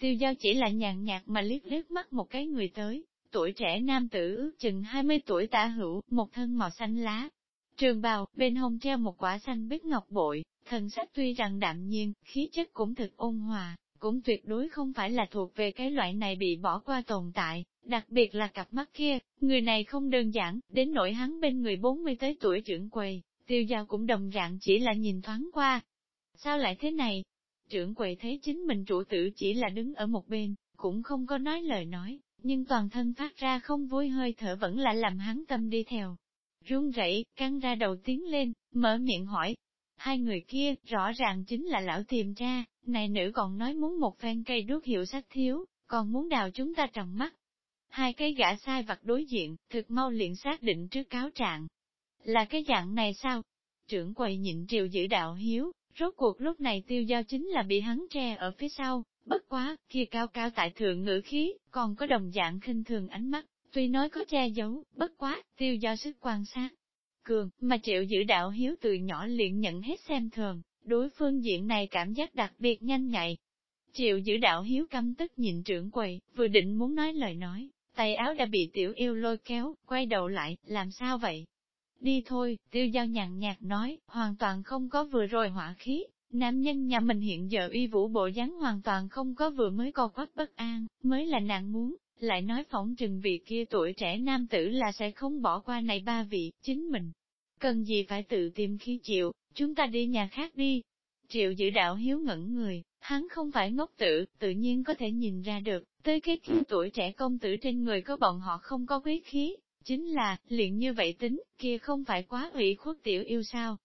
Tiêu giao chỉ là nhàn nhạt mà liếc liếc mắt một cái người tới, tuổi trẻ nam tử ước chừng 20 tuổi tả hữu, một thân màu xanh lá. Trường bào, bên hông treo một quả xanh biết ngọc bội, thần sắc tuy rằng đạm nhiên, khí chất cũng thực ôn hòa, cũng tuyệt đối không phải là thuộc về cái loại này bị bỏ qua tồn tại, đặc biệt là cặp mắt kia, người này không đơn giản, đến nỗi hắn bên người 40 tới tuổi trưởng quầy, tiêu giao cũng đồng dạng chỉ là nhìn thoáng qua. Sao lại thế này? Trưởng quầy thấy chính mình chủ tử chỉ là đứng ở một bên, cũng không có nói lời nói, nhưng toàn thân phát ra không vui hơi thở vẫn là làm hắn tâm đi theo. Run rẩy, căng ra đầu tiến lên, mở miệng hỏi. Hai người kia, rõ ràng chính là lão tìm cha, này nữ còn nói muốn một phen cây đuốc hiệu sách thiếu, còn muốn đào chúng ta trồng mắt. Hai cái gã sai vặt đối diện, thực mau liền xác định trước cáo trạng. Là cái dạng này sao? Trưởng quầy nhịn triều giữ đạo hiếu, rốt cuộc lúc này tiêu giao chính là bị hắn tre ở phía sau, bất quá, kia cao cao tại thượng ngữ khí, còn có đồng dạng khinh thường ánh mắt, tuy nói có che giấu, bất quá, tiêu giao sức quan sát. Cường, mà triệu giữ đạo hiếu từ nhỏ liền nhận hết xem thường, đối phương diện này cảm giác đặc biệt nhanh nhạy. Triệu giữ đạo hiếu căm tức nhìn trưởng quầy, vừa định muốn nói lời nói, tay áo đã bị tiểu yêu lôi kéo, quay đầu lại, làm sao vậy? Đi thôi, tiêu giao nhàn nhạt nói, hoàn toàn không có vừa rồi hỏa khí, nam nhân nhà mình hiện giờ uy vũ bộ dáng hoàn toàn không có vừa mới co quắp bất an, mới là nàng muốn, lại nói phỏng trừng vị kia tuổi trẻ nam tử là sẽ không bỏ qua này ba vị, chính mình. Cần gì phải tự tìm khí chịu, chúng ta đi nhà khác đi. Triệu giữ đạo hiếu ngẩn người, hắn không phải ngốc tử, tự nhiên có thể nhìn ra được, tới cái khi tuổi trẻ công tử trên người có bọn họ không có quý khí, chính là, liền như vậy tính, kia không phải quá ủy khuất tiểu yêu sao.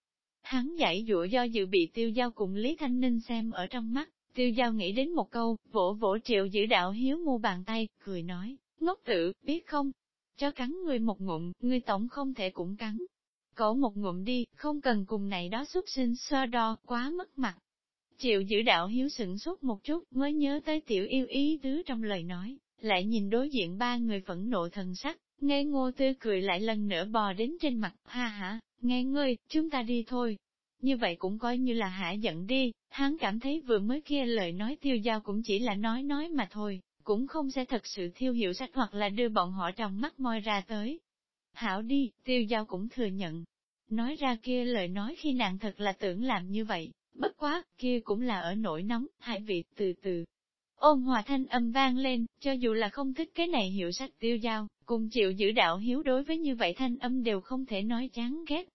Hắn giải dụa do dự bị tiêu giao cùng Lý Thanh Ninh xem ở trong mắt, tiêu giao nghĩ đến một câu, vỗ vỗ triệu giữ đạo hiếu ngu bàn tay, cười nói, ngốc tử, biết không? Cho cắn người một ngụm, người tổng không thể cũng cắn. Cổ một ngụm đi, không cần cùng này đó xuất sinh sơ đo, quá mất mặt. Triệu giữ đạo hiếu sửng sốt một chút mới nhớ tới tiểu yêu ý tứ trong lời nói, lại nhìn đối diện ba người phẫn nộ thần sắc, nghe ngô tươi cười lại lần nữa bò đến trên mặt, ha ha, nghe ngươi, chúng ta đi thôi. Như vậy cũng coi như là hả giận đi, hắn cảm thấy vừa mới kia lời nói tiêu giao cũng chỉ là nói nói mà thôi, cũng không sẽ thật sự thiêu hiệu sách hoặc là đưa bọn họ trong mắt moi ra tới. Hảo đi, tiêu giao cũng thừa nhận. Nói ra kia lời nói khi nàng thật là tưởng làm như vậy, bất quá, kia cũng là ở nỗi nóng, hại vị, từ từ. Ôn hòa thanh âm vang lên, cho dù là không thích cái này hiệu sách tiêu giao, cùng chịu giữ đạo hiếu đối với như vậy thanh âm đều không thể nói chán ghét.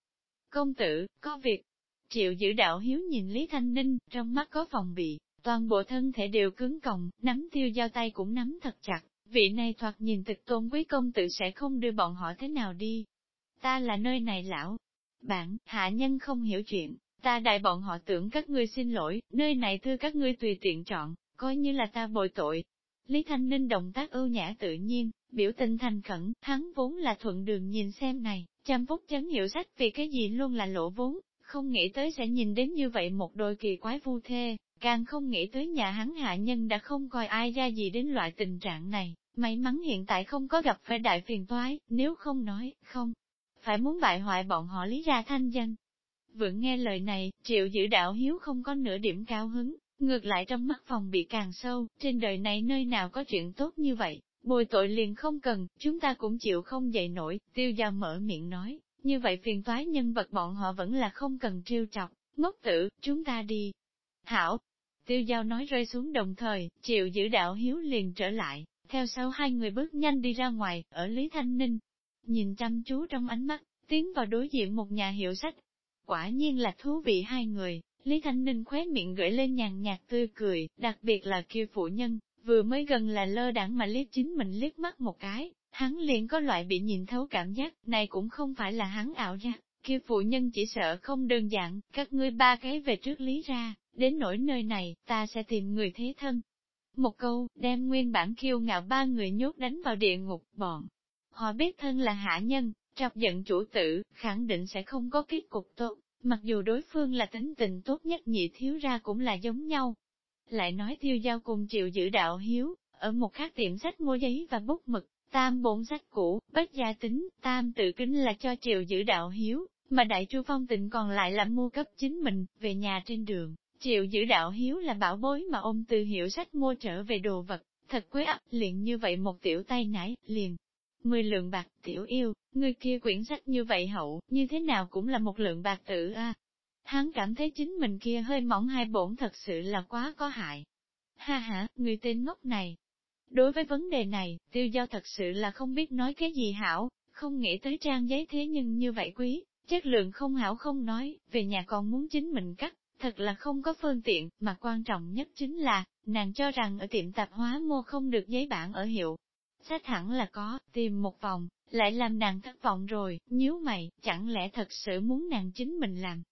Công tử, có việc. Triệu giữ đạo hiếu nhìn Lý Thanh Ninh, trong mắt có phòng bị, toàn bộ thân thể đều cứng còng, nắm tiêu giao tay cũng nắm thật chặt, vị này thoạt nhìn thực tôn quý công tử sẽ không đưa bọn họ thế nào đi. Ta là nơi này lão. Bạn, hạ nhân không hiểu chuyện, Ta đại bọn họ tưởng các ngươi xin lỗi, nơi này thưa các ngươi tùy tiện chọn, coi như là ta bồi tội. Lý Thanh Ninh động tác ưu nhã tự nhiên, biểu tình thành khẩn, hắn vốn là thuận đường nhìn xem này, chăm phúc chấn hiểu sách vì cái gì luôn là lỗ vốn, không nghĩ tới sẽ nhìn đến như vậy một đôi kỳ quái vu thê, càng không nghĩ tới nhà hắn hạ nhân đã không coi ai ra gì đến loại tình trạng này, may mắn hiện tại không có gặp phải đại phiền toái, nếu không nói, không, phải muốn bại hoại bọn họ lý ra thanh danh. Vượng nghe lời này, triệu giữ đạo hiếu không có nửa điểm cao hứng, ngược lại trong mắt phòng bị càng sâu, trên đời này nơi nào có chuyện tốt như vậy, bồi tội liền không cần, chúng ta cũng chịu không dậy nổi, tiêu giao mở miệng nói, như vậy phiền toái nhân vật bọn họ vẫn là không cần trêu chọc, ngốc tử, chúng ta đi. Hảo, tiêu giao nói rơi xuống đồng thời, chịu giữ đạo hiếu liền trở lại, theo sau hai người bước nhanh đi ra ngoài, ở Lý Thanh Ninh. Nhìn chăm chú trong ánh mắt, tiến vào đối diện một nhà hiệu sách. Quả nhiên là thú vị hai người, Lý Thanh Ninh khóe miệng gửi lên nhàn nhạt tươi cười, đặc biệt là kia phụ nhân, vừa mới gần là lơ đẳng mà liếc chính mình liếc mắt một cái, hắn liền có loại bị nhìn thấu cảm giác, này cũng không phải là hắn ảo giác, kia phụ nhân chỉ sợ không đơn giản, các ngươi ba cái về trước lý ra, đến nỗi nơi này, ta sẽ tìm người thế thân. Một câu, đem nguyên bản kiêu ngạo ba người nhốt đánh vào địa ngục, bọn. Họ biết thân là hạ nhân, trọc giận chủ tử, khẳng định sẽ không có kết cục tốt, mặc dù đối phương là tính tình tốt nhất nhị thiếu ra cũng là giống nhau. Lại nói tiêu giao cùng chịu giữ đạo hiếu, ở một khác tiệm sách mua giấy và bút mực, tam bốn sách cũ, bất gia tính, tam tự kính là cho triệu giữ đạo hiếu, mà đại chu phong tình còn lại là mua cấp chính mình, về nhà trên đường. Triệu giữ đạo hiếu là bảo bối mà ông từ hiệu sách mua trở về đồ vật, thật quế ấp, liền như vậy một tiểu tay nải, liền. Mười lượng bạc, tiểu yêu, người kia quyển sách như vậy hậu, như thế nào cũng là một lượng bạc tử a. Hắn cảm thấy chính mình kia hơi mỏng hai bổn thật sự là quá có hại. Ha ha, người tên ngốc này. Đối với vấn đề này, tiêu giao thật sự là không biết nói cái gì hảo, không nghĩ tới trang giấy thế nhưng như vậy quý, chất lượng không hảo không nói, về nhà còn muốn chính mình cắt, thật là không có phương tiện, mà quan trọng nhất chính là, nàng cho rằng ở tiệm tạp hóa mua không được giấy bản ở hiệu. Sách hẳn là có, tìm một vòng, lại làm nàng thất vọng rồi, nhíu mày, chẳng lẽ thật sự muốn nàng chính mình làm.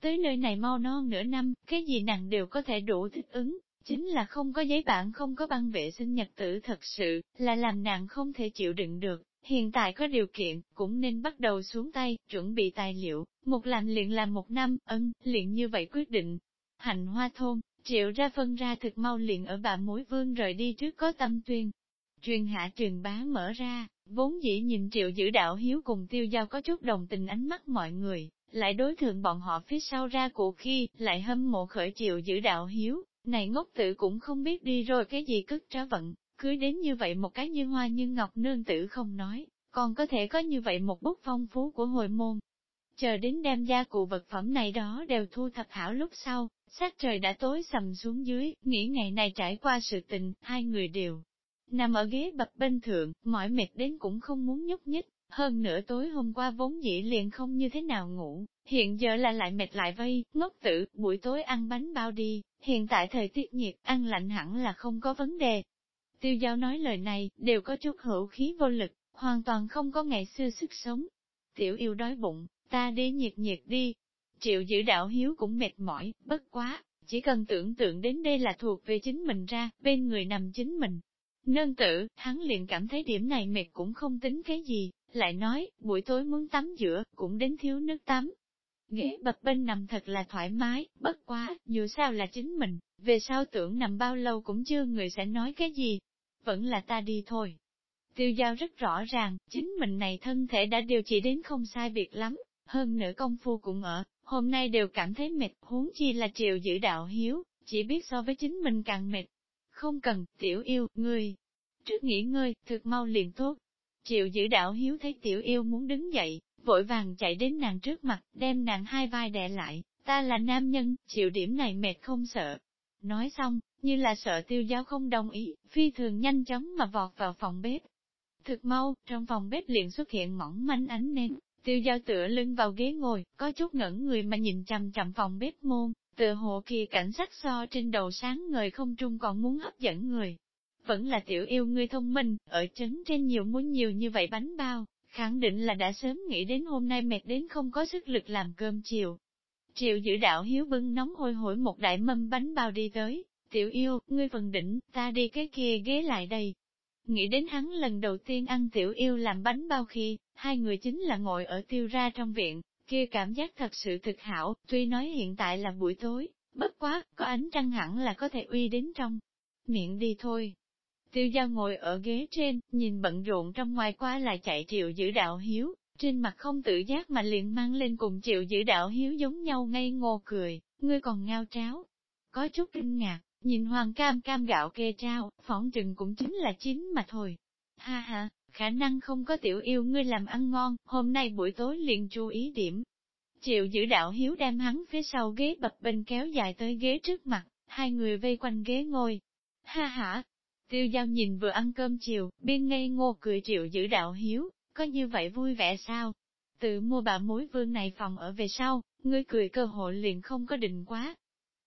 Tới nơi này mau non nửa năm, cái gì nàng đều có thể đủ thích ứng, chính là không có giấy bản không có băng vệ sinh nhật tử thật sự, là làm nàng không thể chịu đựng được. Hiện tại có điều kiện, cũng nên bắt đầu xuống tay, chuẩn bị tài liệu, một làm luyện làm một năm, ân, luyện như vậy quyết định. Hành hoa thôn, triệu ra phân ra thực mau luyện ở bà mối vương rời đi trước có tâm tuyên. Truyền hạ truyền bá mở ra, vốn dĩ nhìn triệu giữ đạo hiếu cùng tiêu giao có chút đồng tình ánh mắt mọi người, lại đối thượng bọn họ phía sau ra cụ khi, lại hâm mộ khởi chịu giữ đạo hiếu, này ngốc tử cũng không biết đi rồi cái gì cất trá vận, cưới đến như vậy một cái như hoa như ngọc nương tử không nói, còn có thể có như vậy một bút phong phú của hồi môn. Chờ đến đem gia cụ vật phẩm này đó đều thu thập hảo lúc sau, sát trời đã tối sầm xuống dưới, nghĩ ngày này trải qua sự tình, hai người đều nằm ở ghế bập bên thượng, mỏi mệt đến cũng không muốn nhúc nhích, hơn nữa tối hôm qua vốn dĩ liền không như thế nào ngủ, hiện giờ là lại mệt lại vây, ngốc tử, buổi tối ăn bánh bao đi, hiện tại thời tiết nhiệt, ăn lạnh hẳn là không có vấn đề, Tiêu giao nói lời này, đều có chút hữu khí vô lực, hoàn toàn không có ngày xưa sức sống. Tiểu yêu đói bụng, ta đi nhiệt nhiệt đi. Triệu giữ đạo hiếu cũng mệt mỏi, bất quá, chỉ cần tưởng tượng đến đây là thuộc về chính mình ra, bên người nằm chính mình. Nương tử, hắn liền cảm thấy điểm này mệt cũng không tính cái gì, lại nói, buổi tối muốn tắm giữa, cũng đến thiếu nước tắm. Ghế bập bên nằm thật là thoải mái, bất quá, dù sao là chính mình, về sau tưởng nằm bao lâu cũng chưa người sẽ nói cái gì, vẫn là ta đi thôi. Tiêu giao rất rõ ràng, chính mình này thân thể đã điều trị đến không sai biệt lắm, hơn nữa công phu cũng ở, hôm nay đều cảm thấy mệt, huống chi là triều giữ đạo hiếu, chỉ biết so với chính mình càng mệt. Không cần, tiểu yêu, ngươi, trước nghỉ ngơi, thực mau liền tốt. Triệu giữ đạo hiếu thấy tiểu yêu muốn đứng dậy, vội vàng chạy đến nàng trước mặt, đem nàng hai vai đè lại, ta là nam nhân, chịu điểm này mệt không sợ. Nói xong, như là sợ tiêu giáo không đồng ý, phi thường nhanh chóng mà vọt vào phòng bếp. Thực mau, trong phòng bếp liền xuất hiện mỏng manh ánh nến, tiêu giao tựa lưng vào ghế ngồi, có chút ngẩn người mà nhìn chằm chằm phòng bếp môn, tựa hộ kỳ cảnh sắc so trên đầu sáng ngời không trung còn muốn hấp dẫn người. Vẫn là tiểu yêu ngươi thông minh, ở trấn trên nhiều muốn nhiều như vậy bánh bao, khẳng định là đã sớm nghĩ đến hôm nay mệt đến không có sức lực làm cơm chiều. Triệu giữ đạo hiếu bưng nóng hôi hổi một đại mâm bánh bao đi tới, Tiểu yêu, ngươi phần đỉnh, ta đi cái kia ghế lại đây. Nghĩ đến hắn lần đầu tiên ăn tiểu yêu làm bánh bao khi, hai người chính là ngồi ở tiêu ra trong viện, kia cảm giác thật sự thực hảo, tuy nói hiện tại là buổi tối, Bất quá, có ánh trăng hẳn là có thể uy đến trong miệng đi thôi. Tiêu giao ngồi ở ghế trên, nhìn bận rộn trong ngoài qua lại chạy triệu giữ đạo hiếu, trên mặt không tự giác mà liền mang lên cùng triệu giữ đạo hiếu giống nhau ngây ngô cười, ngươi còn ngao tráo. Có chút kinh ngạc, nhìn hoàng cam cam gạo kê trao, phỏng trừng cũng chính là chín mà thôi. Ha ha, khả năng không có tiểu yêu ngươi làm ăn ngon, hôm nay buổi tối liền chú ý điểm. Triệu giữ đạo hiếu đem hắn phía sau ghế bập bên kéo dài tới ghế trước mặt, hai người vây quanh ghế ngồi. Ha ha, tiêu giao nhìn vừa ăn cơm chiều, biên ngây ngô cười triệu giữ đạo hiếu, có như vậy vui vẻ sao? Tự mua bà mối vương này phòng ở về sau, ngươi cười cơ hội liền không có định quá.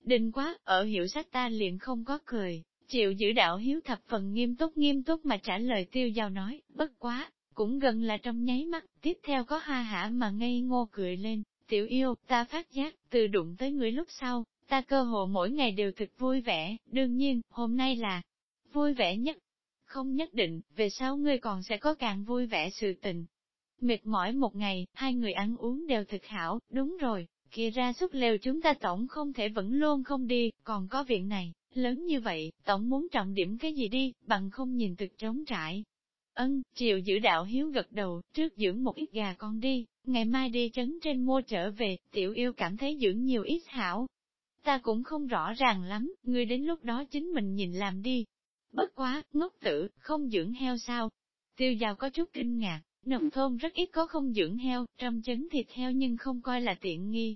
Định quá, ở hiệu sách ta liền không có cười, Triệu giữ đạo hiếu thập phần nghiêm túc nghiêm túc mà trả lời tiêu giao nói, bất quá, cũng gần là trong nháy mắt, tiếp theo có ha hả mà ngây ngô cười lên, tiểu yêu, ta phát giác, từ đụng tới người lúc sau, ta cơ hồ mỗi ngày đều thật vui vẻ, đương nhiên, hôm nay là vui vẻ nhất, không nhất định, về sau ngươi còn sẽ có càng vui vẻ sự tình. Mệt mỏi một ngày, hai người ăn uống đều thực hảo, đúng rồi, kia ra súc lều chúng ta tổng không thể vẫn luôn không đi, còn có viện này, lớn như vậy, tổng muốn trọng điểm cái gì đi, bằng không nhìn thực trống trải. Ân, chiều giữ đạo hiếu gật đầu, trước dưỡng một ít gà con đi, ngày mai đi trấn trên mua trở về, tiểu yêu cảm thấy dưỡng nhiều ít hảo. Ta cũng không rõ ràng lắm, ngươi đến lúc đó chính mình nhìn làm đi, Bất quá, ngốc tử, không dưỡng heo sao? Tiêu giao có chút kinh ngạc, nông thôn rất ít có không dưỡng heo, trong chấn thịt heo nhưng không coi là tiện nghi.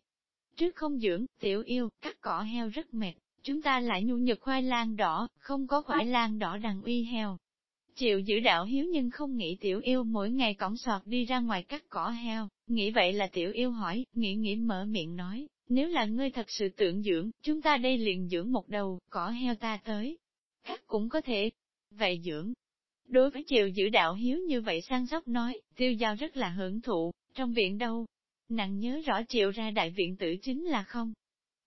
Trước không dưỡng, tiểu yêu, cắt cỏ heo rất mệt, chúng ta lại nhu nhược khoai lang đỏ, không có khoai lang đỏ đằng uy heo. Chịu giữ đạo hiếu nhưng không nghĩ tiểu yêu mỗi ngày cõng sọt đi ra ngoài cắt cỏ heo, nghĩ vậy là tiểu yêu hỏi, nghĩ nghĩ mở miệng nói, nếu là ngươi thật sự tưởng dưỡng, chúng ta đây liền dưỡng một đầu, cỏ heo ta tới, khác cũng có thể. Vậy dưỡng, đối với chiều giữ đạo hiếu như vậy sang sóc nói, tiêu giao rất là hưởng thụ, trong viện đâu. nàng nhớ rõ chiều ra đại viện tử chính là không.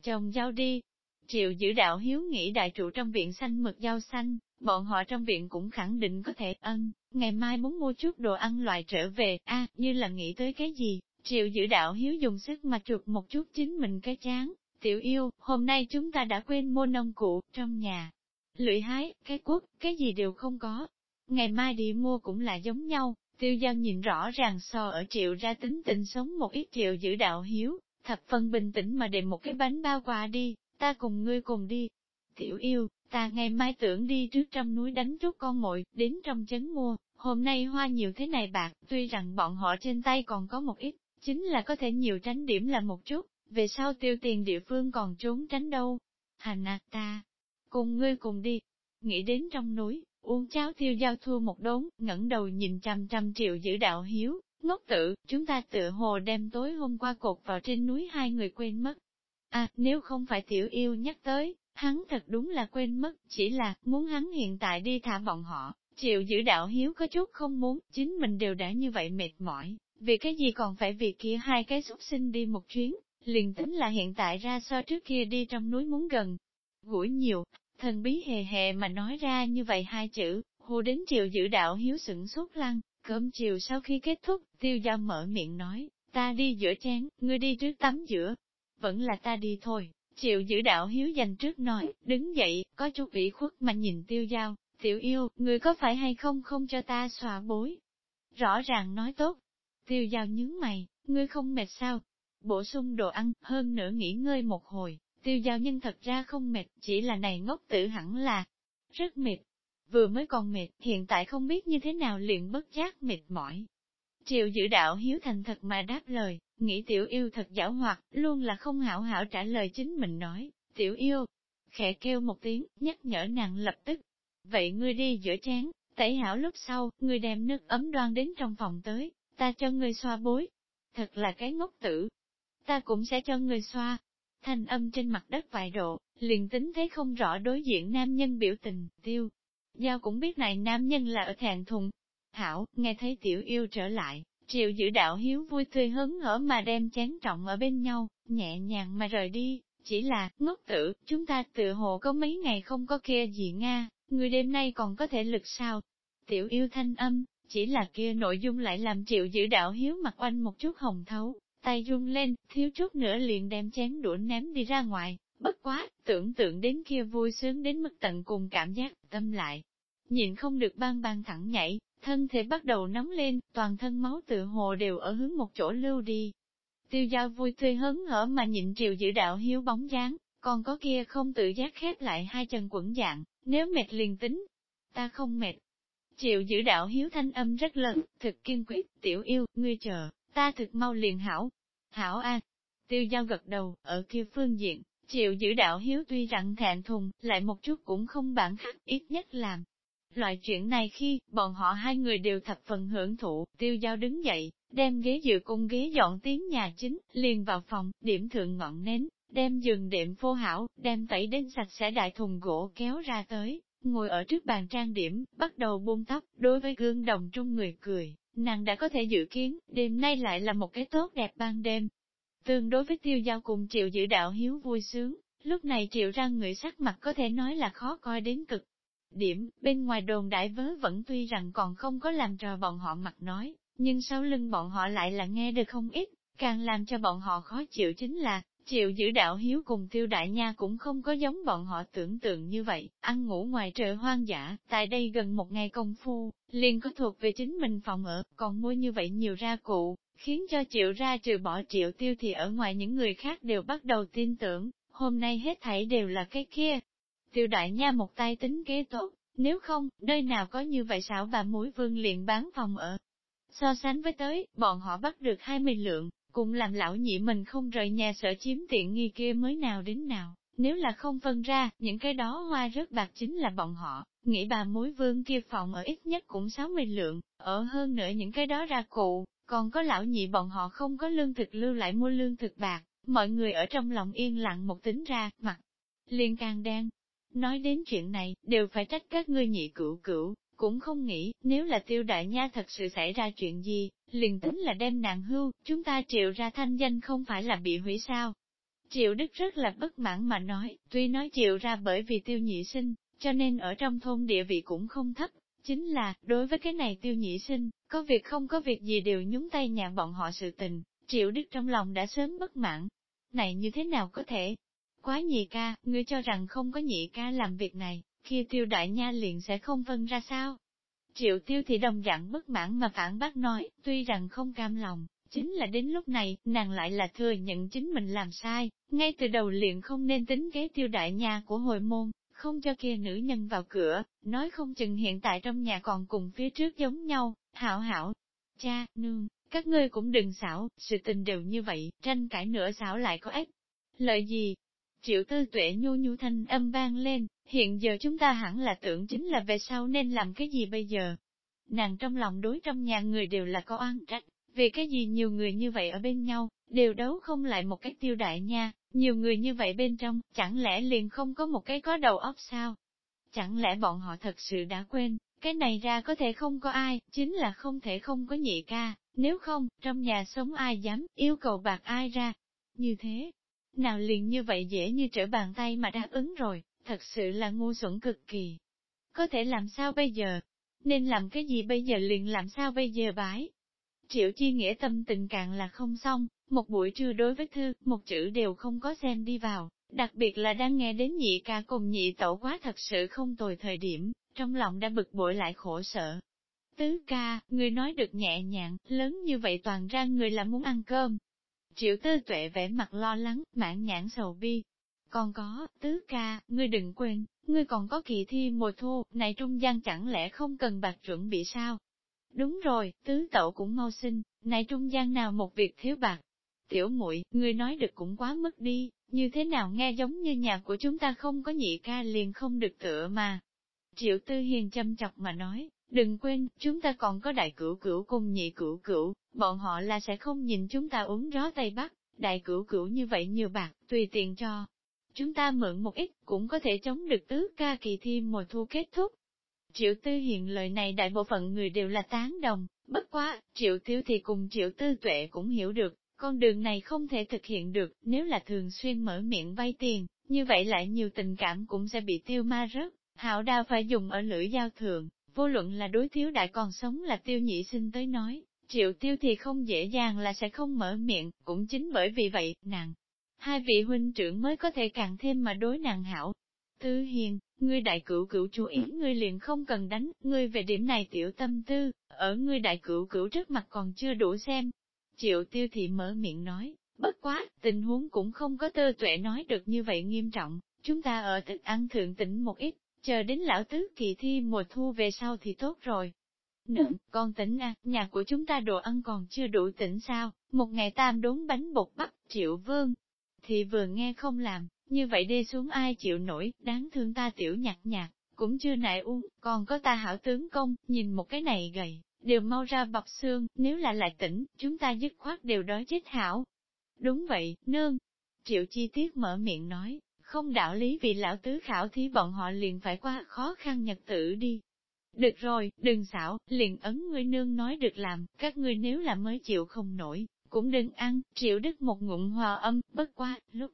Chồng giao đi. Triệu giữ đạo hiếu nghĩ đại trụ trong viện xanh mực giao xanh, bọn họ trong viện cũng khẳng định có thể ân, ngày mai muốn mua chút đồ ăn loại trở về, a như là nghĩ tới cái gì, triệu giữ đạo hiếu dùng sức mà trượt một chút chính mình cái chán, tiểu yêu, hôm nay chúng ta đã quên mua nông cụ, trong nhà, lưỡi hái, cái quốc, cái gì đều không có. Ngày mai đi mua cũng là giống nhau, tiêu giao nhìn rõ ràng so ở triệu ra tính tình sống một ít triệu giữ đạo hiếu, thập phần bình tĩnh mà để một cái bánh bao quà đi, ta cùng ngươi cùng đi. Tiểu yêu, ta ngày mai tưởng đi trước trong núi đánh chút con mồi, đến trong chấn mua, hôm nay hoa nhiều thế này bạc, tuy rằng bọn họ trên tay còn có một ít, chính là có thể nhiều tránh điểm là một chút, về sau tiêu tiền địa phương còn trốn tránh đâu. Hành à, ta, cùng ngươi cùng đi. Nghĩ đến trong núi, uống cháo tiêu giao thua một đốn, ngẩng đầu nhìn trăm trăm triệu giữ đạo hiếu, ngốc tự, chúng ta tự hồ đem tối hôm qua cột vào trên núi hai người quên mất. À, nếu không phải tiểu yêu nhắc tới, hắn thật đúng là quên mất, chỉ là, muốn hắn hiện tại đi thả bọn họ, chịu giữ đạo hiếu có chút không muốn, chính mình đều đã như vậy mệt mỏi, vì cái gì còn phải vì kia hai cái xuất sinh đi một chuyến, liền tính là hiện tại ra so trước kia đi trong núi muốn gần, gũi nhiều, thần bí hề hề mà nói ra như vậy hai chữ, hù đến chiều giữ đạo hiếu sửng sốt lăng, cơm chiều sau khi kết thúc, tiêu giao mở miệng nói, ta đi giữa chén, ngươi đi trước tắm giữa, vẫn là ta đi thôi. chịu giữ đạo hiếu dành trước nói, đứng dậy, có chút ủy khuất mà nhìn tiêu giao, tiểu yêu, người có phải hay không không cho ta xòa bối. Rõ ràng nói tốt. Tiêu giao nhướng mày, ngươi không mệt sao? Bổ sung đồ ăn, hơn nữa nghỉ ngơi một hồi, Tiêu giao nhân thật ra không mệt, chỉ là này ngốc tử hẳn là rất mệt. Vừa mới còn mệt, hiện tại không biết như thế nào liền bất giác mệt mỏi. Triệu giữ đạo hiếu thành thật mà đáp lời, nghĩ tiểu yêu thật giảo hoạt, luôn là không hảo hảo trả lời chính mình nói, tiểu yêu, khẽ kêu một tiếng, nhắc nhở nàng lập tức. Vậy ngươi đi giữa chén, tẩy hảo lúc sau, ngươi đem nước ấm đoan đến trong phòng tới, ta cho ngươi xoa bối. Thật là cái ngốc tử. Ta cũng sẽ cho ngươi xoa, thanh âm trên mặt đất vài độ, liền tính thấy không rõ đối diện nam nhân biểu tình, tiêu. Giao cũng biết này nam nhân là ở thẹn thùng. Hảo, nghe thấy tiểu yêu trở lại, triệu giữ đạo hiếu vui tươi hớn hở mà đem chén trọng ở bên nhau, nhẹ nhàng mà rời đi, chỉ là, ngốc tử, chúng ta tự hồ có mấy ngày không có kia gì Nga, người đêm nay còn có thể lực sao? Tiểu yêu thanh âm, chỉ là kia nội dung lại làm triệu giữ đạo hiếu mặt oanh một chút hồng thấu, tay run lên, thiếu chút nữa liền đem chén đũa ném đi ra ngoài, bất quá, tưởng tượng đến kia vui sướng đến mức tận cùng cảm giác, tâm lại. Nhìn không được ban ban thẳng nhảy, thân thể bắt đầu nóng lên, toàn thân máu tự hồ đều ở hướng một chỗ lưu đi. Tiêu giao vui tươi hớn hở mà nhịn triều giữ đạo hiếu bóng dáng, còn có kia không tự giác khép lại hai chân quẩn dạng, nếu mệt liền tính. Ta không mệt. Triệu giữ đạo hiếu thanh âm rất lớn, thực kiên quyết, tiểu yêu, ngươi chờ, ta thực mau liền hảo. Hảo a, tiêu giao gật đầu, ở kia phương diện, triệu giữ đạo hiếu tuy rằng thẹn thùng, lại một chút cũng không bản khắc, ít nhất làm. Loại chuyện này khi, bọn họ hai người đều thập phần hưởng thụ, tiêu giao đứng dậy, đem ghế dự cung ghế dọn tiếng nhà chính, liền vào phòng, điểm thượng ngọn nến, đem giường đệm phô hảo, đem tẩy đến sạch sẽ đại thùng gỗ kéo ra tới, ngồi ở trước bàn trang điểm, bắt đầu buông tóc, đối với gương đồng trung người cười, nàng đã có thể dự kiến, đêm nay lại là một cái tốt đẹp ban đêm. Tương đối với tiêu giao cùng triệu giữ đạo hiếu vui sướng, lúc này triệu ra người sắc mặt có thể nói là khó coi đến cực. Điểm, bên ngoài đồn đại vớ vẫn tuy rằng còn không có làm trò bọn họ mặt nói, nhưng sau lưng bọn họ lại là nghe được không ít, càng làm cho bọn họ khó chịu chính là, Chịu giữ đạo hiếu cùng tiêu đại nha cũng không có giống bọn họ tưởng tượng như vậy, ăn ngủ ngoài trời hoang dã, tại đây gần một ngày công phu, liền có thuộc về chính mình phòng ở, còn mua như vậy nhiều ra cụ, khiến cho triệu ra trừ bỏ triệu tiêu thì ở ngoài những người khác đều bắt đầu tin tưởng, hôm nay hết thảy đều là cái kia. Tiêu đại nha một tay tính kế tốt, nếu không, nơi nào có như vậy xảo bà mối vương liền bán phòng ở. So sánh với tới, bọn họ bắt được 20 lượng, cũng làm lão nhị mình không rời nhà sợ chiếm tiện nghi kia mới nào đến nào, nếu là không phân ra, những cái đó hoa rất bạc chính là bọn họ, nghĩ bà mối vương kia phòng ở ít nhất cũng 60 lượng, ở hơn nữa những cái đó ra cụ, còn có lão nhị bọn họ không có lương thực lưu lại mua lương thực bạc, mọi người ở trong lòng yên lặng một tính ra, mặt liền càng đen. Nói đến chuyện này, đều phải trách các ngươi nhị cửu cửu, cũng không nghĩ, nếu là tiêu đại nha thật sự xảy ra chuyện gì, liền tính là đem nàng hưu, chúng ta triệu ra thanh danh không phải là bị hủy sao. Triệu Đức rất là bất mãn mà nói, tuy nói triệu ra bởi vì tiêu nhị sinh, cho nên ở trong thôn địa vị cũng không thấp, chính là, đối với cái này tiêu nhị sinh, có việc không có việc gì đều nhúng tay nhà bọn họ sự tình, triệu Đức trong lòng đã sớm bất mãn. Này như thế nào có thể? Quá nhị ca, ngươi cho rằng không có nhị ca làm việc này, kia tiêu đại nha liền sẽ không vân ra sao? Triệu tiêu thì đồng dạng bất mãn mà phản bác nói, tuy rằng không cam lòng, chính là đến lúc này, nàng lại là thừa nhận chính mình làm sai, ngay từ đầu liền không nên tính kế tiêu đại nha của hồi môn, không cho kia nữ nhân vào cửa, nói không chừng hiện tại trong nhà còn cùng phía trước giống nhau, hảo hảo. Cha, nương, các ngươi cũng đừng xảo, sự tình đều như vậy, tranh cãi nữa xảo lại có ích. Lợi gì? Triệu tư tuệ nhu nhu thanh âm vang lên, hiện giờ chúng ta hẳn là tưởng chính là về sau nên làm cái gì bây giờ. Nàng trong lòng đối trong nhà người đều là có oan trách, vì cái gì nhiều người như vậy ở bên nhau, đều đấu không lại một cái tiêu đại nha, nhiều người như vậy bên trong, chẳng lẽ liền không có một cái có đầu óc sao? Chẳng lẽ bọn họ thật sự đã quên, cái này ra có thể không có ai, chính là không thể không có nhị ca, nếu không, trong nhà sống ai dám yêu cầu bạc ai ra. Như thế, nào liền như vậy dễ như trở bàn tay mà đáp ứng rồi thật sự là ngu xuẩn cực kỳ. Có thể làm sao bây giờ? Nên làm cái gì bây giờ liền làm sao bây giờ bái? Triệu chi nghĩa tâm tình càng là không xong, một buổi trưa đối với thư, một chữ đều không có xem đi vào, đặc biệt là đang nghe đến nhị ca cùng nhị tẩu quá thật sự không tồi thời điểm, trong lòng đã bực bội lại khổ sở. Tứ ca, người nói được nhẹ nhàng, lớn như vậy toàn ra người là muốn ăn cơm. Triệu tư tuệ vẻ mặt lo lắng, mãn nhãn sầu bi, còn có, tứ ca, ngươi đừng quên, ngươi còn có kỳ thi mùa thu, này trung gian chẳng lẽ không cần bạc chuẩn bị sao? Đúng rồi, tứ tẩu cũng mau sinh, này trung gian nào một việc thiếu bạc. Tiểu muội, ngươi nói được cũng quá mức đi, như thế nào nghe giống như nhà của chúng ta không có nhị ca liền không được tựa mà. Triệu Tư Hiền châm chọc mà nói, đừng quên, chúng ta còn có đại cửu cửu cùng nhị cửu cửu, bọn họ là sẽ không nhìn chúng ta uống gió Tây Bắc, đại cửu cửu như vậy nhiều bạc, tùy tiện cho, Chúng ta mượn một ít cũng có thể chống được tứ ca kỳ thi mùa thu kết thúc. Triệu Tư Hiện lời này đại bộ phận người đều là tán đồng, bất quá, Triệu Tiêu thì cùng Triệu Tư Tuệ cũng hiểu được, con đường này không thể thực hiện được, nếu là thường xuyên mở miệng vay tiền, như vậy lại nhiều tình cảm cũng sẽ bị tiêu ma rớt, hạo đao phải dùng ở lưỡi giao thường, vô luận là đối thiếu đại còn sống là tiêu nhị sinh tới nói, Triệu Tiêu thì không dễ dàng là sẽ không mở miệng, cũng chính bởi vì vậy, nàng hai vị huynh trưởng mới có thể càng thêm mà đối nàng hảo. Tư hiền, ngươi đại cửu cửu chú ý ngươi liền không cần đánh, ngươi về điểm này tiểu tâm tư, ở ngươi đại cửu cửu trước mặt còn chưa đủ xem. Triệu tiêu thị mở miệng nói, bất quá, tình huống cũng không có tơ tuệ nói được như vậy nghiêm trọng, chúng ta ở thức ăn thượng tỉnh một ít, chờ đến lão tứ kỳ thi mùa thu về sau thì tốt rồi. Nương, con tỉnh à, nhà của chúng ta đồ ăn còn chưa đủ tỉnh sao, một ngày tam đốn bánh bột bắp, triệu vương. Thì vừa nghe không làm, như vậy đi xuống ai chịu nổi, đáng thương ta tiểu nhạt nhạt, cũng chưa nại uống, còn có ta hảo tướng công, nhìn một cái này gầy, đều mau ra bọc xương, nếu là lại tỉnh, chúng ta dứt khoát đều đói chết hảo. Đúng vậy, nương. Triệu chi tiết mở miệng nói, không đạo lý vì lão tứ khảo thí bọn họ liền phải qua khó khăn nhật tử đi. Được rồi, đừng xảo, liền ấn ngươi nương nói được làm, các ngươi nếu là mới chịu không nổi, cũng đừng ăn, triệu đức một ngụm hòa âm, bất qua, lúc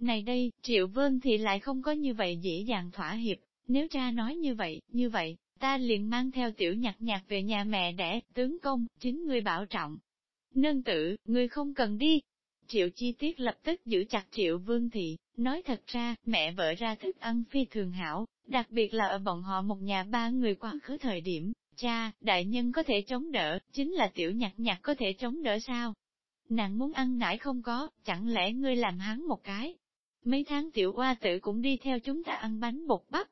này đây, triệu vơn thì lại không có như vậy dễ dàng thỏa hiệp, nếu cha nói như vậy, như vậy, ta liền mang theo tiểu nhạc nhạc về nhà mẹ đẻ, tướng công, chính ngươi bảo trọng. Nương tử, ngươi không cần đi. Triệu chi tiết lập tức giữ chặt triệu vương thị, nói thật ra, mẹ vợ ra thức ăn phi thường hảo, đặc biệt là ở bọn họ một nhà ba người quá khứ thời điểm, cha, đại nhân có thể chống đỡ, chính là tiểu nhạc nhạc có thể chống đỡ sao? Nàng muốn ăn nải không có, chẳng lẽ ngươi làm hắn một cái, mấy tháng tiểu oa tử cũng đi theo chúng ta ăn bánh bột bắp.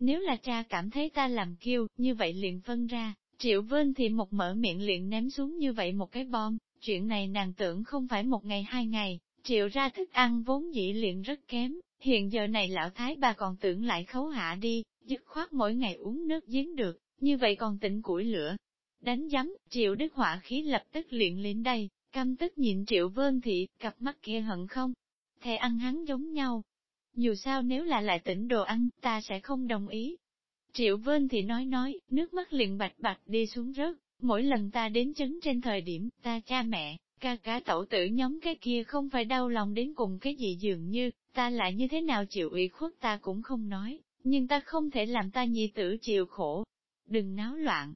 Nếu là cha cảm thấy ta làm kiêu, như vậy liền phân ra, triệu vên thì một mở miệng liền ném xuống như vậy một cái bom, chuyện này nàng tưởng không phải một ngày hai ngày, triệu ra thức ăn vốn dĩ liền rất kém, hiện giờ này lão thái bà còn tưởng lại khấu hạ đi, dứt khoát mỗi ngày uống nước giếng được, như vậy còn tỉnh củi lửa. Đánh giấm, triệu đức hỏa khí lập tức luyện lên đây, căm tức nhìn triệu vơn thị, cặp mắt kia hận không, thề ăn hắn giống nhau. Dù sao nếu là lại tỉnh đồ ăn, ta sẽ không đồng ý. Triệu vơn thì nói nói, nước mắt liền bạch bạch đi xuống rớt, mỗi lần ta đến chấn trên thời điểm, ta cha mẹ, ca cá tẩu tử nhóm cái kia không phải đau lòng đến cùng cái gì dường như, ta lại như thế nào chịu ủy khuất ta cũng không nói, nhưng ta không thể làm ta nhi tử chịu khổ. Đừng náo loạn.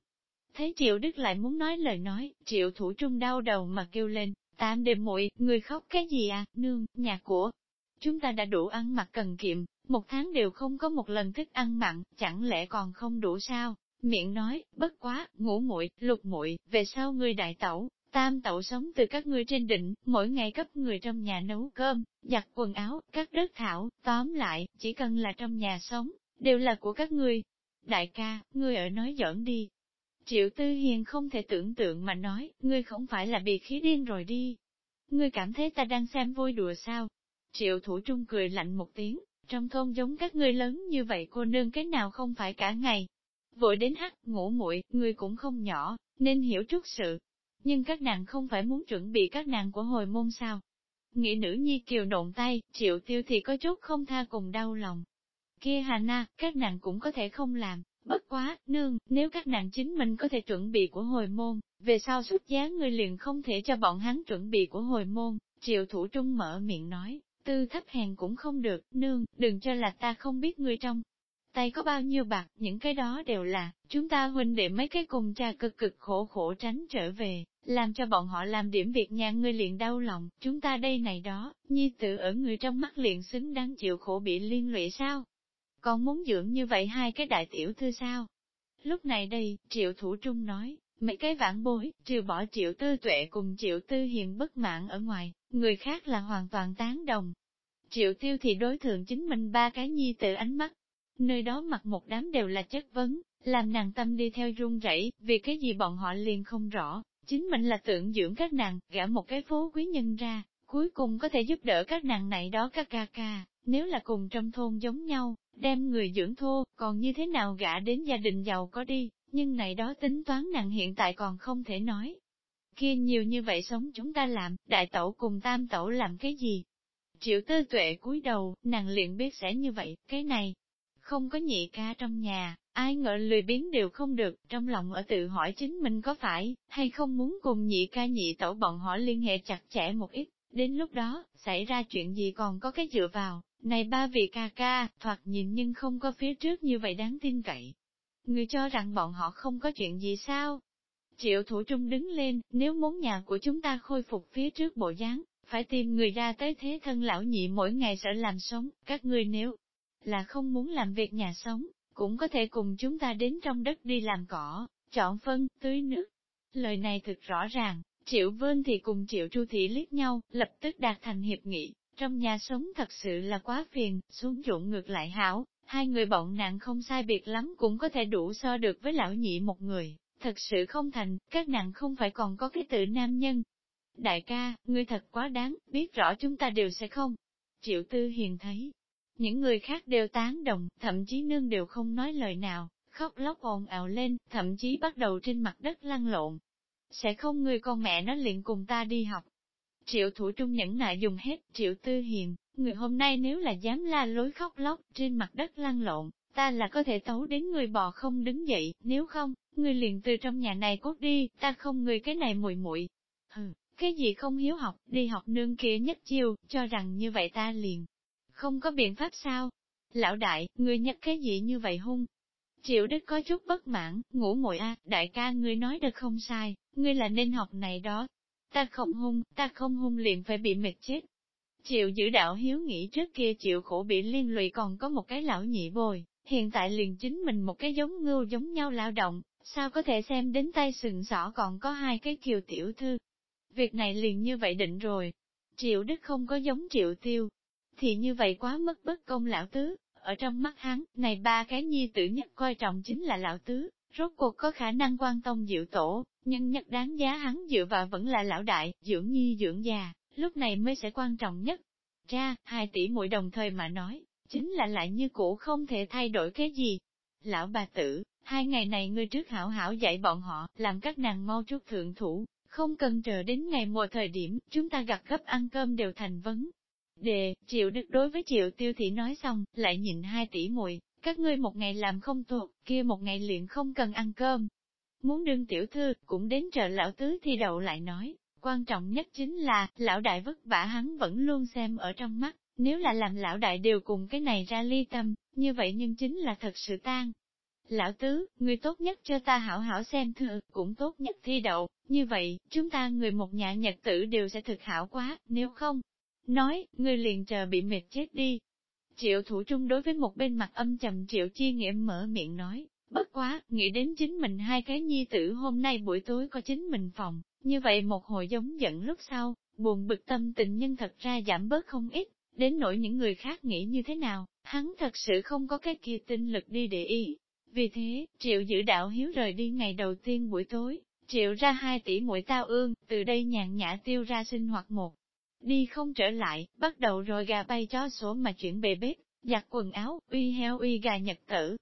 Thấy Triệu Đức lại muốn nói lời nói, Triệu Thủ Trung đau đầu mà kêu lên, tạm đêm muội người khóc cái gì à, nương, nhà của. Chúng ta đã đủ ăn mặc cần kiệm, một tháng đều không có một lần thức ăn mặn, chẳng lẽ còn không đủ sao? Miệng nói, bất quá, ngủ muội, lục muội, về sau người đại tẩu, tam tẩu sống từ các ngươi trên đỉnh, mỗi ngày cấp người trong nhà nấu cơm, giặt quần áo, cắt đất thảo, tóm lại, chỉ cần là trong nhà sống, đều là của các ngươi. Đại ca, ngươi ở nói giỡn đi, Triệu Tư Hiền không thể tưởng tượng mà nói, ngươi không phải là bị khí điên rồi đi. Ngươi cảm thấy ta đang xem vui đùa sao? Triệu Thủ Trung cười lạnh một tiếng, trong thôn giống các ngươi lớn như vậy cô nương cái nào không phải cả ngày. Vội đến hắt, ngủ muội, ngươi cũng không nhỏ, nên hiểu chút sự. Nhưng các nàng không phải muốn chuẩn bị các nàng của hồi môn sao? Nghĩ nữ nhi kiều nộn tay, triệu tiêu thì có chút không tha cùng đau lòng. Kia Hà Na, các nàng cũng có thể không làm, Bất quá, nương, nếu các nàng chính mình có thể chuẩn bị của hồi môn, về sau xuất giá người liền không thể cho bọn hắn chuẩn bị của hồi môn, triệu thủ trung mở miệng nói, tư thấp hèn cũng không được, nương, đừng cho là ta không biết người trong. Tay có bao nhiêu bạc, những cái đó đều là, chúng ta huynh để mấy cái cùng cha cực cực khổ khổ tránh trở về, làm cho bọn họ làm điểm việc nhà ngươi liền đau lòng, chúng ta đây này đó, nhi tử ở người trong mắt liền xứng đáng chịu khổ bị liên lụy sao? còn muốn dưỡng như vậy hai cái đại tiểu thư sao? Lúc này đây, triệu thủ trung nói, mấy cái vãn bối, trừ bỏ triệu tư tuệ cùng triệu tư hiền bất mãn ở ngoài, người khác là hoàn toàn tán đồng. Triệu tiêu thì đối thượng chính mình ba cái nhi tự ánh mắt, nơi đó mặt một đám đều là chất vấn, làm nàng tâm đi theo run rẩy, vì cái gì bọn họ liền không rõ, chính mình là tưởng dưỡng các nàng, gả một cái phố quý nhân ra, cuối cùng có thể giúp đỡ các nàng này đó các ca ca, nếu là cùng trong thôn giống nhau, đem người dưỡng thô, còn như thế nào gả đến gia đình giàu có đi, nhưng này đó tính toán nàng hiện tại còn không thể nói. Kia nhiều như vậy sống chúng ta làm, đại tẩu cùng tam tẩu làm cái gì? Triệu tư tuệ cúi đầu, nàng liền biết sẽ như vậy, cái này, không có nhị ca trong nhà, ai ngờ lười biến đều không được, trong lòng ở tự hỏi chính mình có phải, hay không muốn cùng nhị ca nhị tẩu bọn họ liên hệ chặt chẽ một ít, đến lúc đó, xảy ra chuyện gì còn có cái dựa vào, này ba vị ca ca, thoạt nhìn nhưng không có phía trước như vậy đáng tin cậy. Người cho rằng bọn họ không có chuyện gì sao? Triệu thủ trung đứng lên, nếu muốn nhà của chúng ta khôi phục phía trước bộ dáng, phải tìm người ra tới thế thân lão nhị mỗi ngày sợ làm sống, các ngươi nếu là không muốn làm việc nhà sống, cũng có thể cùng chúng ta đến trong đất đi làm cỏ, chọn phân, tưới nước. Lời này thực rõ ràng, Triệu Vân thì cùng Triệu Chu Thị liếc nhau, lập tức đạt thành hiệp nghị, trong nhà sống thật sự là quá phiền, xuống ruộng ngược lại hảo, hai người bọn nạn không sai biệt lắm cũng có thể đủ so được với lão nhị một người, thật sự không thành, các nạn không phải còn có cái tự nam nhân. Đại ca, ngươi thật quá đáng, biết rõ chúng ta đều sẽ không. Triệu Tư Hiền thấy, những người khác đều tán đồng, thậm chí nương đều không nói lời nào, khóc lóc ồn ào lên, thậm chí bắt đầu trên mặt đất lăn lộn. Sẽ không người con mẹ nó liền cùng ta đi học. Triệu thủ trung nhẫn nại dùng hết, triệu tư hiền, người hôm nay nếu là dám la lối khóc lóc trên mặt đất lăn lộn, ta là có thể tấu đến người bò không đứng dậy, nếu không, người liền từ trong nhà này cốt đi, ta không người cái này muội muội. Hừ, cái gì không hiếu học, đi học nương kia nhất chiêu, cho rằng như vậy ta liền. Không có biện pháp sao? Lão đại, người nhắc cái gì như vậy hung, Triệu Đức có chút bất mãn, ngủ muội a, đại ca ngươi nói được không sai, ngươi là nên học này đó. Ta không hung, ta không hung liền phải bị mệt chết. Triệu giữ đạo hiếu nghĩ trước kia chịu khổ bị liên lụy còn có một cái lão nhị bồi, hiện tại liền chính mình một cái giống ngưu giống nhau lao động, sao có thể xem đến tay sừng sỏ còn có hai cái kiều tiểu thư. Việc này liền như vậy định rồi. Triệu Đức không có giống triệu tiêu, thì như vậy quá mất bất công lão tứ, ở trong mắt hắn, này ba cái nhi tử nhất coi trọng chính là lão tứ, rốt cuộc có khả năng quan tông diệu tổ, nhưng nhất đáng giá hắn dựa vào vẫn là lão đại, dưỡng nhi dưỡng già, lúc này mới sẽ quan trọng nhất. Cha, hai tỷ muội đồng thời mà nói, chính là lại như cũ không thể thay đổi cái gì. Lão bà tử, hai ngày này ngươi trước hảo hảo dạy bọn họ, làm các nàng mau chút thượng thủ, không cần chờ đến ngày mùa thời điểm, chúng ta gặp gấp ăn cơm đều thành vấn đề, Triệu Đức đối với Triệu Tiêu Thị nói xong, lại nhìn hai tỷ muội các ngươi một ngày làm không thuộc, kia một ngày liền không cần ăn cơm. Muốn đương tiểu thư, cũng đến trợ lão tứ thi đậu lại nói, quan trọng nhất chính là, lão đại vất vả hắn vẫn luôn xem ở trong mắt, nếu là làm lão đại đều cùng cái này ra ly tâm, như vậy nhưng chính là thật sự tan. Lão tứ, người tốt nhất cho ta hảo hảo xem thư, cũng tốt nhất thi đậu, như vậy, chúng ta người một nhà nhật tử đều sẽ thực hảo quá, nếu không, nói, người liền chờ bị mệt chết đi. Triệu thủ trung đối với một bên mặt âm trầm triệu chi nghĩa mở miệng nói, bất quá, nghĩ đến chính mình hai cái nhi tử hôm nay buổi tối có chính mình phòng, như vậy một hồi giống giận lúc sau, buồn bực tâm tình nhân thật ra giảm bớt không ít, đến nỗi những người khác nghĩ như thế nào, hắn thật sự không có cái kia tinh lực đi để ý. Vì thế, triệu giữ đạo hiếu rời đi ngày đầu tiên buổi tối, triệu ra hai tỷ mũi tao ương, từ đây nhàn nhã tiêu ra sinh hoạt một đi không trở lại, bắt đầu rồi gà bay chó sổ mà chuyển bề bếp, giặt quần áo, uy heo uy gà nhật tử.